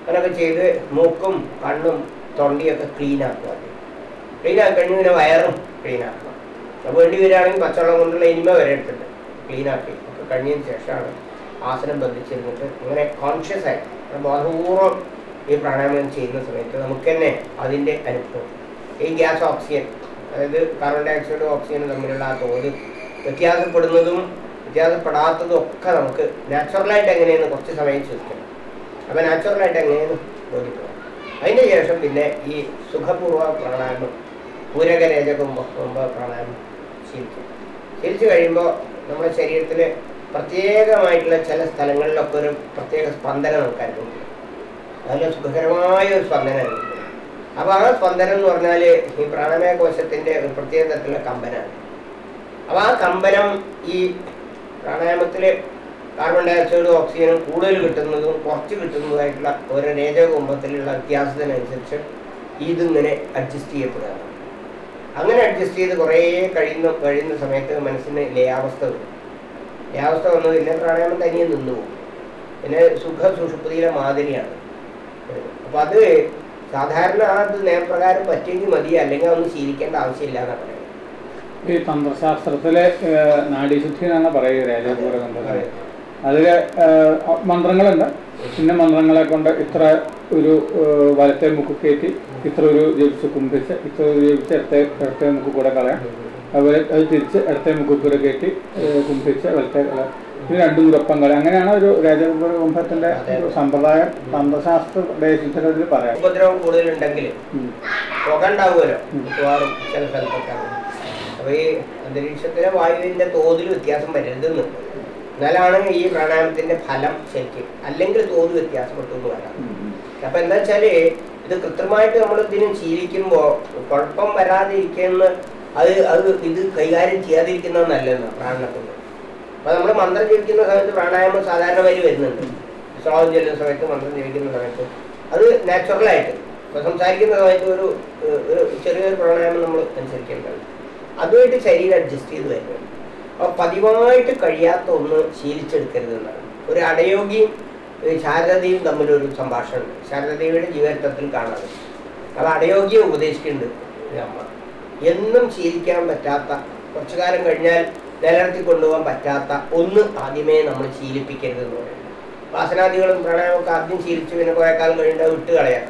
അങ്ങനെയൊക്കെ ചെയ്ത് മൂക്കും കണ്ണും തൊണ്ടിയൊക്കെ ക്ലീൻ ആക്കുക ക്ലീൻ ആക്കി കഴിഞ്ഞ് പിന്നെ വയറും ക്ലീൻ ആക്കുക അപ്പോൾ വേണ്ടി വരികയാണെങ്കിൽ പച്ചവെള്ളം കൊണ്ടുള്ള ഇനിമ വരെ എടുത്തിട്ട് ക്ലീൻ ആക്കി. ഒക്കെ കഴിഞ്ഞതിന് ശേഷമാണ് ആസനം ബന്ധിച്ചിരുന്നിട്ട് ഇങ്ങനെ കോൺഷ്യസ് ആയി. ബോധപൂർവം ഈ പ്രാണായാമം ചെയ്യുന്ന സമയത്ത് നമുക്ക് തന്നെ അതിന്റെ അനുഭവം. ഈ ഗ്യാസ് ഓക്സിജൻ അതായത് കാർബൺ ഡൈ ഓക്സൈഡും ഓക്സിജനും തമ്മിലുള്ള ആ തോത് വ്യത്യാസപ്പെടുന്നതും വ്യത്യാസപ്പെടാത്തതും ഒക്കെ നമുക്ക് നാച്ചുറലായിട്ട് എങ്ങനെയെന്ന് കുറച്ച് സമയം ചോദിക്കണം അപ്പം നാച്ചുറലായിട്ട് എങ്ങനെയെന്ന് ബോധ്യപ്പെടാം അതിന്റെ ശേഷം പിന്നെ ഈ സുഖപൂർവ പ്രാണായാമം പൂരകരേചകം പ്രാണായാമം ശീലിക്കും ശീലിച്ചു കഴിയുമ്പോൾ നമ്മുടെ ശരീരത്തിൽ പ്രത്യേകമായിട്ടുള്ള ചില സ്ഥലങ്ങളിലൊക്കെ ഒരു പ്രത്യേക സ്പന്ദനം നമുക്ക് അനുഭവിക്കും നല്ല സുഖകരമായ ഒരു സ്പന്ദനം അപ്പൊ അപ്പോൾ ആ സ്പന്ദനം എന്ന് പറഞ്ഞാൽ ഈ പ്രാണമയ കോശത്തിന്റെ ഒരു പ്രത്യേക തരത്തിലുള്ള കമ്പനാണ്. അപ്പോൾ ആ കമ്പനം ഈ പ്രാണായാമത്തിൽ കാർബൺ ഡയോക്സൈഡും ഓക്സിജനും കൂടുതൽ കിട്ടുന്നതും കുറച്ച് കിട്ടുന്നതായിട്ടുള്ള ഓരോ രേചകുംഭത്തിലുള്ള വ്യത്യാസത്തിനനുസരിച്ച് ഇതിങ്ങനെ അഡ്ജസ്റ്റ് ചെയ്യപ്പെടുകയാണ്. അങ്ങനെ അഡ്ജസ്റ്റ് ചെയ്ത് കുറേ കഴിയുന്ന കഴിയുന്ന സമയത്ത് മനസ്സിന് ലയാവസ്ഥ വരും. ലയാവസ്ഥ വന്നു പിന്നെ പ്രാണായാമം തനിയെ നിന്നു പോകും. പിന്നെ സുഖ സുഷുപ്തിയിലെ മാതിരിയാണ്. അപ്പം അത് സാധാരണ അത് നിയമപ്രകാരം പറ്റിയെങ്കിൽ മതി അല്ലെങ്കിൽ അതൊന്നും ശീലിക്കേണ്ട ആവശ്യമില്ല എന്നാണ് പറയുന്നത്. ഈ തന്ത്രശാസ്ത്രത്തിലെ നാഡീശുദ്ധി എന്നാണ് പറയുക രാജാപൂര തന്ത്രത്തിൽ അതിൽ മന്ത്രങ്ങളുണ്ട്. പിന്നെ മന്ത്രങ്ങളെ കൊണ്ട് ഇത്ര ഒരു വലത്തെ മുക്ക് കയറ്റി ഇത്ര ഒരു ജപിച്ച് കുമ്പിച്ച് ഇത്ര ഒരു ജപിച്ച് ഇടത്തെ ഇടത്തെ മുക്ക് കൂടെ കളയാം. അതുപോലെ അത് തിരിച്ച് ഇടത്തെ മുക്ക് കൂടെ കയറ്റി കുമ്പിച്ച് വലത്തെ കളയാം ഇത് രണ്ടും കൂടെ ഒപ്പം കളയാം. അങ്ങനെയാണ് ഒരു രാജകുംഭത്തിന്റെ സമ്പ്രദായം. തന്ത്രശാസ്ത്ര ദേശത്തിൽ പറയാം. ഉപദ്രവം കൂടുതലുണ്ടെങ്കിൽ ഉം. പുക ഉണ്ടാവുമല്ലോ മിക്കവാറും ചില സ്ഥലത്തൊക്കെ. അപ്പൊ ഈ അന്തരീക്ഷത്തിലെ വായുവിന്റെ തോതിൽ വ്യത്യാസം വരരുതെന്ന്. എന്നാലാണ് ഈ പ്രാണായാമത്തിന്റെ ഫലം ശരിക്കും അല്ലെങ്കിൽ തോത് വ്യത്യാസപ്പെട്ടു എന്ന് പറയാം. അപ്പൊ എന്താ വെച്ചാൽ ഇത് കൃത്യമായിട്ട് നമ്മൾ ഇതിനും ശീലിക്കുമ്പോൾ കുഴപ്പം വരാതിരിക്കുന്ന അത് അത് ഇത് കൈകാര്യം ചെയ്യാതിരിക്കുന്നത് നല്ലതാണ് പ്രാണനത്തിന് അപ്പൊ നമ്മൾ മന്ത്രം ജപിക്കുന്ന സമയത്ത് പ്രാണായാമം സാധാരണ വരി വരുന്നുണ്ട്. ശ്ലോകം ചെല്ലുന്ന സമയത്ത് മന്ത്രം ജപിക്കുന്ന സമയത്ത് അത് നാച്ചുറലായിട്ട് ഇപ്പൊ സംസാരിക്കുന്ന സമയത്ത് ഒരു ഒരു ചെറിയൊരു പ്രാണായാമം നമ്മൾ അനുസരിക്കേണ്ടത് അതുമായിട്ട് ശരീരം അഡ്ജസ്റ്റ് ചെയ്ത് വരുന്നുണ്ട് അപ്പൊ പതിവായിട്ട് കഴിയാത്ത ഒന്ന് ശീലിച്ചെടുക്കരുതെന്നാണ്. ഒരു അടയോഗിയും ശാരദയും തമ്മിലൊരു സംഭാഷണമുണ്ട്. ശാരദയുടെ ജീവിതത്തിൽ കാണാതെ അത് അടയോഗ്യം ഉപദേശിക്കുന്നുണ്ട് അമ്മ. എന്നും ശീലിക്കാൻ പറ്റാത്ത കുറച്ചു കാലം കഴിഞ്ഞാൽ നിലനിർത്തി കൊണ്ടുപോകാൻ പറ്റാത്ത ഒന്ന് ആദ്യമേ നമ്മൾ ശീലിപ്പിക്കരുത് എന്ന് പറയുന്നത് വാസനാദികളും പ്രണയമൊക്കെ ആദ്യം ശീലിച്ച് പിന്നെ കുറേ കാലം കഴിഞ്ഞിട്ട് വിട്ട് കളയാം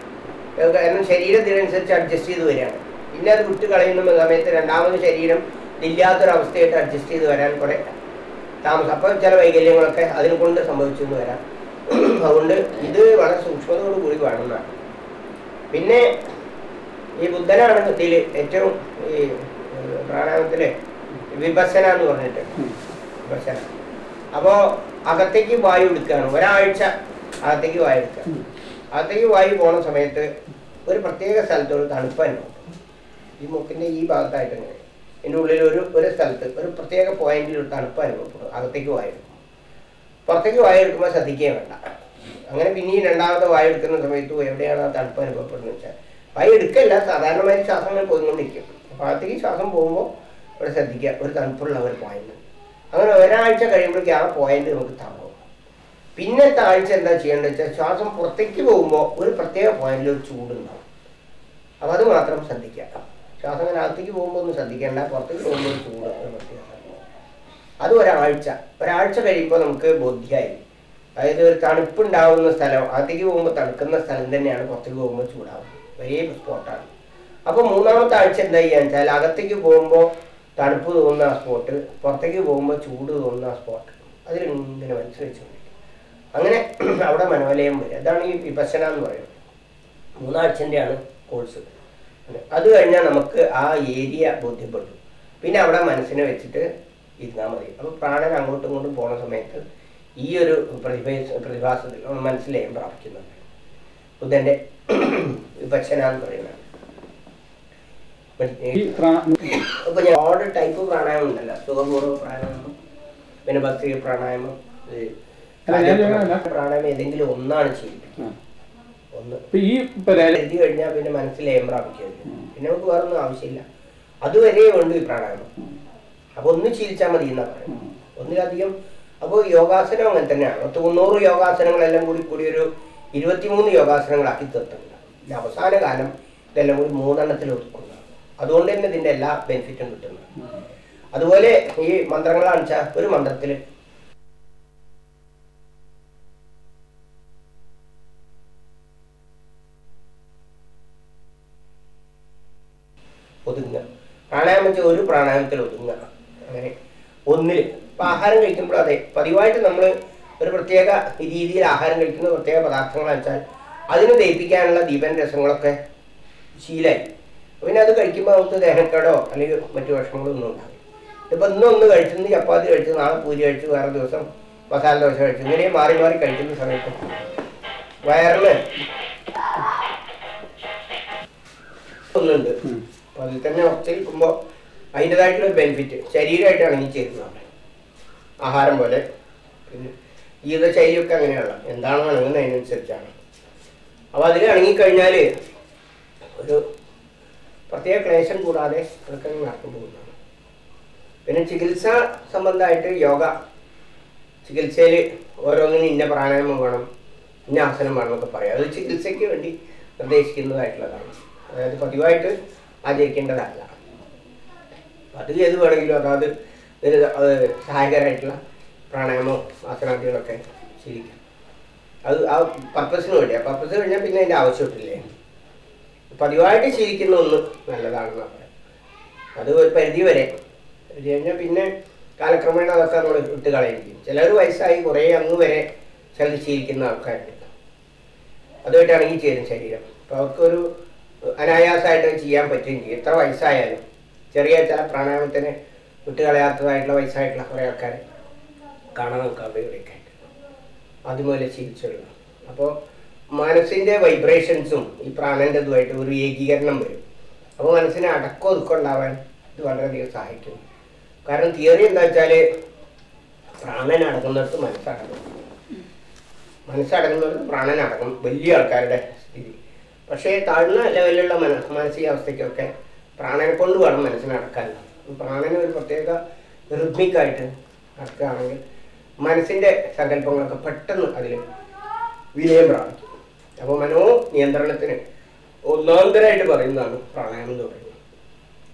കാരണം ശരീരത്തിനനുസരിച്ച് അഡ്ജസ്റ്റ് ചെയ്ത് വരികയാണ്. പിന്നെ അത് വിട്ട് കളയുന്ന സമയത്ത് രണ്ടാമത് ശരീരം ഇല്ലാത്തൊരവസ്ഥയായിട്ട് അഡ്ജസ്റ്റ് ചെയ്ത് വരാൻ കുറേ താമസം. അപ്പം ചില വൈകല്യങ്ങളൊക്കെ അതിനെ കൊണ്ട് സംഭവിച്ചു എന്ന് വരാം. അതുകൊണ്ട് ഇത് വളരെ സൂക്ഷ്മതയോട് കൂടി വേണമെന്നാണ്. പിന്നെ ഈ ബുദ്ധനാണ് ഇതിൽ ഏറ്റവും ഈ പ്രാണായത്തിലെ വിഭസന എന്ന് പറഞ്ഞിട്ട്. വിഭസന അപ്പോ അകത്തേക്ക് വായു എടുക്കുകയാണ്. ഒരാഴ്ച അകത്തേക്ക് വായു എടുക്കുക. അകത്തേക്ക് വായു പോണ സമയത്ത് ഒരു പ്രത്യേക സ്ഥലത്ത് ഒരു തണുപ്പ് അനുഭവം ഈ മൂക്കിന്റെ ഈ ഭാഗത്തായിട്ട് ഇങ്ങനെ. ഇതിന്റെ ഉള്ളിൽ ഒരു ഒരു സ്ഥലത്ത് ഒരു പ്രത്യേക പോയിന്റിൽ ഒരു തണുപ്പ് അനുഭവപ്പെടും. അകത്തേക്ക് വായു പുറത്തേക്ക് വായു എടുക്കുമ്പോൾ ശ്രദ്ധിക്കുകയും വേണ്ട. അങ്ങനെ പിന്നെയും രണ്ടാമത്തെ വായു എടുക്കുന്ന സമയത്ത് എവിടെയാണ് ആ തണുപ്പ് അനുഭവപ്പെടുന്നത് വെച്ചാൽ വായു എടുക്കല്ല സാധാരണമായി ശ്വാസം അങ്ങനെ പോയിക്കൊണ്ടിരിക്കും. അപ്പോൾ അകത്തേക്ക് ശ്വാസം പോകുമ്പോൾ ഇവിടെ ശ്രദ്ധിക്കുക ഒരു തണുപ്പുള്ള ഒരു പോയിന്റ് അങ്ങനെ ഒരാഴ്ച കഴിയുമ്പോഴേക്കും ആ പോയിന്റ് നമുക്ക് താങ്ങും. പിന്നെ ആഴ്ച എന്താ ചെയ്യേണ്ടത് വെച്ചാൽ ശ്വാസം പുറത്തേക്ക് പോകുമ്പോൾ ഒരു പ്രത്യേക പോയിന്റിൽ ഒരു ചൂടുണ്ടാവും അപ്പോൾ അത് മാത്രം ശ്രദ്ധിക്കുക. ശ്വാസം അങ്ങനെ അകത്തേക്ക് പോകുമ്പോൾ ഒന്നും ശ്രദ്ധിക്കേണ്ട പുറത്തേക്ക് പോകുമ്പോൾ ഒരു ചൂട് പ്രത്യേക. അത് ഒരാഴ്ച. ഒരാഴ്ച കഴിയുമ്പോൾ നമുക്ക് ബോധ്യമായി അതായത് ഒരു തണുപ്പുണ്ടാവുന്ന സ്ഥലം അകത്തേക്ക് പോകുമ്പോൾ തണുക്കുന്ന സ്ഥലം തന്നെയാണ് പുറത്തേക്ക് പോകുമ്പോൾ ചൂടാവുന്നത്. ഒരേ സ്പോട്ടാണ് അപ്പോൾ മൂന്നാമത്തെ ആഴ്ച എന്താ ചെയ്യാന്ന് വെച്ചാൽ അകത്തേക്ക് പോകുമ്പോൾ തണുപ്പ് തോന്നുന്ന ആ സ്പോട്ട് പുറത്തേക്ക് പോകുമ്പോൾ ചൂട് തോന്നുന്ന ആ സ്പോട്ട് അതിലിങ്ങനെ മനസ്സിലാച്ചുകൊണ്ടിരിക്കും അങ്ങനെ അവിടെ മനോലയം വരും. അതാണ് ഈ വിപശന എന്ന് പറയുന്നത്. മൂന്നാഴ്ചന്റെയാണ് കോഴ്സ് അത് കഴിഞ്ഞാൽ നമുക്ക് ആ ഏരിയ ബോധ്യപ്പെട്ടു പിന്നെ അവിടെ മനസ്സിനെ വെച്ചിട്ട് ഇരുന്നാൽ മതി. അപ്പോൾ പ്രാണൻ അങ്ങോട്ടും ഇങ്ങോട്ടും പോണ സമയത്ത് ഈ ഒരു പ്രതിഭ പ്രതിഭാസത്തിൽ മനസ്സിലയം പ്രാപിക്കുന്നുണ്ട്? ബുദ്ധന്റെ വിപക്ഷന എന്ന് പറയുന്നത്. അപ്പൊ ഞാൻ ഓർഡർ ടൈപ്പ് പ്രാണായാമം ഉണ്ടല്ലോ. സുഖപൂർവ പ്രാണായാമം പിന്നെ ഭക്തി പ്രാണായാമം പ്രാണായമം ഏതെങ്കിലും ഒന്നാണ് ഒന്ന്. ഇപ്പൊ ഇപ്പൊ രേല- എഴുതി കഴിഞ്ഞാൽ പിന്നെ മനസ്സിൽ ഏം പ്രാപിക്കരുത് പിന്നെ നമുക്ക് വേറൊന്നും ആവശ്യമില്ല. അതുവരെ ഉണ്ട് ഈ പ്രാണായാമം. അപ്പൊ ഒന്ന് ശീലിച്ചാൽ മതി എന്നാ പറയുന്നത് ഒന്നിലധികം അപ്പോൾ യോഗാസനം അങ്ങനെ തന്നെയാണ്. തൊണ്ണൂറ് യോഗാസനങ്ങളെല്ലാം കൂടി കൂടി ഒരു ഇരുപത്തിമൂന്ന് യോഗാസനങ്ങളാക്കി തീർത്തിട്ടുണ്ട്. അവസാന കാലം ഇതെല്ലാം കൂടി മൂന്നെണ്ണത്തിൽ ഒതുക്കുന്നതാണ് അതുകൊണ്ട് തന്നെ ഇതിന്റെ എല്ലാ ബെനിഫിറ്റും കിട്ടുന്നത് അതുപോലെ ഈ മന്ത്രങ്ങളാണെന്ന് വെച്ചാൽ ഒരു മന്ത്രത്തിൽ ഒതുങ്ങുക. പ്രാണായാമം ഒരു പ്രാണായാമത്തിൽ ഒതുങ്ങുക. ഒന്നിൽ ഇപ്പം ആഹാരം കഴിക്കുമ്പോൾ അതെ പതിവായിട്ട് നമ്മൾ ഒരു പ്രത്യേക രീതിയിൽ ആഹാരം കഴിക്കുന്ന പ്രത്യേക പദാർത്ഥങ്ങൾ വെച്ചാൽ അതിന് ദഹിപ്പിക്കാനുള്ള ദീപൻ രസങ്ങളൊക്കെ ശീലായി. പിന്നെ അത് കഴിക്കുമ്പോൾ നമുക്ക് ദേഹക്കേടോ അല്ലെങ്കിൽ മറ്റു വിഷമങ്ങളോ ഒന്നും ഉണ്ടാവും ഇപ്പം ഇന്ന് ഒന്ന് കഴിച്ചിരുന്നു ചപ്പാത്തി കഴിച്ചു നാളെ പൂരി കഴിച്ചു വേറെ ദിവസം മസാല ദോശ കഴിച്ചു ഇങ്ങനെ മാറി മാറി കഴിക്കുന്ന സമയത്ത് വയറിന് ഒന്നുണ്ട്. അതിൽ തന്നെ ഉറച്ചിരിക്കുമ്പോൾ അതിന്റെതായിട്ടുള്ള ബെനിഫിറ്റ് ശരീരമായിട്ട് ഇണങ്ങി ചേരുന്നതാണ് ആഹാരം പോലെ. പിന്നെ ജീവിതശൈലിയൊക്കെ അങ്ങനെയുള്ള എന്താണ് ഇണങ്ങുന്നത് അതിനനുസരിച്ചാണ്. അപ്പോൾ അതിൽ ഇണങ്ങിക്കഴിഞ്ഞാൽ ഒരു പ്രത്യേക ക്ലേശം കൂടാതെ അതൊക്കെ നടന്നു പോകുന്നതാണ്. പിന്നെ ചികിത്സ സംബന്ധമായിട്ട് യോഗ. ചികിത്സയിൽ ഓരോന്നിനും ഇന്ന പ്രാണായാമം വേണം ഇന്ന ആസനം വേണം എന്നൊക്കെ പറയാം. അത് ചികിത്സയ്ക്ക് വേണ്ടി നിർദ്ദേശിക്കുന്നതായിട്ടുള്ളതാണ്. അതായത് പതിവായിട്ട് ആചരിക്കേണ്ടതല്ല. അത് ഏത് വേണമെങ്കിലും അതായത് ഇതിന് അത് സഹായകരമായിട്ടുള്ള പ്രാണായാമോ ആസനാദികളൊക്കെ ശരിക്കും അത് ആ പർപ്പസിന് വേണ്ടി ആ പർപ്പസ് കഴിഞ്ഞാൽ പിന്നെ അതിന്റെ ആവശ്യമില്ലേ പതിവായിട്ട് ശീലിക്കുന്ന ഒന്ന് നല്ലതാണെന്ന് പറയാം. അത് ഒരു പരിധി വരെ. പരിധി കഴിഞ്ഞാൽ പിന്നെ കാലക്രമേണ അതൊക്കെ നമ്മൾ ഇട്ട് കളയിരിക്കും ചിലർ വയസ്സായി കുറേ അങ്ങ് വരെ ചിലർ ശീലിക്കുന്ന ആൾക്കാരുണ്ട്. അതുമായിട്ടാണെങ്കിൽ ചേരും ശരീരം. അപ്പോൾ അവർക്കൊരു അനായാസമായിട്ട് ചെയ്യാൻ പറ്റുകയും ചെയ്യും എത്ര വയസ്സായാലും. ചെറിയ ചില പ്രാണായാമത്തിന് വിട്ടുകളയാത്തതായിട്ടുള്ള വയസ്സായിട്ടുള്ള കുറേ ആൾക്കാർ കാണാൻ നമുക്ക് അവിടെ അതുപോലെ ശീലിച്ചുള്ളൂ അപ്പോൾ മനസ്സിന്റെ വൈബ്രേഷൻസും ഈ പ്രാണന്റെതുമായിട്ട് ഒരു ഏകീകരണം വരും. അപ്പോൾ മനസ്സിനെ അടക്കം ഒതുക്കം ഉണ്ടാവാൻ ഇത് വളരെയധികം സഹായിക്കും. കാരണം തിയറി എന്താ വെച്ചാൽ പ്രാണൻ അടങ്ങുന്നിടത്ത് മനസ്സടങ്ങും മനസ്സടങ്ങുന്നിടത്ത് പ്രാണൻ അടങ്ങും. വലിയ ആൾക്കാരുടെ സ്ഥിതി. പക്ഷേ താഴ്ന്ന ലെവലിലുള്ള മന മാനസികാവസ്ഥയ്ക്കൊക്കെ പ്രാണനെ കൊണ്ട് വേണം മനസ്സിനെ അടക്കാൻ പ്രാണന് ഒരു പ്രത്യേക റിഥ്മിക്കായിട്ട് അടക്കുകയാണെങ്കിൽ മനസ്സിന്റെ സങ്കല്പങ്ങളൊക്കെ പെട്ടെന്ന് അതിൽ വിനയം പ്രാപിക്കും. അപ്പോൾ മനോ നിയന്ത്രണത്തിന് ഒന്നാന്തരായിട്ട് പറയുന്നതാണ് പ്രാണായാമം എന്ന് പറയുന്നത്.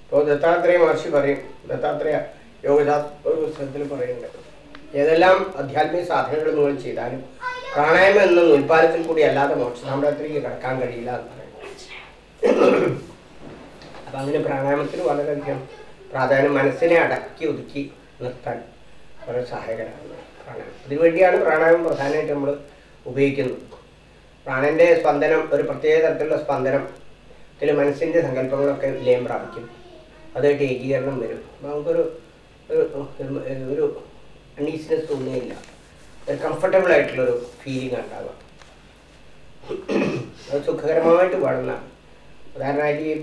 ഇപ്പോൾ ദത്താത്രേയ മഹർഷി പറയും ദത്താത്രേയ യോഗശാസ്ത്ര പുസ്തകത്തിൽ പറയുന്നുണ്ട് ഏതെല്ലാം ആധ്യാത്മിക സാധനങ്ങൾ നിങ്ങൾ ചെയ്താലും പ്രാണായാമം എന്ന ഉൽപ്പാദനത്തിൽ കൂടി അല്ലാതെ മോക്ഷ സാമ്രാജ്യത്തിലേക്ക് കടക്കാൻ കഴിയില്ല എന്ന് പറയുന്നത് അപ്പം അങ്ങനെ പ്രാണായാമത്തിന് വളരെയധികം പ്രാധാന്യം മനസ്സിനെ അടക്കി ഒതുക്കി നിർത്താൻ വളരെ സഹായകരമാണ് പ്രാണായാമം. അതിനുവേണ്ടിയാണ് പ്രാണായാമം പ്രധാനമായിട്ട് നമ്മൾ ഉപയോഗിക്കുന്നത്. പ്രാണന്റെ സ്പന്ദനം ഒരു പ്രത്യേക തരത്തിലുള്ള സ്പന്ദനം ഇതിൽ മനസ്സിന്റെ സങ്കല്പങ്ങളൊക്കെ ലയം പ്രാപിക്കും. അതായിട്ട് ഏകീകരണം വരും. അപ്പോൾ നമുക്കൊരു ഒരു അൺഈസിനെസ് തോന്നുകയില്ല. ഒരു കംഫർട്ടബിൾ ആയിട്ടുള്ളൊരു ഫീലിംഗ് ഉണ്ടാവുക. അത് സുഖകരമായിട്ട് പാടുന്നതാണ് ഉദാഹരണമായിട്ട് ഈ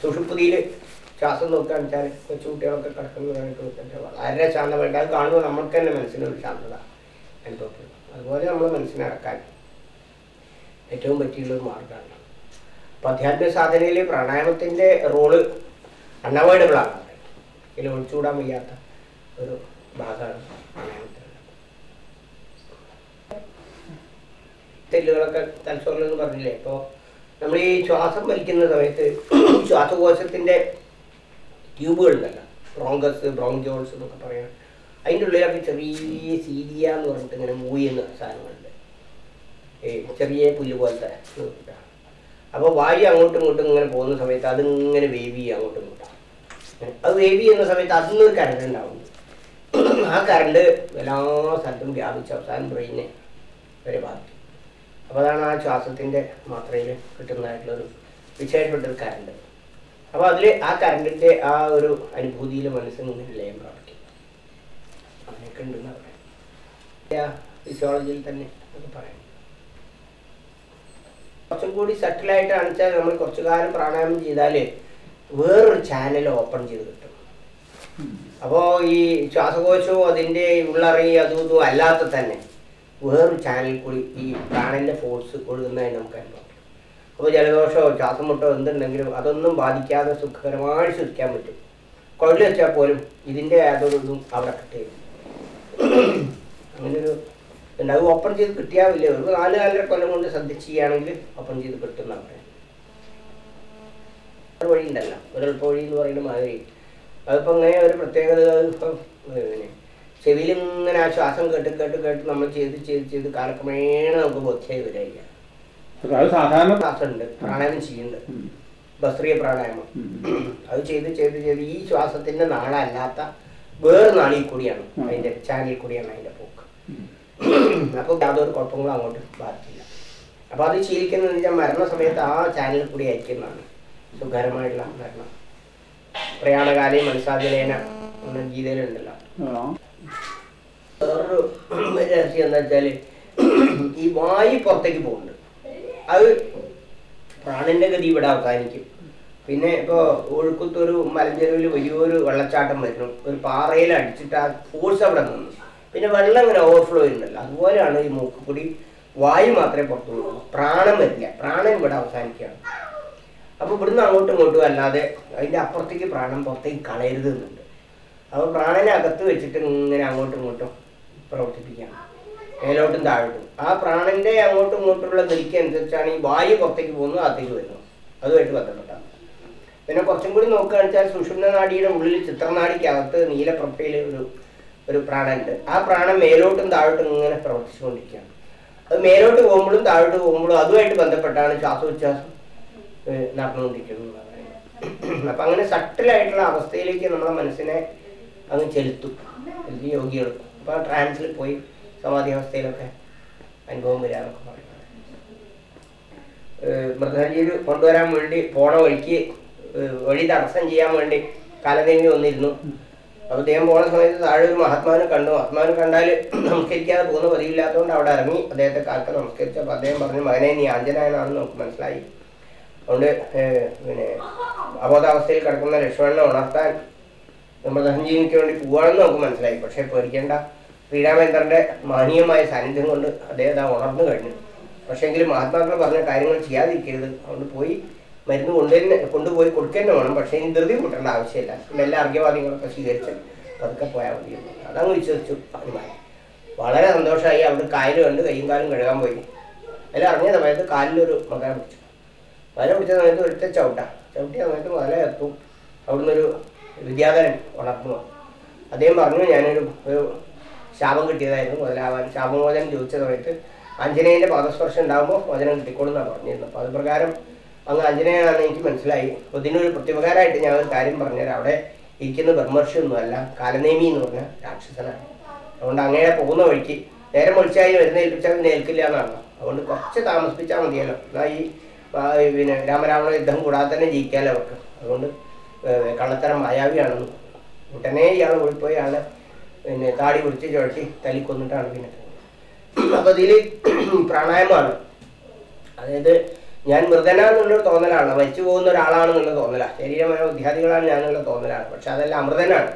സുഷുപ്തിയിൽ ശ്വാസം നോക്കുകയാണെന്ന് വെച്ചാൽ കൊച്ചു കുട്ടികളൊക്കെ കിടക്കുന്നതായിട്ട് നോക്കിയാൽ വളരെ ശാന്തമായിട്ട് അത് കാണുമ്പോൾ നമുക്ക് തന്നെ മനസ്സിനൊരു ശാന്തത അനുഭവപ്പെടും. അതുപോലെ നമ്മൾ മനസ്സിനിറക്കാൻ ഏറ്റവും ഏറ്റവും പറ്റിയുള്ളൊരു മാർഗമാണ്. അപ്പോൾ അധ്യാത്മിക സാധനയിൽ പ്രാണായാമത്തിന്റെ റോൾ അൺഅവോയ്ഡബിൾ ആണ്. ഇതിൽ ഒഴിച്ചുകൂടാൻ വയ്യാത്ത ഒരു ഭാഗമാണ് പ്രാണായാമത്തിലുള്ളത്. തെല്ലുകളൊക്കെ തലച്ചോറിലെന്ന് പറഞ്ഞില്ലേ? ഇപ്പോൾ നമ്മൾ ഈ ശ്വാസം വലിക്കുന്ന സമയത്ത് ശ്വാസകോശത്തിന്റെ ട്യൂബുകളുണ്ടല്ലോ ബ്രോങ്കസ് ബ്രോങ്കോൾസ് എന്നൊക്കെ പറയാം. അതിന്റെ ഉള്ളിലൊക്കെ ചെറിയ സീരിയ എന്ന് പറഞ്ഞിട്ട് ഇങ്ങനെ മൂവ് ചെയ്യുന്ന സാധനങ്ങളുണ്ട്. ചെറിയ പുല്ല് പോലത്തെ അപ്പോൾ വായു അങ്ങോട്ടും ഇങ്ങോട്ടും ഇങ്ങനെ പോകുന്ന സമയത്ത് അതിങ്ങനെ വേവ് ചെയ്യുക അങ്ങോട്ടും ഇങ്ങോട്ടും. അത് വേവ് ചെയ്യുന്ന സമയത്ത് അതിനൊരു കറണ്ട് ഉണ്ടാവും. ആ കറണ്ട് എല്ലാ സ്ഥലത്തും വ്യാപിച്ച് അവസാനം ബ്രെയിനെ വരെ ബാധിക്കും. അപ്പോൾ അതാണ് ആ ശ്വാസത്തിന്റെ മാത്രയിൽ കിട്ടുന്നതായിട്ടുള്ളൊരു വിശേഷപ്പെട്ടൊരു കറണ്ട് അപ്പോൾ അതിൽ ആ കറണ്ടിന്റെ ആ ഒരു അനുഭൂതിയിൽ മനസ്സിന് നിന്ന് ലയം പ്രാപിക്കും. അങ്ങനെയൊക്കെ ഉണ്ടെന്ന് പറയാം. ഫിസിയോളജിയിൽ തന്നെ നമുക്ക് പറയാം. കുറച്ചും കൂടി സെറ്റിലായിട്ട് അണിച്ചാൽ നമ്മൾ കുറച്ചു കാലം പ്രാണായാമം ചെയ്താൽ വേറൊരു ചാനൽ ഓപ്പൺ ചെയ്ത് കിട്ടും. അപ്പോൾ ഈ ശ്വാസകോശവും അതിന്റെ ഉള്ളറി അതും ഇതും അല്ലാത്ത തന്നെ വേറൊരു ചാനലിൽ കൂടി ഈ പ്രാണന്റെ ഫോഴ്സ് ഒഴുകുന്നതായി നമുക്ക് അനുഭവം അപ്പോൾ ജലദോഷമോ ശ്വാസം മുട്ടോ എന്തുണ്ടെങ്കിലും അതൊന്നും ബാധിക്കാതെ സുഖകരമായി ശ്രദ്ധിക്കാൻ പറ്റും. കുഴൽ വെച്ചാൽ പോലും ഇതിന്റെ യാതൊരു ഇതും അവിടെ കിട്ടിയില്ല. അങ്ങനൊരു ഉണ്ട് അത് ഓപ്പൺ ചെയ്ത് കിട്ടിയാവില്ല? ഒരു നാല് നാലര കൊല്ലം കൊണ്ട് ശ്രദ്ധിച്ച് ചെയ്യുകയാണെങ്കിൽ ഓപ്പൺ ചെയ്ത് കിട്ടുന്ന അവിടെ. വഴി ഒരു വഴി എന്ന് പറയുന്ന മാതിരി. അതിപ്പോൾ അങ്ങനെ ഒരു പ്രത്യേകത ഇപ്പം ചെവിയിൽ ഇങ്ങനെ ആ ശ്വാസം കേട്ട് കേട്ട് കേട്ട് നമ്മൾ ചെയ്ത് ചെയ്ത് ചെയ്ത് കാലക്രമേണ നമുക്ക് ബോധ്യായി വരിക സാധാരണ ശ്വാസം ഉണ്ട് പ്രാണായാമം ചെയ്യുന്നുണ്ട്. ഉം. ബസ്രീയ പ്രാണായാമം. അത് ചെയ്ത് ചെയ്ത് ചെയ്ത് ഈ ശ്വാസത്തിന്റെ നാളല്ലാത്ത വേറെ നാളിൽ കൂടിയാണ്. അതിന്റെ ചാനലിൽ കൂടിയാണ് അതിന്റെ പോക്ക്. അപ്പൊ അപ്പോൾ യാതൊരു കുഴപ്പങ്ങളും അങ്ങോട്ട് ബാധിക്കില്ല. അപ്പോൾ അത് ശീലിക്കുന്നത് വെച്ചാൽ മരണ സമയത്ത് ആ ചാനലിൽ കൂടി അയക്കുന്നതാണ്. സുഖകരമായിട്ടുള്ള മരണം. പ്രയാണകാലയും മനസ്സാചലേന എന്ന ഗീതയിലുണ്ടല്ലോ. രഹസ്യം എന്താ വെച്ചാൽ ഈ വായു പുറത്തേക്ക് പോകുന്നുണ്ട്. അത് പ്രാണിന്റെ ഗതി ഇവിടെ അവസാനിക്കും. പിന്നെ ഇപ്പോൾ ഒഴുക്കത്തൊരു മലഞ്ചെരുവിൽ വലിയൊരു വെള്ളച്ചാട്ടം വരുന്നു. ഒരു പാറയിൽ അടിച്ചിട്ട് ആ ഫോഴ്സ് അവിടെ നിന്നു. പിന്നെ വെള്ളം ഇങ്ങനെ ഓവർഫ്ലോ ചെയ്യുന്നുണ്ടല്ലോ അതുപോലെയാണ് ഈ മൂക്കുപൊടി വായു മാത്രമേ പുറത്തുള്ളൂ. പ്രാണം വരില്ല. പ്രാണൻ ഇവിടെ അവസാനിക്കുകയാണ്. അപ്പോൾ ഇവിടുന്ന് അങ്ങോട്ടും ഇങ്ങോട്ടും അല്ലാതെ അതിന്റെ അപ്പുറത്തേക്ക് പ്രാണം പുറത്തേക്ക് കളയരുത് എന്നുണ്ട് അപ്പോൾ പ്രാണനെ അകത്ത് വെച്ചിട്ട് ഇങ്ങനെ അങ്ങോട്ടും ഇങ്ങോട്ടും പ്രവർത്തിപ്പിക്കുകയാണ് മേലോട്ടും താഴോട്ടും. ആ പ്രാണന്റെ അങ്ങോട്ടും ഇങ്ങോട്ടുള്ള ഗതിക്ക് അനുസരിച്ചാണ് ഈ വായു പുറത്തേക്ക് പോകുന്നത് അകത്തേക്ക് വരുന്നത്. അതുമായിട്ട് ബന്ധപ്പെട്ടാണ് പിന്നെ കുറച്ചും കൂടി നോക്കുകയാണെന്ന് വെച്ചാൽ സുഷുമ്ന നാടിയുടെ ഉള്ളിൽ ചിത്രനാടിക്കകത്ത് നീലപ്രഭയിൽ ഒരു ഒരു പ്രാണനുണ്ട്. ആ പ്രാണം മേലോട്ടും താഴോട്ടും ഇങ്ങനെ പ്രവർത്തിച്ചുകൊണ്ടിരിക്കുകയാണ്. അത് മേലോട്ട് പോകുമ്പോഴും താഴോട്ട് പോകുമ്പോഴും അതുമായിട്ട് ബന്ധപ്പെട്ടാണ് ശ്വാസോച്ഛ്വാസം നടന്നുകൊണ്ടിരിക്കുന്നത് അപ്പൊ അങ്ങനെ സട്ടിലായിട്ടുള്ള അവസ്ഥയിലേക്ക് നമ്മുടെ മനസ്സിനെ അങ്ങ് ചെലുത്തും. വലിയ യോഗികൾ അപ്പൊ ആ ട്രാൻസിൽ പോയി സമാധി അവസ്ഥയിലൊക്കെ അനുഭവം വരാന്നൊക്കെ പറയുന്നത്. മൃഗജീവി കൊണ്ടുവരാൻ വേണ്ടി പോണ വഴിക്ക് വഴി തടസ്സം ചെയ്യാൻ വേണ്ടി കാലദേവി വന്നിരുന്നു. അപ്പോൾ അദ്ദേഹം പോണ സമയത്ത് താഴെ ഒരു മഹാത്മാവിനെ കണ്ടു. മഹാത്മാവിനെ കണ്ടാൽ നമസ്കരിക്കാതെ പോകുന്ന പതിവില്ലാത്തതുകൊണ്ട് അവിടെ ഇറങ്ങി അദ്ദേഹത്തെ കാക്ക നമസ്കരിച്ചപ്പോൾ അദ്ദേഹം പറഞ്ഞു മകനെ നീ ആഞ്ജനായനാണെന്ന് നമുക്ക് മനസ്സിലായി. അതുകൊണ്ട് പിന്നെ അബോധാവസ്ഥയിൽ കിടക്കുന്ന ലക്ഷ്മണനെ ഉണർത്താൻ നമ്മൾ സഞ്ജീവിക്ക് വേണ്ടി പോവാണെന്ന് നമുക്ക് മനസ്സിലായി. പക്ഷേ പേടിക്കേണ്ട. ശ്രീരാമേന്ദ്രന്റെ മാനീയമായ സാന്നിധ്യം കൊണ്ട് അദ്ദേഹം ആ ഉണർന്നു കഴിഞ്ഞു. എങ്കിലും മഹാത്മാക്കൾ പറഞ്ഞ കാര്യങ്ങൾ ചെയ്യാതിരിക്കരുത്. അതുകൊണ്ട് പോയി മരുന്ന് കൊണ്ടുതന്നെ കൊണ്ടുപോയി കൊടുക്കേണ്ട വേണം. പക്ഷേ ഇനി ധൃതി കൂട്ടേണ്ട ആവശ്യമില്ല. എല്ലാ അർഘ്യവാദികളൊക്കെ സ്വീകരിച്ച് പതുക്കെ പോയാൽ മതി അതങ്ങ് വിശ്വസിച്ചു അഭിമാനം വളരെ സന്തോഷമായി അവിടെ കായൽ കണ്ട് കൈയും കാലും കഴുകാൻ പോയി. അതിൽ അറിഞ്ഞ സമയത്ത് കാലിലൊരു മകനെ പിടിച്ചു. മകനെ പിടിച്ച സമയത്ത് ഒറ്റ ചവിട്ട. ചവിട്ടിയ സമയത്ത് മകനെ എത്തും. അവിടുന്ന് ഒരു വിദ്യാധരൻ ഉണർത്തുന്നു. അദ്ദേഹം പറഞ്ഞു ഞാനൊരു ഒരു ശാപം കിട്ടിയതായിരുന്നു മുതലാവാൻ ശാപമോചനം ചോദിച്ച സമയത്ത് അഞ്ജനേയന്റെ പാദസ്പർശം ഉണ്ടാകുമ്പോൾ മോചനം കിട്ടിക്കോളും എന്നാണ് പറഞ്ഞിരുന്നത്. അപ്പോൾ അത് പ്രകാരം അങ്ങ് അഞ്ജനേയനാണെന്ന് എനിക്ക് മനസ്സിലായി. അപ്പോൾ ഇതിനൊരു പ്രത്യുപകാരമായിട്ട് ഞാൻ ഒരു കാര്യം പറഞ്ഞുതരാം. അവിടെ ഇരിക്കുന്ന ബ്രഹ്മർഷി ഒന്നുമല്ല കാലനേമി എന്ന് പറഞ്ഞ രാക്ഷസനാണ്. അതുകൊണ്ട് അങ്ങനെ പോകുന്ന വഴിക്ക് നേരെ മുളിച്ചായി വരുന്ന ഏൽപ്പിച്ചാൽ എന്നാണ്. അതുകൊണ്ട് കുറച്ച് താമസിപ്പിച്ചാൽ മതിയല്ലോ. എന്നാൽ ഈ പിന്നെ രാമരാവണ യുദ്ധം കൂടാതെ തന്നെ ജയിക്കാമല്ലോ അവർക്ക്. അതുകൊണ്ട് കള്ളത്തരം മായാവിയാണെന്ന് ഉടനെ ഇയാൾ ഓടിപ്പോയി ആളെ പിന്നെ താടി പിടിച്ച് ചുഴറ്റി തല്ലിക്കൊന്നിട്ടാണ് പിന്നെ അപ്പോൾ ഇതിൽ പ്രാണായമാണ് അതായത് ഞാൻ മൃതനാന്നുള്ളൊരു തോന്നലാണ് മരിച്ചു പോകുന്ന ഒരാളാണെന്നുള്ള തോന്നലാണ് ശരീരമായ വിദ്യാർത്ഥികളാണ് ഞാനുള്ള തോന്നലാണ്. പക്ഷെ അതല്ല അമൃതനാണ്.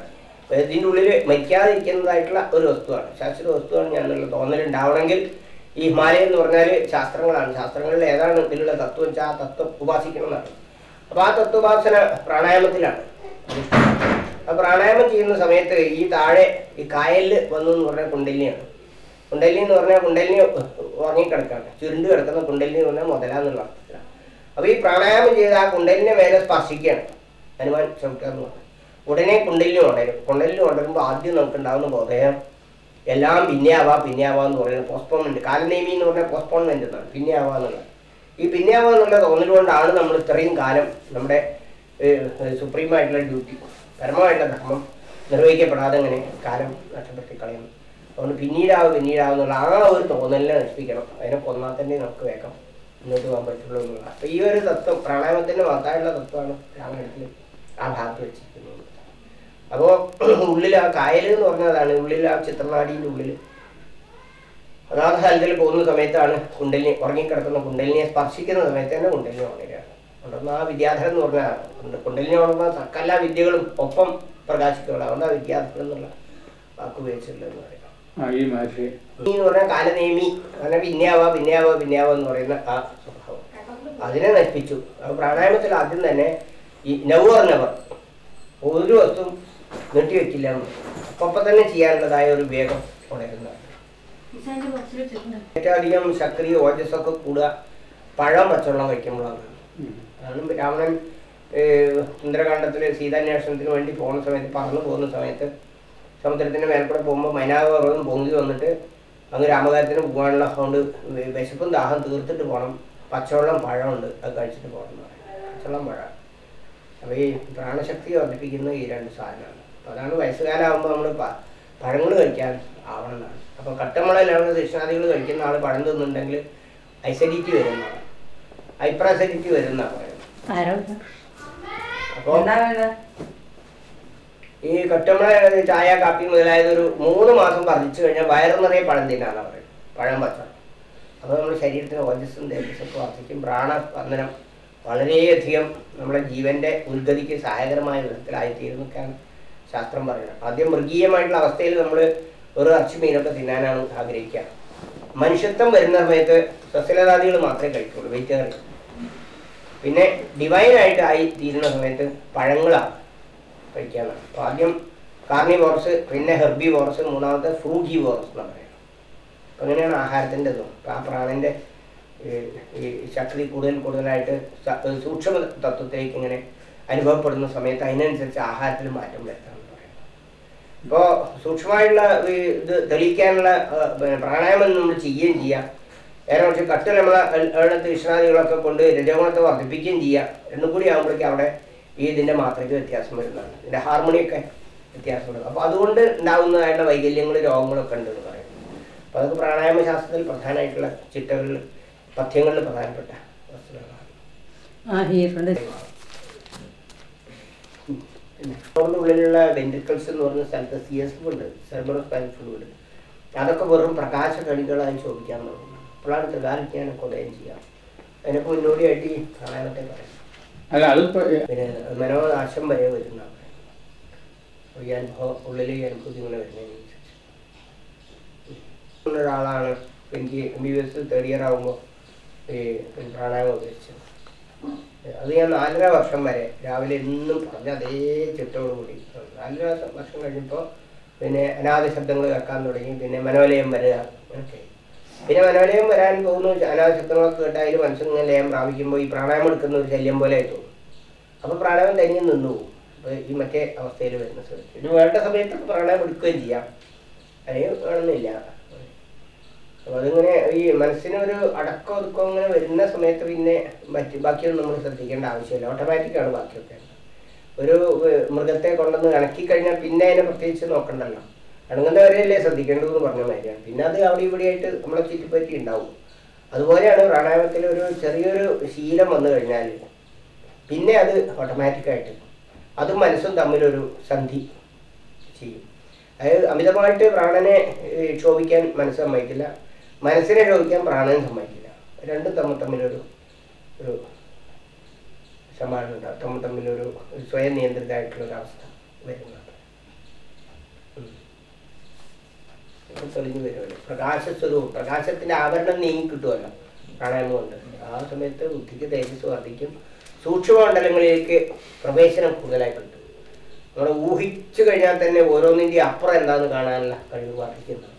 ഇതിന്റെ ഉള്ളിൽ മരിക്കാതിരിക്കുന്നതായിട്ടുള്ള ഒരു വസ്തുവാണ് ശാസ്ത്ര വസ്തുവാണ് തോന്നൽ ഉണ്ടാവണമെങ്കിൽ ഈ ഹിമാലയം എന്ന് പറഞ്ഞാൽ ശാസ്ത്രങ്ങളാണ്. ശാസ്ത്രങ്ങളിൽ ഏതാണ് ഇതിലുള്ള തത്വം വെച്ചാൽ ആ തത്വം ഉപാസിക്കണം എന്നാണ്. അപ്പോൾ ആ തത്വോപാസന പ്രാണായാമത്തിലാണ്. അപ്പൊ പ്രാണായാമം ചെയ്യുന്ന സമയത്ത് ഈ താഴെ ഈ കായലിൽ വന്നു എന്ന് പറഞ്ഞാൽ കുണ്ടലിനിയാണ്. കുണ്ടലിനി എന്ന് പറഞ്ഞാൽ കുണ്ടലിനി ഉറങ്ങിക്കിടക്കാണ്. ചുരുണ്ട് കിടക്കുന്ന കുണ്ടലിനി എന്ന് പറഞ്ഞാൽ മുതലാന്നുള്ള അർത്ഥത്തിലാണ്. അപ്പോൾ ഈ പ്രാണായാമം ചെയ്ത് ആ കുണ്ടലിനെ മേലെ സ്പർശിക്കുകയാണ്. ഹനുമാൻ ശ്രമിക്കാന്ന് എന്ന് പറഞ്ഞാൽ. ഉടനെ കുണ്ടലിനി ഉണരും. കുണ്ടലിനി ഉണരുമ്പോൾ ആദ്യം നമുക്ക് ഉണ്ടാകുന്ന ബോധയം എല്ലാം പിന്നെ ആവാ പിന്നെ ആവാന്ന് പറയുന്നത് പോസ്റ്റ്പോൺമെന്റ് കാലനേമി എന്ന് പറഞ്ഞാൽ പോസ്റ്റ്പോൺമെന്റ് എന്നാണ്. പിന്നെ ആവാ എന്നുള്ളത്. ഈ പിന്നെ ആവാ എന്നുള്ള തോന്നലുകൊണ്ടാണ് നമ്മൾ ഇത്രയും കാലം നമ്മുടെ സുപ്രീമായിട്ടുള്ള ഡ്യൂട്ടി പരമമായിട്ടുള്ള ധർമ്മം നിർവഹിക്കപ്പെടാതെ ഇങ്ങനെ കാലം നഷ്ടപ്പെടുത്തി കളയുന്നു. അതുകൊണ്ട് പിന്നീടാവും പിന്നീടാവും എന്നുള്ള ആ ഒരു തോന്നലിനെ നശിപ്പിക്കണം. അതിനെ കൊന്നാൽ തന്നെ നമുക്ക് വേഗം മുന്നോട്ട് പോകാൻ പറ്റുള്ളൂ എന്നുള്ള അപ്പം ഈ ഒരു തത്വം പ്രണയത്തിന്റെ മഹത്തായുള്ള തത്വമാണ് രാമായണത്തിൽ ആ ഭാഗത്ത് വെച്ചിരിക്കുന്നത്. അപ്പോൾ ഉള്ളിൽ ആ കായൽ എന്ന് പറഞ്ഞതാണ് ഉള്ളിൽ ആ ചിത്രനാടിന്റെ ഉള്ളിൽ അനാഥ സ്ഥലത്തിൽ പോകുന്ന സമയത്താണ് കുണ്ടലിനി ഉറങ്ങിക്കിടക്കുന്ന കുണ്ടലിനെ സ്പർശിക്കുന്ന സമയത്ത് തന്നെ കുണ്ടലിനി ഉണരുകയാണ്. ഉണർന്ന ആ വിദ്യാധരൻ എന്ന് പറഞ്ഞാൽ. കുണ്ടലിനി ഉണർന്ന സകല വിദ്യകളും ഒപ്പം പ്രകാശിക്കുകയാണ് അതുകൊണ്ട് ആ വിദ്യാധരൻ എന്നുള്ള വാക്ക് എന്ന് പറയാം എന്ന് പറഞ്ഞാൽ കാലനേമി. അങ്ങനെ പിന്നെയാവാ പിന്നെയാവാ പിന്നെയാവാ എന്ന് പറയുന്ന ആ സ്വഭാവം. അതിനെ നശിപ്പിച്ചു. പ്രാണായാമത്തിൽ ആദ്യം തന്നെ ഈ നവർ നെവർ ഒരു വസ്തുവും നീട്ടിവെക്കില്ല അപ്പൊ തന്നെ ചെയ്യാനുള്ളതായ ഒരു വേഗം ഉണരുന്നതാണ്. ഏറ്റവും അധികം ശക്തി ഓജസ്സൊക്കെ കൂടുക. പഴം വച്ചുള്ള കഴിക്കുമ്പോഴാണ്. അതാണ് രാവണൻ ഏഹ്, സുന്ദരകാന്ഡത്തിൽ സീതാന്വേഷണത്തിന് വേണ്ടി പോകുന്ന സമയത്ത് പറന്നു പോകുന്ന സമയത്ത് സമുദ്രത്തിന്റെ മേൽക്കൂടെ പോകുമ്പോൾ മൈനാപർവതം പൊങ്ങി വന്നിട്ട് അങ്ങ് രാമകാര്യത്തിന് പോകാനുള്ള അതുകൊണ്ട് വിശപ്പും ദാഹം തീർത്തിട്ട് പോകണം പച്ചവെള്ളം പഴമുണ്ട് അത് കഴിച്ചിട്ട് പോകണം പച്ചവെള്ളം പഴം. അപ്പോൾ ഈ പ്രാണശക്തി വർദ്ധിപ്പിക്കുന്ന ഈ രണ്ട് സാധനമാണ്. അതാണ് വയസ്സുകാലാകുമ്പോൾ നമ്മൾ പഴങ്ങൾ കഴിക്കാൻ ആവണം എന്നാണ്. അപ്പോൾ കട്ടമുളയിലാണ് ദക്ഷിണാദികൾ കഴിക്കുന്ന ആൾ പഴം തിന്നുണ്ടെങ്കിൽ ഐസഡിറ്റി വരുന്നതാണ്. പറയുന്നത്. ആരോഗ്യം? അപ്പോൾ ഈ കട്ടമുള ചായ കാപ്പി മുതലായത് ഒരു മൂന്ന് മാസം വർദ്ധിച്ചു കഴിഞ്ഞാൽ വയറ് നിറയെ പഴം തിന്നാന്ന് പറയുന്നത്. പഴം പച്ച. അപ്പോൾ നമ്മുടെ ശരീരത്തിന് ഓജസ്സും തേജസ്സൊക്കെ വർദ്ധിക്കും. പ്രാണസ്പന്ദനം വളരെയധികം നമ്മുടെ ജീവന്റെ ഉദ്ഗതിക്ക് സഹായകരമായ വിധത്തിലായിത്തീരുന്നൊക്കെയാണ് ശാസ്ത്രം പറയുന്നത്. ആദ്യം മൃഗീയമായിട്ടുള്ള അവസ്ഥയിൽ നമ്മൾ ഒരു ഇറച്ചി മീനൊക്കെ തിന്നാനാണ് ആഗ്രഹിക്കുക. മനുഷ്യത്വം വരുന്ന സമയത്ത് സസ്യലതാദികൾ മാത്രമേ കഴിക്കുള്ളൂ വെജിറ്റേറിയൻ. പിന്നെ ഡിവൈനായിട്ട് ആയി തീരുന്ന സമയത്ത് പഴങ്ങളാണ് കഴിക്കാനാണ് അപ്പോൾ ആദ്യം കാർണിവോറസ് പിന്നെ ഹെർബി വോറസ് മൂന്നാമത്തെ ഫ്രൂജി വോറസ് എന്ന് പറയുന്നത് അങ്ങനെയാണ് ആഹാരത്തിന്റെ ഇതും ആ പ്രാണന്റെ ഈ ശക്തി കൂടുതൽ കൂടുതലായിട്ട് സൂക്ഷ്മ തത്വത്തിലേക്ക് ഇങ്ങനെ അനുഭവപ്പെടുന്ന സമയത്ത് അതിനനുസരിച്ച് ആഹാരത്തിൽ മാറ്റം വരുത്താമെന്ന് ഇപ്പോൾ സൂക്ഷ്മമായിട്ടുള്ള ഇത് തെളിയിക്കാനുള്ള പ്രാണായാമം നമ്മൾ ചെയ്യുകയും ചെയ്യാം. നേരെ കുറച്ച് കട്ട് നമ്മളെ വിശ്രാദികളൊക്കെ കൊണ്ട് രജഗുണത്തെ വർദ്ധിപ്പിക്കുകയും ചെയ്യാം. രണ്ടും കൂടി ആകുമ്പോഴേക്കും അവിടെ ഈ ഇതിന്റെ മാത്രയ്ക്ക് വ്യത്യാസം വരുന്നതാണ്. ഇതിന്റെ ഹാർമോണിയൊക്കെ വ്യത്യാസം വരുന്നത് അപ്പോൾ അതുകൊണ്ട് ഉണ്ടാകുന്നതായിട്ടുള്ള വൈകല്യങ്ങൾ രോഗങ്ങളൊക്കെ ഉണ്ട് എന്ന് പറയുന്നത് അപ്പോൾ അതൊക്കെ പ്രാണായാമ ശാസ്ത്രത്തിൽ പ്രധാനമായിട്ടുള്ള ചിട്ടകളിൽ പഥ്യങ്ങളിൽ പ്രധാനപ്പെട്ട വസ്തുക്കളാണ്. നമ്മുടെ ഉള്ളിലുള്ള വെൻട്രിക്കിൾസ് എന്ന് പറഞ്ഞ സ്ഥലത്ത് സി എസ് ഉണ്ട്. സെർബറോ സ്പൈനൽ ഫ്ലൂയിഡ് അതൊക്കെ വെറും പ്രകാശ കണികളായി ശോഭിക്കാൻ തുടങ്ങും അപ്പോഴാണ് ത്രികാലിക്കാണ് കൊടയം ചെയ്യാം. അതിനൊക്കെ മുന്നോടിയായിട്ട് ഈ പ്രളയത്തെ പറയാം. അല്ല പിന്നെ മനോനാശം വരെ വരുന്ന ഈ അനുഭവം ഉള്ളിൽ ഈ അനുഭൂതി ഇങ്ങനെ വരുന്നതിനനുസരിച്ച് ഒരാളാണ് എനിക്ക് M B B S third year ആകുമ്പോൾ ഈ പ്രാണായാമം ഉപയോഗിച്ചത്. അത് ഞാൻ നാലര വർഷം വരെ രാവിലെ എന്നും പറഞ്ഞ അതേ ചിട്ടോടുകൂടി നാലര വർഷം കഴിഞ്ഞപ്പോൾ പിന്നെ അനാഥ ശബ്ദങ്ങൾ കേൾക്കാൻ തുടങ്ങി. പിന്നെ മനോലയം വരിക ഓക്കെ. പിന്നെ മനോലയം വരാൻ പോകുന്നു അനാഥ ശബ്ദങ്ങളൊക്കെ കേട്ടാൽ അതിൽ മനസ്സിന് ലയം പ്രാപിക്കുമ്പോൾ ഈ പ്രാണായം എടുക്കുന്ന ഒരു ശല്യം പോലെ തോന്നും. അപ്പോൾ പ്രാണായം തനിയെ നിന്നു. പോകും ഈ മറ്റേ അവസ്ഥയിൽ വരുന്ന സമയത്ത് ഇത് വേണ്ട സമയത്ത് പ്രാണായം എടുക്കുകയും ചെയ്യാം. അല്ലെങ്കിൽ വേണമെന്നില്ല. അതിങ്ങനെ ഈ മനസ്സിനൊരു അടക്കം ഒതുക്കം അങ്ങനെ വരുന്ന സമയത്ത് പിന്നെ മറ്റ് ബാക്കിയൊന്നും നമ്മൾ ശ്രദ്ധിക്കേണ്ട ആവശ്യമില്ല. ഓട്ടോമാറ്റിക്കാണ് ബാക്കിയൊക്കെ. ഒരു മൃഗത്തെ കൊണ്ടുവന്ന് ഇണക്കി കഴിഞ്ഞാൽ പിന്നെ അതിനെ പ്രത്യേകിച്ച് നോക്കണ്ടല്ലോ. ഇണങ്ങുന്നവരെയല്ലേ ശ്രദ്ധിക്കേണ്ടതെന്ന് പറഞ്ഞ മാതിരിയാണ്. പിന്നെ അത് അവിടെ ഇവിടെ ആയിട്ട് നമ്മളെ ചുറ്റിപ്പറ്റി ഉണ്ടാവും. അതുപോലെയാണ് പ്രാണായാമത്തിൽ ഒരു ചെറിയൊരു ശീലം വന്നു കഴിഞ്ഞാൽ പിന്നെ അത് ഓട്ടോമാറ്റിക്കായിട്ട് അതും മനസ്സും തമ്മിലൊരു സന്ധി ചെയ്യും. അതായത് അമിതമായിട്ട് പ്രാണനെ ക്ഷോഭിക്കാൻ മനസ്സ് സമ്മതിക്കില്ല. മനസ്സിനെ രോഗിക്കാൻ പ്രാണൻ സമ്മതിക്കില്ല. രണ്ടും തമ്മിൽ തമ്മിലൊരു ഒരു സമാനം തമ്മിൽ തമ്മിലൊരു സ്വയം നിയന്ത്രിതമായിട്ടുള്ള ഒരു അവസ്ഥ വരുന്നുണ്ട്. തെളിഞ്ഞു വരുമല്ലോ. പ്രകാശസ്വരൂപം പ്രകാശത്തിന്റെ ആവരണം നീങ്ങി കിട്ടുമല്ലോ പ്രാണായാമം കൊണ്ട്. ആ സമയത്ത് ബുദ്ധിക്ക് തേജസ് വർദ്ധിക്കും. സൂക്ഷ്മമണ്ഡലങ്ങളിലേക്ക് പ്രവേശനം കൂടുതലായി കിട്ടും. നമ്മൾ ഊഹിച്ചു കഴിഞ്ഞാൽ തന്നെ ഓരോന്നിന്റെ അപ്പുറം എന്താണെന്ന് കാണാനുള്ള കഴിവ് വർദ്ധിക്കുന്നു.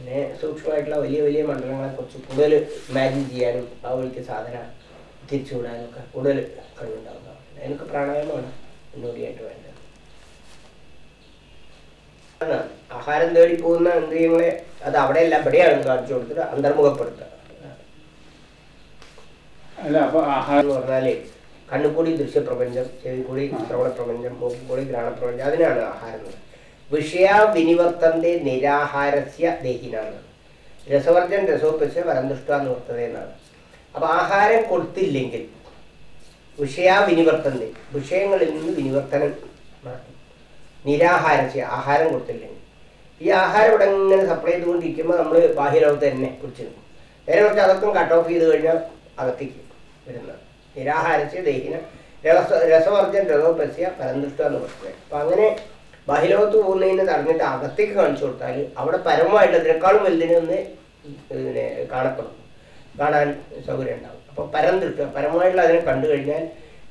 പിന്നെ സൂക്ഷ്മമായിട്ടുള്ള വലിയ വലിയ മണ്ഡലങ്ങളെ കുറിച്ച് കൂടുതൽ ഇമാജിൻ ചെയ്യാനും ആ വഴിക്ക് സാധന തിരിച്ചുവിടാനും ഒക്കെ കൂടുതൽ കഴിവുണ്ടാവുക എനിക്ക് പ്രാണായാമമാണ് മുന്നോടിയായിട്ട് വേണ്ടത്. ആഹാരം തേടി പോകുന്ന ഇന്ദ്രിയങ്ങളെ അത് അവിടെയല്ല ഇവിടെയാണ് കാണിച്ചു കൊടുത്തിട്ട് അന്തർമുഖപ്പെടുത്തുക അല്ല അപ്പൊ ആഹാരം എന്ന് പറഞ്ഞാൽ കണ്ണുകൂടി ദൃശ്യപ്രപഞ്ചം ചെവി കൂടി ശ്രവണ പ്രപഞ്ചം മൂക്ക് കൂടി ഘ്രാണപ്രപഞ്ചം അതിനാണ് ആഹാരം എന്ന് പറയുന്നത്. വിഷയ വിനിവർത്തന്റെ നിരാഹാരസ്യ ദേഹിനാണ്. രസവർജൻ രസോപ്പിച്ച് വരന്തുഷ്ട എന്ന് വർത്തത എന്നാണ്. അപ്പൊ ആഹാരം കൊടുത്തില്ലെങ്കിൽ വിഷയാവിനിവർത്തന്റെ വിഷയങ്ങളിൽ നിന്ന് വിനിവർത്തനം നടത്തും. നിരാഹാരസ്യ ആഹാരം കൊടുത്തില്ലെങ്കിൽ. ഈ ആഹാരം ഇവിടെ ഇങ്ങനെ സപ്ലൈ ചെയ്തുകൊണ്ടിരിക്കുമ്പോൾ നമ്മൾ ബാഹ്യലോകത്ത് തന്നെ പിടിച്ചിരുന്നു നേരെ കുറച്ച് അതൊക്കെ കട്ട് ഓഫ് ചെയ്ത് കഴിഞ്ഞാൽ അകത്തേക്ക് വരുന്നത് നിരാഹാരസ്യ ദേഹിന രസ രസവർജൻ രസോപസ്യ പരന്തുഷ്ട എന്ന് പറഞ്ഞത് അപ്പം അങ്ങനെ ബാഹ്യലോകത്ത് പോകുന്നതിനെ തടഞ്ഞിട്ട് അകത്തേക്ക് കാണിച്ചു കൊടുത്താൽ അവിടെ പരമമായിട്ട് അതിനേക്കാളും വലുതിനെ ഒന്ന് കാണപ്പെടും. കാണാൻ സൗകര്യം ഉണ്ടാവും. അപ്പോൾ പരം തൃപ്തി പരമമായിട്ടുള്ള അതിനെ കണ്ടു കഴിഞ്ഞാൽ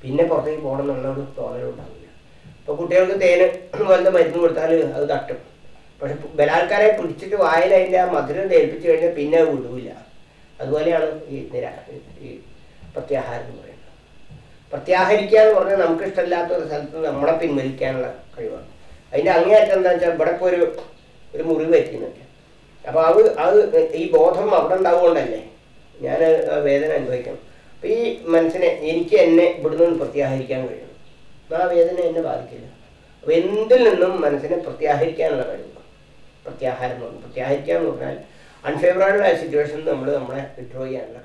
പിന്നെ പുറത്തേക്ക് പോകണം എന്നുള്ള ഒരു തോന്നലും ഉണ്ടാവില്ല. ഇപ്പോൾ കുട്ടികൾക്ക് തേന് പോലത്തെ മരുന്ന് കൊടുത്താൽ അത് തട്ടും. പക്ഷെ ബലാത്കാരെ പിടിച്ചിട്ട് വായിൽ അതിന്റെ ആ മധുരം തേൽപ്പിച്ചു കഴിഞ്ഞാൽ പിന്നെ അത് വിടൂല. അതുപോലെയാണ് ഈ നിര ഈ പ്രത്യാഹാരം എന്ന് പറയുന്നത്. പ്രത്യാഹരിക്കുക എന്ന് പറഞ്ഞാൽ നമുക്ക് ഇഷ്ടമില്ലാത്ത ഒരു സ്ഥലത്ത് നമ്മളെ പിൻവലിക്കാനുള്ള കഴിവാണ്. അതിന്റെ അങ്ങേയറ്റം എന്താ വെച്ചാൽ ഇവിടെ ഇപ്പോൾ ഒരു ഒരു മുറിവ് പറ്റുന്നുണ്ട് അപ്പോൾ അത് അത് ഈ ബോധം അവിടെ ഉണ്ടാവുകൊണ്ടല്ലേ ഞാൻ വേദന അനുഭവിക്കണം. അപ്പോൾ ഈ മനസ്സിനെ എനിക്ക് എന്നെ ഇവിടുന്ന് പ്രത്യാഹരിക്കാൻ കഴിയണം. ആ വേദന എന്നെ ബാധിക്കില്ല. അപ്പോൾ എന്തിൽ നിന്നും മനസ്സിനെ പ്രത്യാഹരിക്കാനുള്ള കഴിവ്? പ്രത്യാഹാരം എന്ന് പറഞ്ഞു പ്രത്യാഹരിക്കുക എന്ന് പറഞ്ഞാൽ അൺഫേവറബിൾ ആയ സിറ്റുവേഷൻ നമ്മൾ നമ്മളെ വിഡ്രോ ചെയ്യാനുള്ള